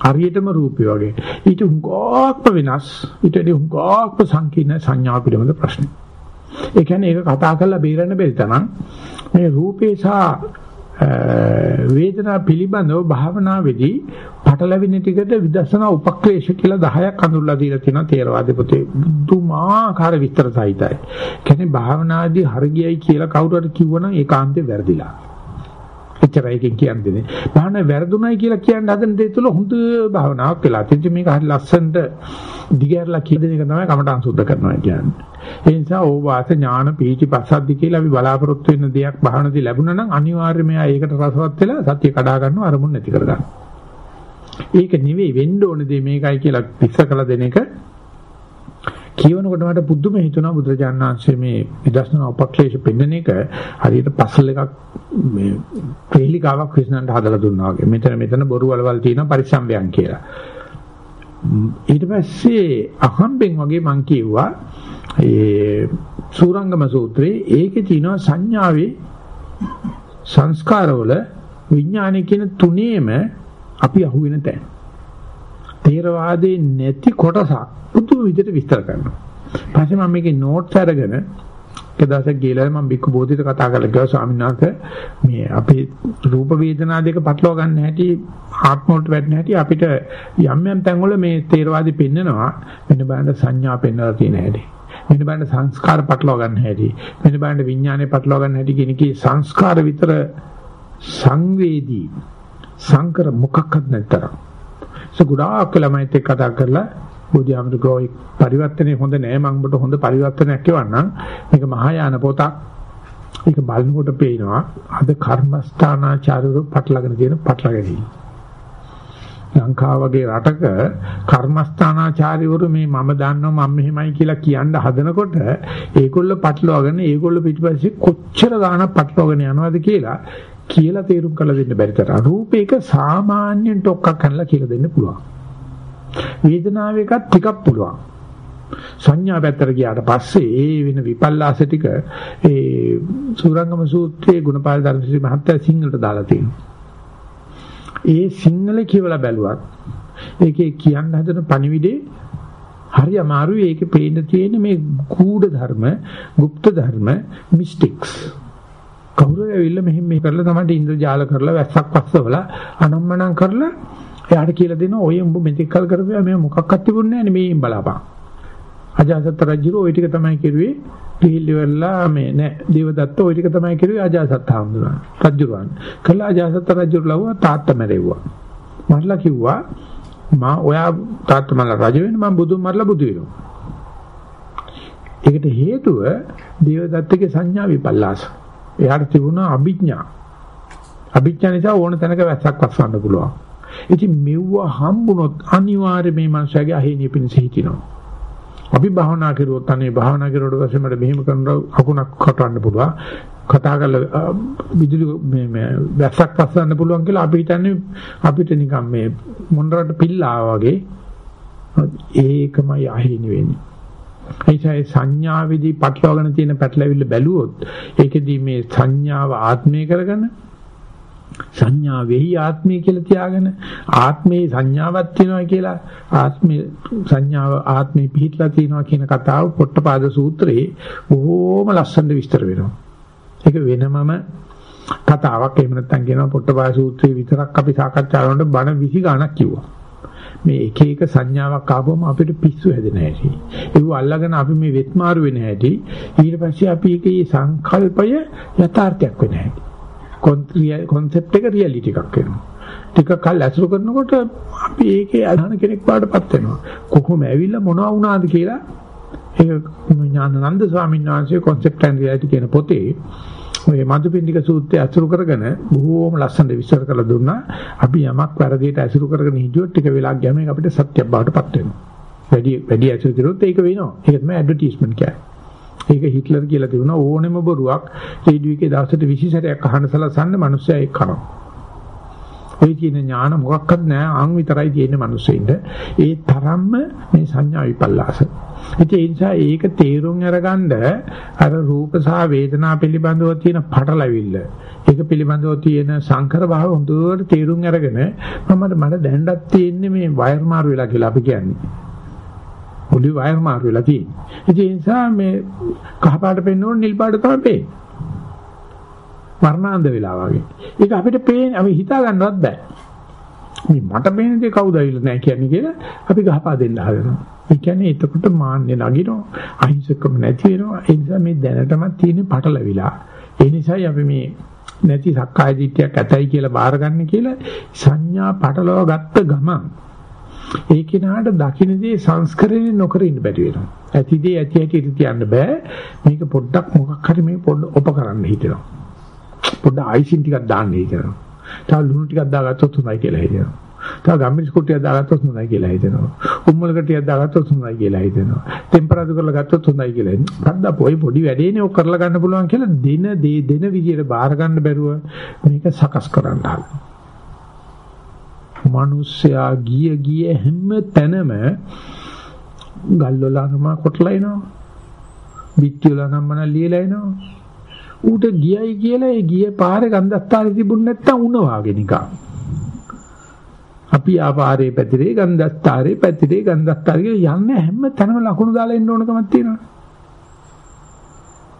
හරියටම රූපය වගේ. ඊට හුඟක්ම වෙනස්. ඊට හුඟක්ම සංකීර්ණ සංඥා පිළිබඳ ප්‍රශ්න. ඒ කියන්නේ ඒක කතා කරලා බේරන්න බැරි තරම් මේ රූපේ සහ වේදනා පිළිබඳව භාවනාවේදී පටලැවෙන ටිකට විදර්ශනා උපක්ලේශ කියලා 10ක් අඳුරලා දීලා තියෙනවා තේරවාදී පොතේ. බුදුමාකාර විස්තර සහිතයි. කියන්නේ භාවනාදී හරියයි කියලා කවුරු හරි කිව්වනම් ඒකාන්තේ වැරදිලා. එච්චරයි එකෙන් කියන්නේ. භාවනාව වැරදුණයි කියලා කියන්න හදන දේ තුල හොඳ භාවනාවක් වෙලා. ඉතින් මේක හරි ලස්සනට දිගහැරලා කියන එක තමයි කමටහන් සුද්ධ කරනවා කියන්නේ. ඒ නිසා ඕවාස ඥාන පීචි පස්සද්දි කියලා අපි බලාපොරොත්තු වෙන දෙයක් භාවනාවේදී ලැබුණා නම් අනිවාර්යයෙන්ම එයා ඒකට රසවත් වෙලා සත්‍ය කඩා ගන්නව අරමුණ නැති කර ගන්න. ඒක නෙවෙයි වෙන්න ඕන දේ මේකයි කියලා විශ්ස කළ දෙන එක කියවනකොට මට පුදුම හිතුණා බුදුරජාණන් වහන්සේ මේ විදර්ශනා උපක්ලේශ පෙන්වන එක හරියට පසල් එකක් මේ ප්‍රේලිකාවක් විශ්නන්ට හදලා දුන්නා වගේ. මෙතන මෙතන බොරු වලවල් තියෙනවා පරිසම්බයන් කියලා. ඊට පස්සේ අහම්බෙන් වගේ මං කිව්වා ඒ සූරංගම සූත්‍රයේ ඒකේ තියෙනවා සංඥාවේ සංස්කාරවල විඥානය කියන තුනේම අපි අහුවෙන තැන. තේරවාදේ නැති කොටසක් පුදුම විදිහට විස්තර කරනවා. පස්සේ මම මේකේ නෝට්ස් අරගෙන එක දවසක් ගිහලා මම බික්කු බෝධිට කතා කරලා ගියා ස්වාමීන් වහන්සේ. මේ අපේ රූප වේදනා දෙක පටලවා ගන්න හැටි ආත්ම වලට වැටෙන හැටි අපිට යම් යම් තැන්වල මේ තේරවාදී පෙන්නනවා. මෙන්න බලන්න සංඥා පෙන්වලා තියෙන හැටි. මෙන්න බලන්න සංස්කාර පටලවා ගන්න හැටි. මෙන්න බලන්න විඥානය පටලවා ගන්න හැටි කියන කී සංස්කාර විතර සංවේදී සංකර මොකක්වත් නැතරම් ඒක ගොඩාක් ළමයිත් එක්ක කතා කරලා බුද්ධාමෘගෝ පරිවර්තනේ හොඳ නෑ. මම ඔබට හොඳ පරිවර්තනයක් කියවන්නම්. මේක මහායාන පොතක්. ඒක බලනකොට පේනවා. අද කර්මස්ථානාචාරවරු පටලගෙන තියෙන පටලගෙන ලංකාව වගේ රටක කර්මස්ථානාචාර්යවරු මේ මම දන්නවා මම මෙහෙමයි කියලා කියන්න හදනකොට ඒගොල්ල පටලවාගෙන ඒගොල්ල පිටිපස්සේ කොච්චර ගාණක් පටලවාගෙන යනවද කියලා කියලා තේරුම් කරලා දෙන්න බැරි තරම්. රූපේක සාමාන්‍යයෙන් ටොක්කක් කරලා කියලා දෙන්න පුළුවන්. වේදනාව එකක් ටිකක් පුළුවන්. සංඥා පැත්තට ගියාට පස්සේ ඒ වෙන විපල්ලාස ටික ඒ සූරංගම සූත්‍රයේ ගුණපාල ධර්මසිරි මහත්තයා සිංහලට දාලා තියෙනවා. ඒ සිංහලේ කියවලා බැලුවත් ඒකේ කියන්න හදන පණිවිඩේ හරි අමාරුයි ඒකේ පේන්න තියෙන මේ ගූඪ ධර්ම, গুপ্ত ධර්ම, මිස්ටික්ස්. කවුරු ඇවිල්ලා මෙහෙම මේ කරලා තමයි ඉන්ද්‍රජාල කරලා වැස්සක් පස්සවලා අනම්මනම් කරලා එයාට කියලා දෙනවා ඔය උඹ මෙතෙක් කල් කරපුවා මේ මොකක්වත් තිබුණේ නැහැ නේ මේ බලපන්. අජාසත් රජුරෝ ওই ටික තමයි කිරුවේ පිළිලි වෙලා මේ නෑ දේවදත්ත ওই ටික තමයි කිරුවේ අජාසත් හාමුදුරන් රජුරන්. කළා අජාසත් රජුර ලව්වා තාත්තා මැරෙව්වා. මරලා කිව්වා මා ඔයා තාත්තා මරලා රජ වෙන්න මම බුදුන් මරලා බුදු වෙනවා. ඒකට හේතුව දේවදත්තගේ සංඥා විපල්ලාස. එයාට තිබුණා අභිඥා. අභිඥා නිසා ඕන තැනක වැස්සක් වස්සන්න පුළුවන්. ඉතින් මෙව්ව හම්බුනොත් අනිවාර්යයෙන් මේ මනුස්සයාගේ අහිණිය පිණිස හිටිනවා. අපි භාවනා කරුවොත් අනේ භාවනා කරුවට පස්සේ මට මෙහෙම කරන අකුණක් කටවන්න පුළුවන්. කතා කරලා විදුලි මේ මේ වැස්සක් පස්සන්න පුළුවන් කියලා අපි හිතන්නේ අපිට නිකන් මේ මොනරට පිල්ලා වගේ ඒකමයි අහිණි වෙන්නේ. ඒසයි සංඥාවේදී පටලවාගෙන තියෙන පැටලවිල්ල බැලුවොත් ඒකෙදී මේ සංඥාව ආත්මය කරගෙන සංඥා වෙහි ආත්මය කියලා තියාගෙන ආත්මේ සංඥාවක් තියෙනවා කියලා ආත්මේ සංඥාව ආත්මේ පිහිටලා තියෙනවා කියන කතාව පොට්ටපාද සූත්‍රයේ බොහෝම ලස්සනට විස්තර වෙනවා. ඒක වෙනමම කතාවක් එහෙම නැත්නම් කියනවා පොට්ටපාය සූත්‍රයේ විතරක් අපි සාකච්ඡා කරනකොට බණ 20 ගණක් කිව්වා. මේ එක එක සංඥාවක් ආවම අපිට පිස්සු හැදෙන හැටි. ඒව අල්ලගෙන අපි මේ වෙත්මාරු වෙන හැටි. ඊට පස්සේ අපි ඒකේ සංකල්පය යථාර්ථයක් වෙන හැටි. concept එක reality එකක් වෙනවා. ටික කල් ඇසුරු කරනකොට අපි ඒකේ අදහන කෙනෙක් පාඩපත් වෙනවා. කොහොම ඇවිල්ලා මොනවා වුණාද කියලා ඒක ඥානানন্দ ස්වාමීන් වහන්සේ concept and reality කියන පොතේ ඔය මදුපින්ඩික සූත්‍රය අසුරු කරගෙන බොහෝම ලස්සනට විස්තර කරලා දුන්නා. අපි යමක් වැරදියට අසුරු කරගෙන හිටියොත් ටික වෙලාවක් ගියාම අපිට සත්‍යයක් බවටපත් වෙනවා. වැඩි වැඩි අසුරු කරොත් ඒක වෙනවා. ඒක තමයි ඇඩ්වර්ටයිස්මන්ට් කියන්නේ. ඒක හිට්ලර් කියලා තිබුණා ඕනෙම බොරුවක් රේඩියෝ එකේ දවසට 20 සැරයක් අහන්න සලසන්න මිනිස්සයා ඒක කරනවා. ඔය කියන ඥාන මොකක්වත් නැහැ අං විතරයි තියෙන මිනිස්සෙින්ද. ඒ තරම්ම මේ සංඥා විපල්ලාස. ඒ නිසා ඒක තේරුම් අරගන්න අර රූප සහ වේදනා පිළිබඳව තියෙන පටලැවිල්ල ඒක පිළිබඳව තියෙන සංකර භාව හොඳට තේරුම් අරගෙන මම මට දැනටත් තියෙන්නේ මේ වයර් මාරු වෙලා කියලා අපි කියන්නේ. පොඩි වයර් මාරු වෙලා තියෙන්නේ. ඒ නිසා මේ කහ පාට පෙන්න ඕන නිල් පාට තමයි පේන්නේ. වර්ණාන්ද වෙලා වගේ. ඒක අපිට පේන්නේ අපි හිතා ගන්නවත් බෑ. මේ මට පේන දේ කවුද ඇවිල්ලා නැහැ කියන්නේ කියලා අපි ගහපා දෙන්න හදනවා. ඒ කියන්නේ එතකොට මාන්නේ නගිනවා අහිංසකම නැති වෙනවා. ඒ නිසා මේ දැනටමත් තියෙන පටලවිලා. ඒ නිසායි අපි මේ නැති සක්කාය දිට්ඨියක් ඇතයි කියලා බාරගන්න කියලා සංඥා පටලව ගත්ත ගමන් ඒ කෙනාට දකින්නේ සංස්කරණය නොකර ඉන්න බැරි වෙනවා. ඇතිදී ඇති ඇති ඉති කියන්න බෑ. මේක පොඩ්ඩක් මොකක් හරි මේ පොඩ්ඩ ඔප කරන්න හිතෙනවා. පොඩ්ඩ අයිසින් ටිකක් දාන්න හිතෙනවා. තව ලුණු ටිකක් දාගත්තොත් හොඳයි කියලා හිතෙනවා. තව ගම්මිරිස් කුට්ටියක් දාගත්තොත් හොඳයි කියලා හිතෙනවා. උම්මල කටියක් දාගත්තොත් හොඳයි කියලා හිතෙනවා. ටෙම්පරාදු කරලා ගත්තොත් හොඳයි කියලා හිතෙනවා. පද්දා පොයි පොඩි වැඩේනේ ඔක් කරලා ගන්න පුළුවන් කියලා දින දේ දින විදියට බාර ගන්න බැරුව මේක සකස් කරන්න හදනවා. මිනිස්සයා ගිය ගිය හැම තැනම ගල්වල නම කොටලා එනවා. පිටිවල නම මන ලියලා එනවා. ඌට ගියයි කියලා ඒ ගිය පාරේ ගන්ධස්තරේ තිබුණ නැත්තම් උණ වාගේ නිකන්. අපි ආපාරේ පැතිරේ ගන්ධස්තරේ පැතිරේ ගන්ධස්තරේ කියලා යන්නේ හැම තැනම ලකුණු දාලා එන්න ඕනකමක් තියෙනවා.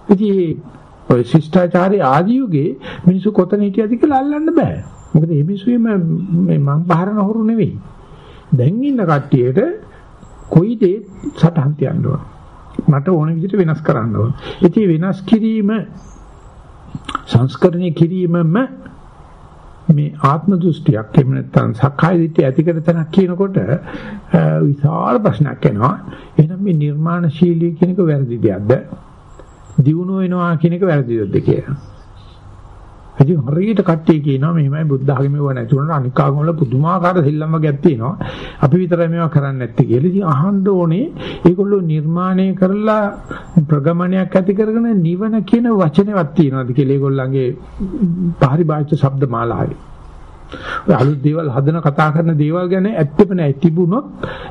ඉතින් ඔය ශිෂ්ටාචාරයේ ආදි යුගයේ මිනිස්සු කොතන හිටියද කියලා අල්ලන්න බෑ. මොකද මේ මිනිස්සු මේ මං බහරන හොරු නෙවෙයි. දැන් ඉන්න කට්ටියට කොයි දේ සටහන් තියන්න ඕන. මට ඕන විදිහට වෙනස් කරන්න ඕන. ඉතින් වෙනස් කිරීම සංස්කරණය කිරීමම මේ ආත්ම දෘෂ්ටියක් එහෙම නැත්නම් සක්කාය දිට්ඨිය ඇති කර තැනක් කියනකොට විශාල ප්‍රශ්නයක් එනවා. එහෙනම් මේ නිර්මාණශීලී කියන එක වැරදි දෙයක්ද? දියුණු වෙනවා කියන එක වැරදිද කියලා. ඉතින් හරියට කට්ටිය කියනවා මෙහෙමයි බුද්ධ ආගමේ වුණ නැතුණා අනික් ආගම වල පුදුමාකාර සෙල්ලම් වර්ගයක් තියෙනවා. අපි විතරයි මේවා කරන්නේ නැත්තේ කියලා. ඉතින් අහන්න ඕනේ ඒගොල්ලෝ නිර්මාණය කරලා ප්‍රගමනයක් ඇති කරගෙන නිවන කියන වචනේවත් තියෙනවද කියලා ඒගොල්ලන්ගේ පරිභාෂිත ශබ්ද මාලාවේ. ඔය අලුත් දේවල් හදන කතා කරන දේවල් ගැන ඇත්තෙම නැහැ. තිබුණොත්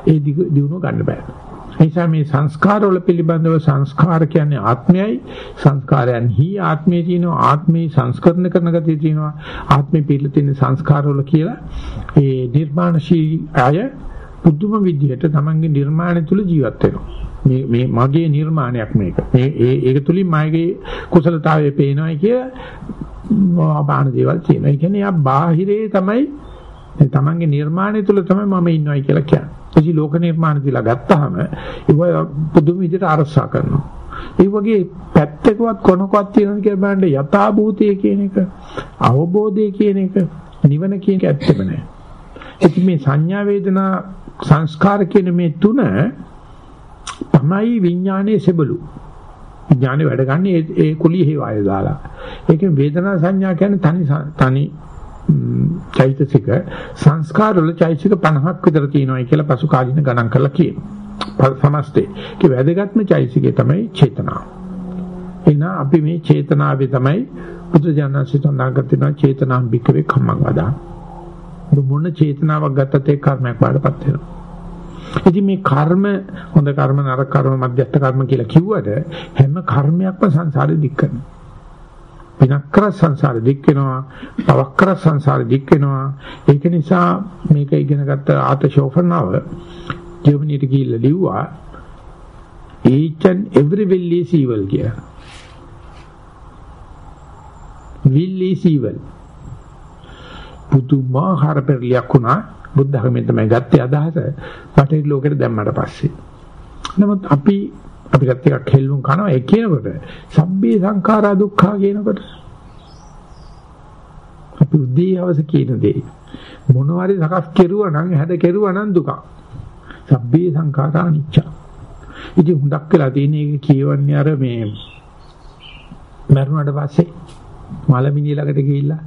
ඒ දිනුව ගන්න බෑ. නිසා මේ සංස්කාරවල පිළිබඳව සංස්කාර කියන්නේ ආත්මයයි. සංස්කාරයන්හි ආත්මයේ තියෙනවා. ආත්මේ සංස්කරණ කරන ගතිය තියෙනවා. ආත්මේ පිළිලා තියෙන සංස්කාරවල කියලා ඒ නිර්මාණශීලී අය පුදුම විදිහට තමන්ගේ නිර්මාණය තුල ජීවත් වෙනවා. මේ මේ මගේ නිර්මාණයක් මේක. මේ ඒක තුලින් මගේ කුසලතාවය පේනවායි කිය බාහන දේවල් තියෙනවා. ඒ කියන්නේ ආ බාහිරේ තමයි තමන්ගේ නිර්මාණය තුල තමයි මම ඉන්නවයි කියලා කියන්නේ ඉතින් ලෝක නිර්මාණ දිලා ගත්තාම ඒක පුදුම විදිහට අරසා කරනවා. ඒ වගේ පැත්තකවත් කොනකවත් තියෙනවද කියලා බලන්න යථා භූතය කියන එක අවබෝධය කියන එක නිවන කියන එක ඇත්තම නෑ. ඉතින් මේ සංඥා වේදනා සංස්කාර කියන මේ තුන තමයි විඥානයේ සෙබළු. විඥානේ වැඩ ගන්න ඒ කුලිය හේවාය දාලා. ඒකේ වේදනා සංඥා කියන්නේ තනි තනි චෛතසික සංස්කාර වල චෛතසික 50ක් විතර තියෙනවා කියලා පසු කාලින ගණන් කරලා කියනවා. සමස්තේ. ඒ වැදගත්ම චෛතසිකේ තමයි චේතනාව. එන අපි මේ චේතනාවේ තමයි බුදුජානක සඳහන් කරනවා චේතනාම් බිකවේ කම්මං වදා. මොන චේතනාවක් ගත්තත් ඒ කර්මයක් වඩපත් වෙනවා. ඉතින් මේ කර්ම හොඳ කර්ම නරක කර්ම මධ්‍යස්ථ කර්ම කියලා කිව්වට හැම කර්මයක්ම සංසාරේ දික් කරනවා. විනක්කර සංසාරෙ දික් වෙනවා පවක්කර සංසාරෙ දික් වෙනවා ඒක නිසා මේක ඉගෙන ගත්ත ආතෂෝෆර්නව ජර්මනියට ගිහිල්ලා ලිව්වා each and every will is evil කියලා will is evil. පුදුමාකාර පෙරලියක් වුණා බුද්ධ ධර්මයෙන් තමයි ගත්තේ අදහස බටහිර ලෝකෙට දැම්මට පස්සේ. නමුත් අපි අපිට ටිකක් හෙල්ලුම් කරනවා ඒ කියනකොට සබ්බේ සංඛාරා දුක්ඛා කියනකොට අපි උදී අවස කියන දේ මොනවාරි සකස් කෙරුවා නම් හැද කෙරුවා නම් දුක. සබ්බේ සංඛාරා අනිච්ච. ඉතින් හුඟක් වෙලා තියෙන එක කියවන්නේ අර මේ මරුණාට පස්සේ මලමිනිය ළඟට ගිහිල්ලා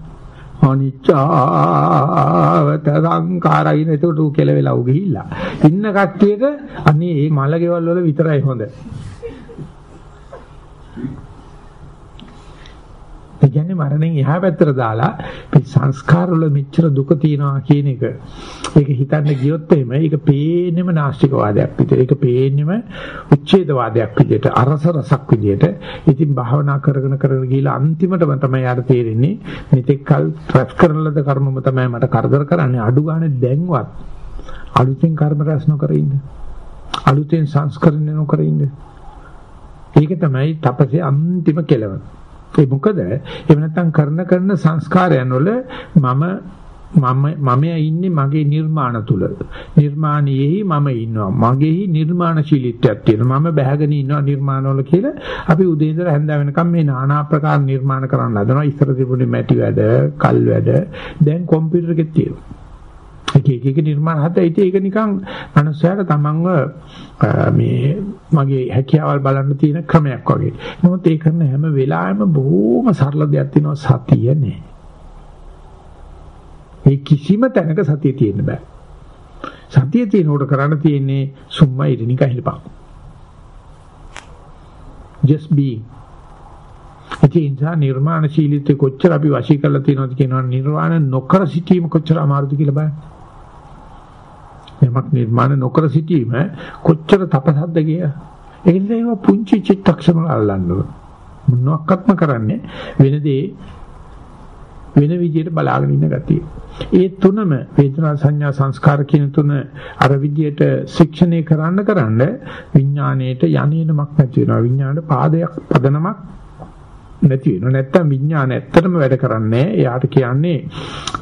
අනිච්චාවත සංකාරයින එතකොට ඌ කෙලවෙලා ඌ ගිහිල්ලා. ඉන්න කට්ටියට අනේ මේ මල ගෙවල් වල විතරයි හොඳ. ඒ කියන්නේ මරණයෙන් එහා පැත්තට දාලා මේ සංස්කාර වල මෙච්චර දුක තියනවා කියන එක. ඒක හිතන්න ගියොත් එහෙම ඒක පේන්නෙම නාස්තිකවාදයක් විදියට ඒක පේන්නෙම උච්ඡේදවාදයක් විදියට අරස රසක් විදියට. ඉතින් භාවනා කරගෙන කරගෙන ගිහලා අන්තිමටම තමයි යාර තේරෙන්නේ මෙතෙක් කල් රැස් කරන ලද කර්මම තමයි මට කරදර කරන්නේ. අඩු ගානේ දැන්වත් අලුතෙන් කර්ම රැස් නොකර ඉන්න. අලුතෙන් සංස්කරණය නොකර ඉන්න. ඒක තමයි තපසේ අන්තිම කෙලවර ඒ මොකද එහෙම නැත්නම් කරන කරන සංස්කාරයන් වල මම මම මම ඉන්නේ මගේ නිර්මාණ තුල. නිර්මාණයේහි මම ඉන්නවා. මගේහි නිර්මාණශීලීත්වයක් තියෙනවා. මම බැහැගෙන ඉන්නවා නිර්මාණවල කියලා. අපි උදේ ඉඳලා හැන්ද වෙනකම් මේ নানা ආකාර නිර්මාණ කරන්න හදනවා. ඉස්සර තිබුණේ මැටි වැඩ, කල් වැඩ. දැන් කම්පියුටර් එකේ තියෙනවා. එක එක එක නිර්මාණ හදලා ඉතින් ඒක නිකන් මනුස්සයාට තමන්ව මේ මගේ හැකියාවල් බලන්න තියෙන ක්‍රමයක් වගේ. නමුත් ඒ කරන හැම වෙලාවෙම බොහොම සරල දෙයක් තියෙනවා සතිය නෑ. ඒ කිසිම තැනක සතිය තියෙන්න බෑ. සතිය තියෙනකොට කරන්න තියෙන්නේ සුම්මා ඉරිනික හිලපන්. just being ඒ නිසා නිර්මාණශීලීත්වය කොච්චර අපි වශී කරලා තියෙනවද කියනවා නිර්වාණ නොකර සිටීම කොච්චර අමාරුද කියලා බලන්න. යමක් නිර්මාණ නොකර සිටීම කොච්චර තපසක්ද කියලා. ඒ නිසා ඒවා පුංචි චිත්තක්ෂණ අල්ලන්න ඕන. මොනවත්ක්ම කරන්නේ වෙනදී වෙන විදියට බලාගෙන ඉන්න ගතිය. ඒ තුනම වේදනා සංඥා සංස්කාර කියන තුන අර විදියට ශික්ෂණය කරන්න කරන්න විඥාණයට යන්නේමක් නැති වෙනවා. විඥාණයට පාදයක් පදනමක් නැති වෙනවා. නැත්තම් විඥාන ඇත්තටම වැඩ කරන්නේ. එයාට කියන්නේ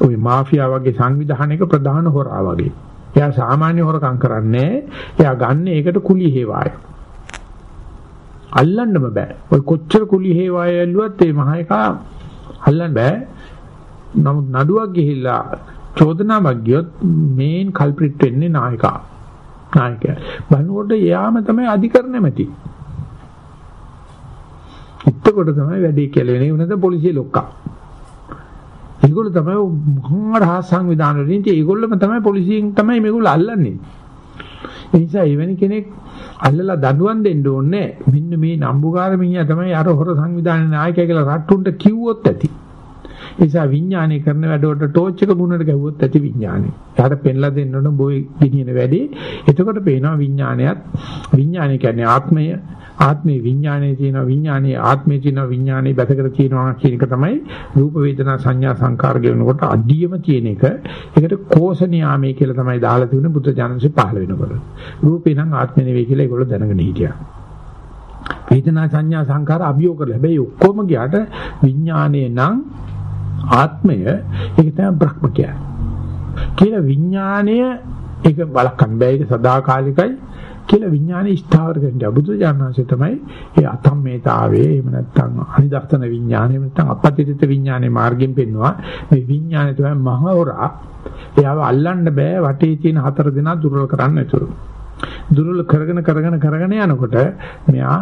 ওই මාෆියා වගේ සංවිධානයක ප්‍රධාන හොරා වගේ. එයා සාමාන්‍ය හොරකම් කරන්නේ එයා ගන්න ඒකට කුලි හේවාය. අල්ලන්නම බෑ. ඔය කොච්චර කුලි හේවාය ඇල්ලුවත් මේ මහ එකා අල්ලන්න බෑ. නමුත් නඩුවක් ගිහිල්ලා චෝදනාවක් ගියොත් මේන් කල්ප්‍රිට් වෙන්නේ නායකයා. නායකයා. බලනකොට එයාම තමයි අධිකරණ නැමැති. එතකොට තමයි වැඩේ කියලා වෙන්නේ. උනද පොලිසිය ලොක්කා. ඒගොල්ලෝ තමයි මහා රහස් සංවිධාන වලින් ඉතින් ඒගොල්ලෝම තමයි පොලිසියෙන් තමයි මේගොල්ලෝ අල්ලන්නේ. ඒ නිසා එවැනි කෙනෙක් අල්ලලා දඬුවම් දෙන්න ඕනේ මෙන්න මේ නම්බුකාර මිනිහා තමයි අර හොර සංවිධානයේ නායකයා කියලා රට්ටුන්ට කිව්වොත් ඇති. ඒ නිසා විඥානය කරන වැඩවලට ටෝච් එක මුණට ගැහුවොත් ඇති විඥානය. එයාට පෙන්ලා දෙන්න ඕන බොයි ගෙනියන වැඩේ. එතකොට පේනවා විඥානයත් විඥානය කියන්නේ ආත්මය ආත්මේ විඥානයේ තියෙන විඥානයේ ආත්මේ තියෙන විඥානයේ බැසකට තියෙනවා කියන එක තමයි රූප වේදනා සංඥා සංකාර කියනකොට අඩියම තියෙන එක. ඒකට කෝෂණියාමේ කියලා තමයි දාලා තිබුණේ බුද්ධ ඥානසේ පහළ වෙනකොට. රූපේ නම් ආත්මේ නෙවෙයි කියලා ඒගොල්ලෝ දැනගෙන හිටියා. වේදනා සංඥා සංකාර අභියෝග කරලා හැබැයි ඔක්කොම ගියාට විඥානයේ නම් ආත්මය ඒක තමයි බ්‍රහ්ම කියන්නේ. කියලා විඥානය ඒක බලකන් බෑ. ඒක සදාකාලිකයි කියලා විඥානේ ස්ථාවර කරන්න බුදුජානනාංශය තමයි ඒ අතම්මේතාවයේ එහෙම නැත්නම් අනිදර්ශන විඥානේ නැත්නම් අපපතිත විඥානේ මාර්ගයෙන් පෙන්නවා. මේ විඥානේ තමයි මහවරා. එයාව අල්ලන්න බෑ. වටේ තියෙන හතර දෙනා දුර්වල කරන්න ඇතුළු. දුර්වල කරගෙන කරගෙන කරගෙන යනකොට මෙයා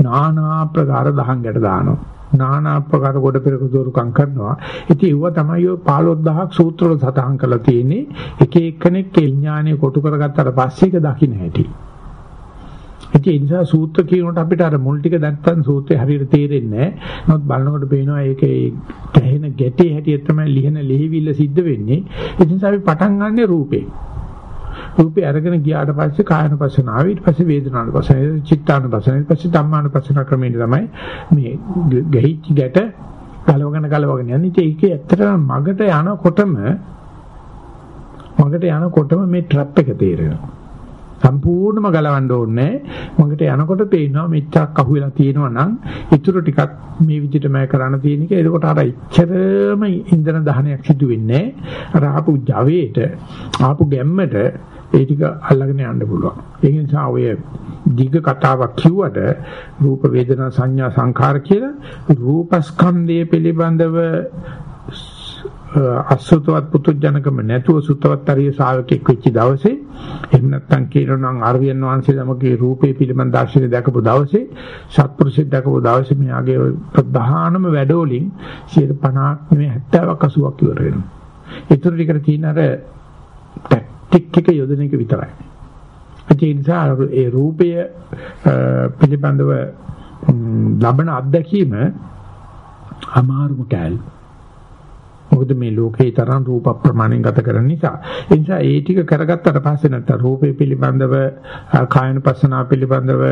නානා ප්‍රකාර දහංගට දානවා. නානා ආකාර කොට පෙරක දෝරුකම් කරනවා. ඉතින් ඒව තමයි ඔය 15000ක් සූත්‍ර වල සටහන් කරලා තියෙන්නේ. එක එක්කෙනෙක් ඒ ඥානය කොටු කරගත්තාට පස්සේ ඒක දකින්න හැටි. ඉතින් ඒ නිසා සූත්‍ර කියනකොට අපිට අර මුල් ටික දැක්කන් සූත්‍රේ හරියට තේරෙන්නේ නැහැ. නමුත් බලනකොට පේනවා ඒකේ ගැහෙන ගැටේ හැටියට තමයි ලිහන ලිහිවිල්ල සිද්ධ වෙන්නේ. ඒ නිසා අපි පටන් ගන්නෙ රූපේ. රූපේ අරගෙන ගියාට පස්සේ කායනුපස්සනාව ඊට පස්සේ වේදනානුපස්සනාව චිත්තානුපස්සනාව ඊට පස්සේ ධම්මානුපස්සනාව ක්‍රමයෙන් තමයි මේ ගැහිච්ච ගැට ගලවගෙන ගලවගෙන යන්නේ. ඉතින් ඒකේ ඇත්තටම මගට යනකොටම මගට යනකොටම මේ ට්‍රැප් එක තේරෙනවා. සම්පූර්ණයෙන්ම ගලවන්න ඕනේ. මගට යනකොට පේනවා මෙච්චරක් අහුවෙලා තියෙනවා නම් ඊටු ටිකක් මේ විදිහටම කරන්න තියෙන එක. එතකොට අර ඉච්ඡරම ඉන්ධන දහනයක් සිදු වෙන්නේ. අර ආපු ජවයට ආපු ගැම්මට ඒ ටික අල්ලගෙන යන්න පුළුවන්. ඒ නිසා ඔය දීඝ කතාවක් කිව්වට රූප වේදනා සංඥා සංඛාර කියලා රූපස්කන්ධය පිළිබඳව අසුතවත් පුතුජනකම නැතුව සුතවත් අරිය ශාවකෙක් වෙච්ච දවසේ එහෙම නැත්නම් කියනනම් අරවියන් වහන්සේ තමගේ රූපේ පිළිබඳ දර්ශනය දැකපු දවසේ සත්පුරුෂයෙක් දැකපු දවසේ මෙයාගේ ප්‍රධානම වැඩෝලින් 50ක් නෙමෙයි 70ක් 80ක් ඉවර වෙනවා. ඒතර ටිකට තියෙන අර ටැක්ටික් එක යොදන එක විතරයි. ඒ නිසා ඒ රූපය පිළිබඳව ලබන අත්දැකීම අමාරුම කැලේ මොකද මේ ලෝකේ තරම් රූප ප්‍රමාණයෙන් ගත කරන නිසා. ඒ නිසා ඒ ටික කරගත්තට පස්සේ නැත්නම් රූපේ පිළිබඳව කායන පස්සනා පිළිබඳව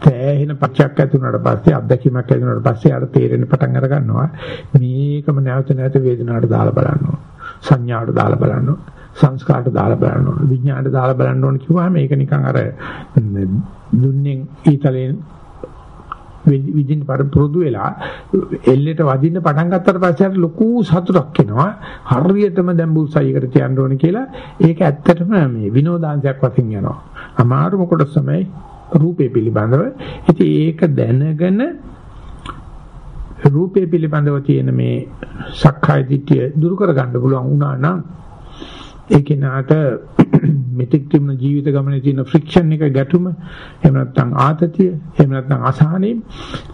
තෑහෙන පච්චයක් ඇති වුණාට පස්සේ අත්දැකීමක් ඇති වුණාට පස්සේ අර තේරෙන පටන් අර ගන්නවා. මේකම නැවත නැවත වේදනාවට දාලා බලන්න ඕන. සංඥාවට දාලා බලන්න ඕන. සංස්කාරට දාලා බලන්න ඕන. විඥාණයට දාලා බලන්න ඕන කිව්වහම මේක නිකන් අර දුන්නේ ඊතලෙන් විදින් පුරුදු වෙලා එල්ලේට වදින්න පටන් ගත්තට පස්සේ අර ලොකු සතුටක් එනවා. හරියටම දැන් බුල්සයියකට තියන්න ඕනේ කියලා. ඒක ඇත්තටම මේ විනෝදාංශයක් වශයෙන් යනවා. අමාරුම කොටස තමයි රූපේ පිළිබඳව. ඉතින් ඒක දැනගෙන රූපේ පිළිබඳව තියෙන මේ සක්කාය දිට්ඨිය දුරු කරගන්න පුළුවන් වුණා නම් ඒ කෙනාට මෙතෙක් තිබුණ ජීවිත ගමනේ තියෙන ෆ්‍රික්ෂන් එක ගැටුම එහෙම නැත්නම් ආතතිය එහෙම නැත්නම් අසහනෙ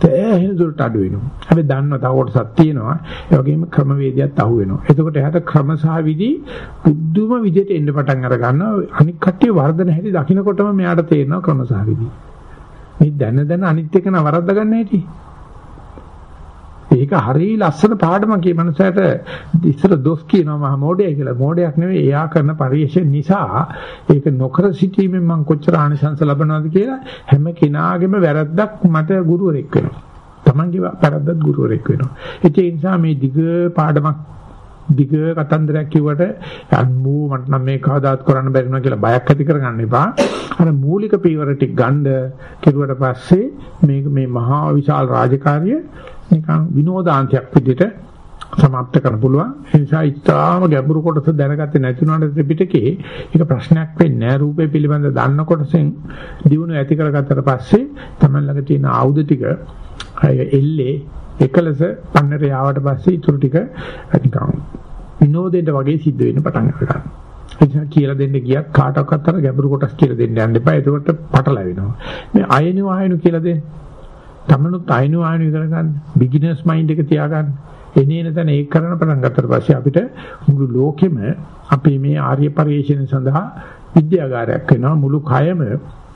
තැහෙන දුරට අඩු වෙනවා. හැබැයි දන්නවා තව කොටසක් තියෙනවා. ඒ වගේම ක්‍රමවේදයක් අහු වෙනවා. එතකොට එයාට ක්‍රම සහ විදි බුද්ධුම විදියට එන්න පටන් අර ගන්නවා. අනික් කට්ටිය වර්ධන හැටි දකින්නකොටම මෙයාට තේරෙනවා ක්‍රම සහ විදි. මේ දැන දැන අනිත් එක නවරද්ද ගන්න හැටි. ඒක හරිය ලස්සන පාඩමක් මේ මනසට ඉස්සර දොස් කියනවා මහා මෝඩයයි කියලා. මෝඩයක් නෙවෙයි එයා කරන පරිශ්‍රය නිසා ඒක නොකර සිටීමෙන් මම කොච්චර ආනිසංස ලබනවද කියලා හැම කෙනාගේම වැරද්දක් මට ගුරුවරෙක් වෙනවා. Tamange වැරද්දත් ගුරුවරෙක් වෙනවා. ඒ නිසා මේ දිග පාඩමක් දිග කතන්දරයක් කිව්වට අම්මෝ මට නම් මේ කවදාත් කරන්න බැරි නෝ කියලා බයක් ඇති කරගන්න එපා. අර මූලික පීවර ටික ගන්න කෙරුවට පස්සේ මේක මේ මහා විශාල රාජකාරිය නිකන් විනෝදාංශයක් විදිහට සමාප්ත කරන්න පුළුවන්. ඒ නිසා ඉතාම ගැඹුරු කොටස දැනගත්තේ නැති වුණාට ත්‍රිපිටකේ ඒක ප්‍රශ්නයක් වෙන්නේ නැහැ. රූපේ පිළිබඳ දන්න කොටසෙන් දිනුන ඇති කරගත්තට පස්සේ තමයි ළඟ තියෙන ආයුධ ටික එල්ලේ එකලස පන්නරේ ආවට පස්සේ ඊටු ටික නිකන් විනෝදෙන්ට වගේ සිද්ධ වෙන්න පටන් ගන්නවා. එනිසා කියලා දෙන්න ගියත් කාටවත් අර ගැඹුරු කොටස් කියලා දෙන්න යන්න එපා. ඒකට පටලැවෙනවා. මේ අයනු ආයනු කියලා දෙන්න තමනුත් අයිනු ආයනු ඉගෙන ගන්න. බිග්ිනර්ස් මයින්ඩ් එක තියාගන්න. එනේන තැන ඒක කරන පටන් ගත්තට පස්සේ අපිට මුළු ලෝකෙම අපේ මේ ආර්ය පරිශ්‍රණ සඳහා විද්‍යාගාරයක් වෙනවා. මුළු කයම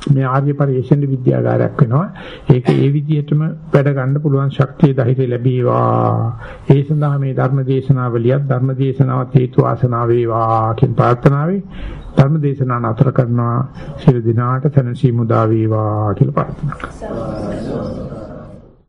මේ ආර්ය පරිශ්‍රණ විද්‍යාගාරයක් වෙනවා. ඒක ඒ විදිහටම වැඩ ගන්න පුළුවන් ශක්තිය ධෛර්යය ලැබේවා. ඒ සඳහා මේ ධර්ම දේශනාවලියත් ධර්ම දේශනාවත් හේතු ආසනාව වේවා කියන ප්‍රාර්ථනාවයි ධර්ම දේශනාව නතර කරනවා. සියලු දිනාට තනසි මුදා වේවා කියලා ප්‍රාර්ථනා කරනවා.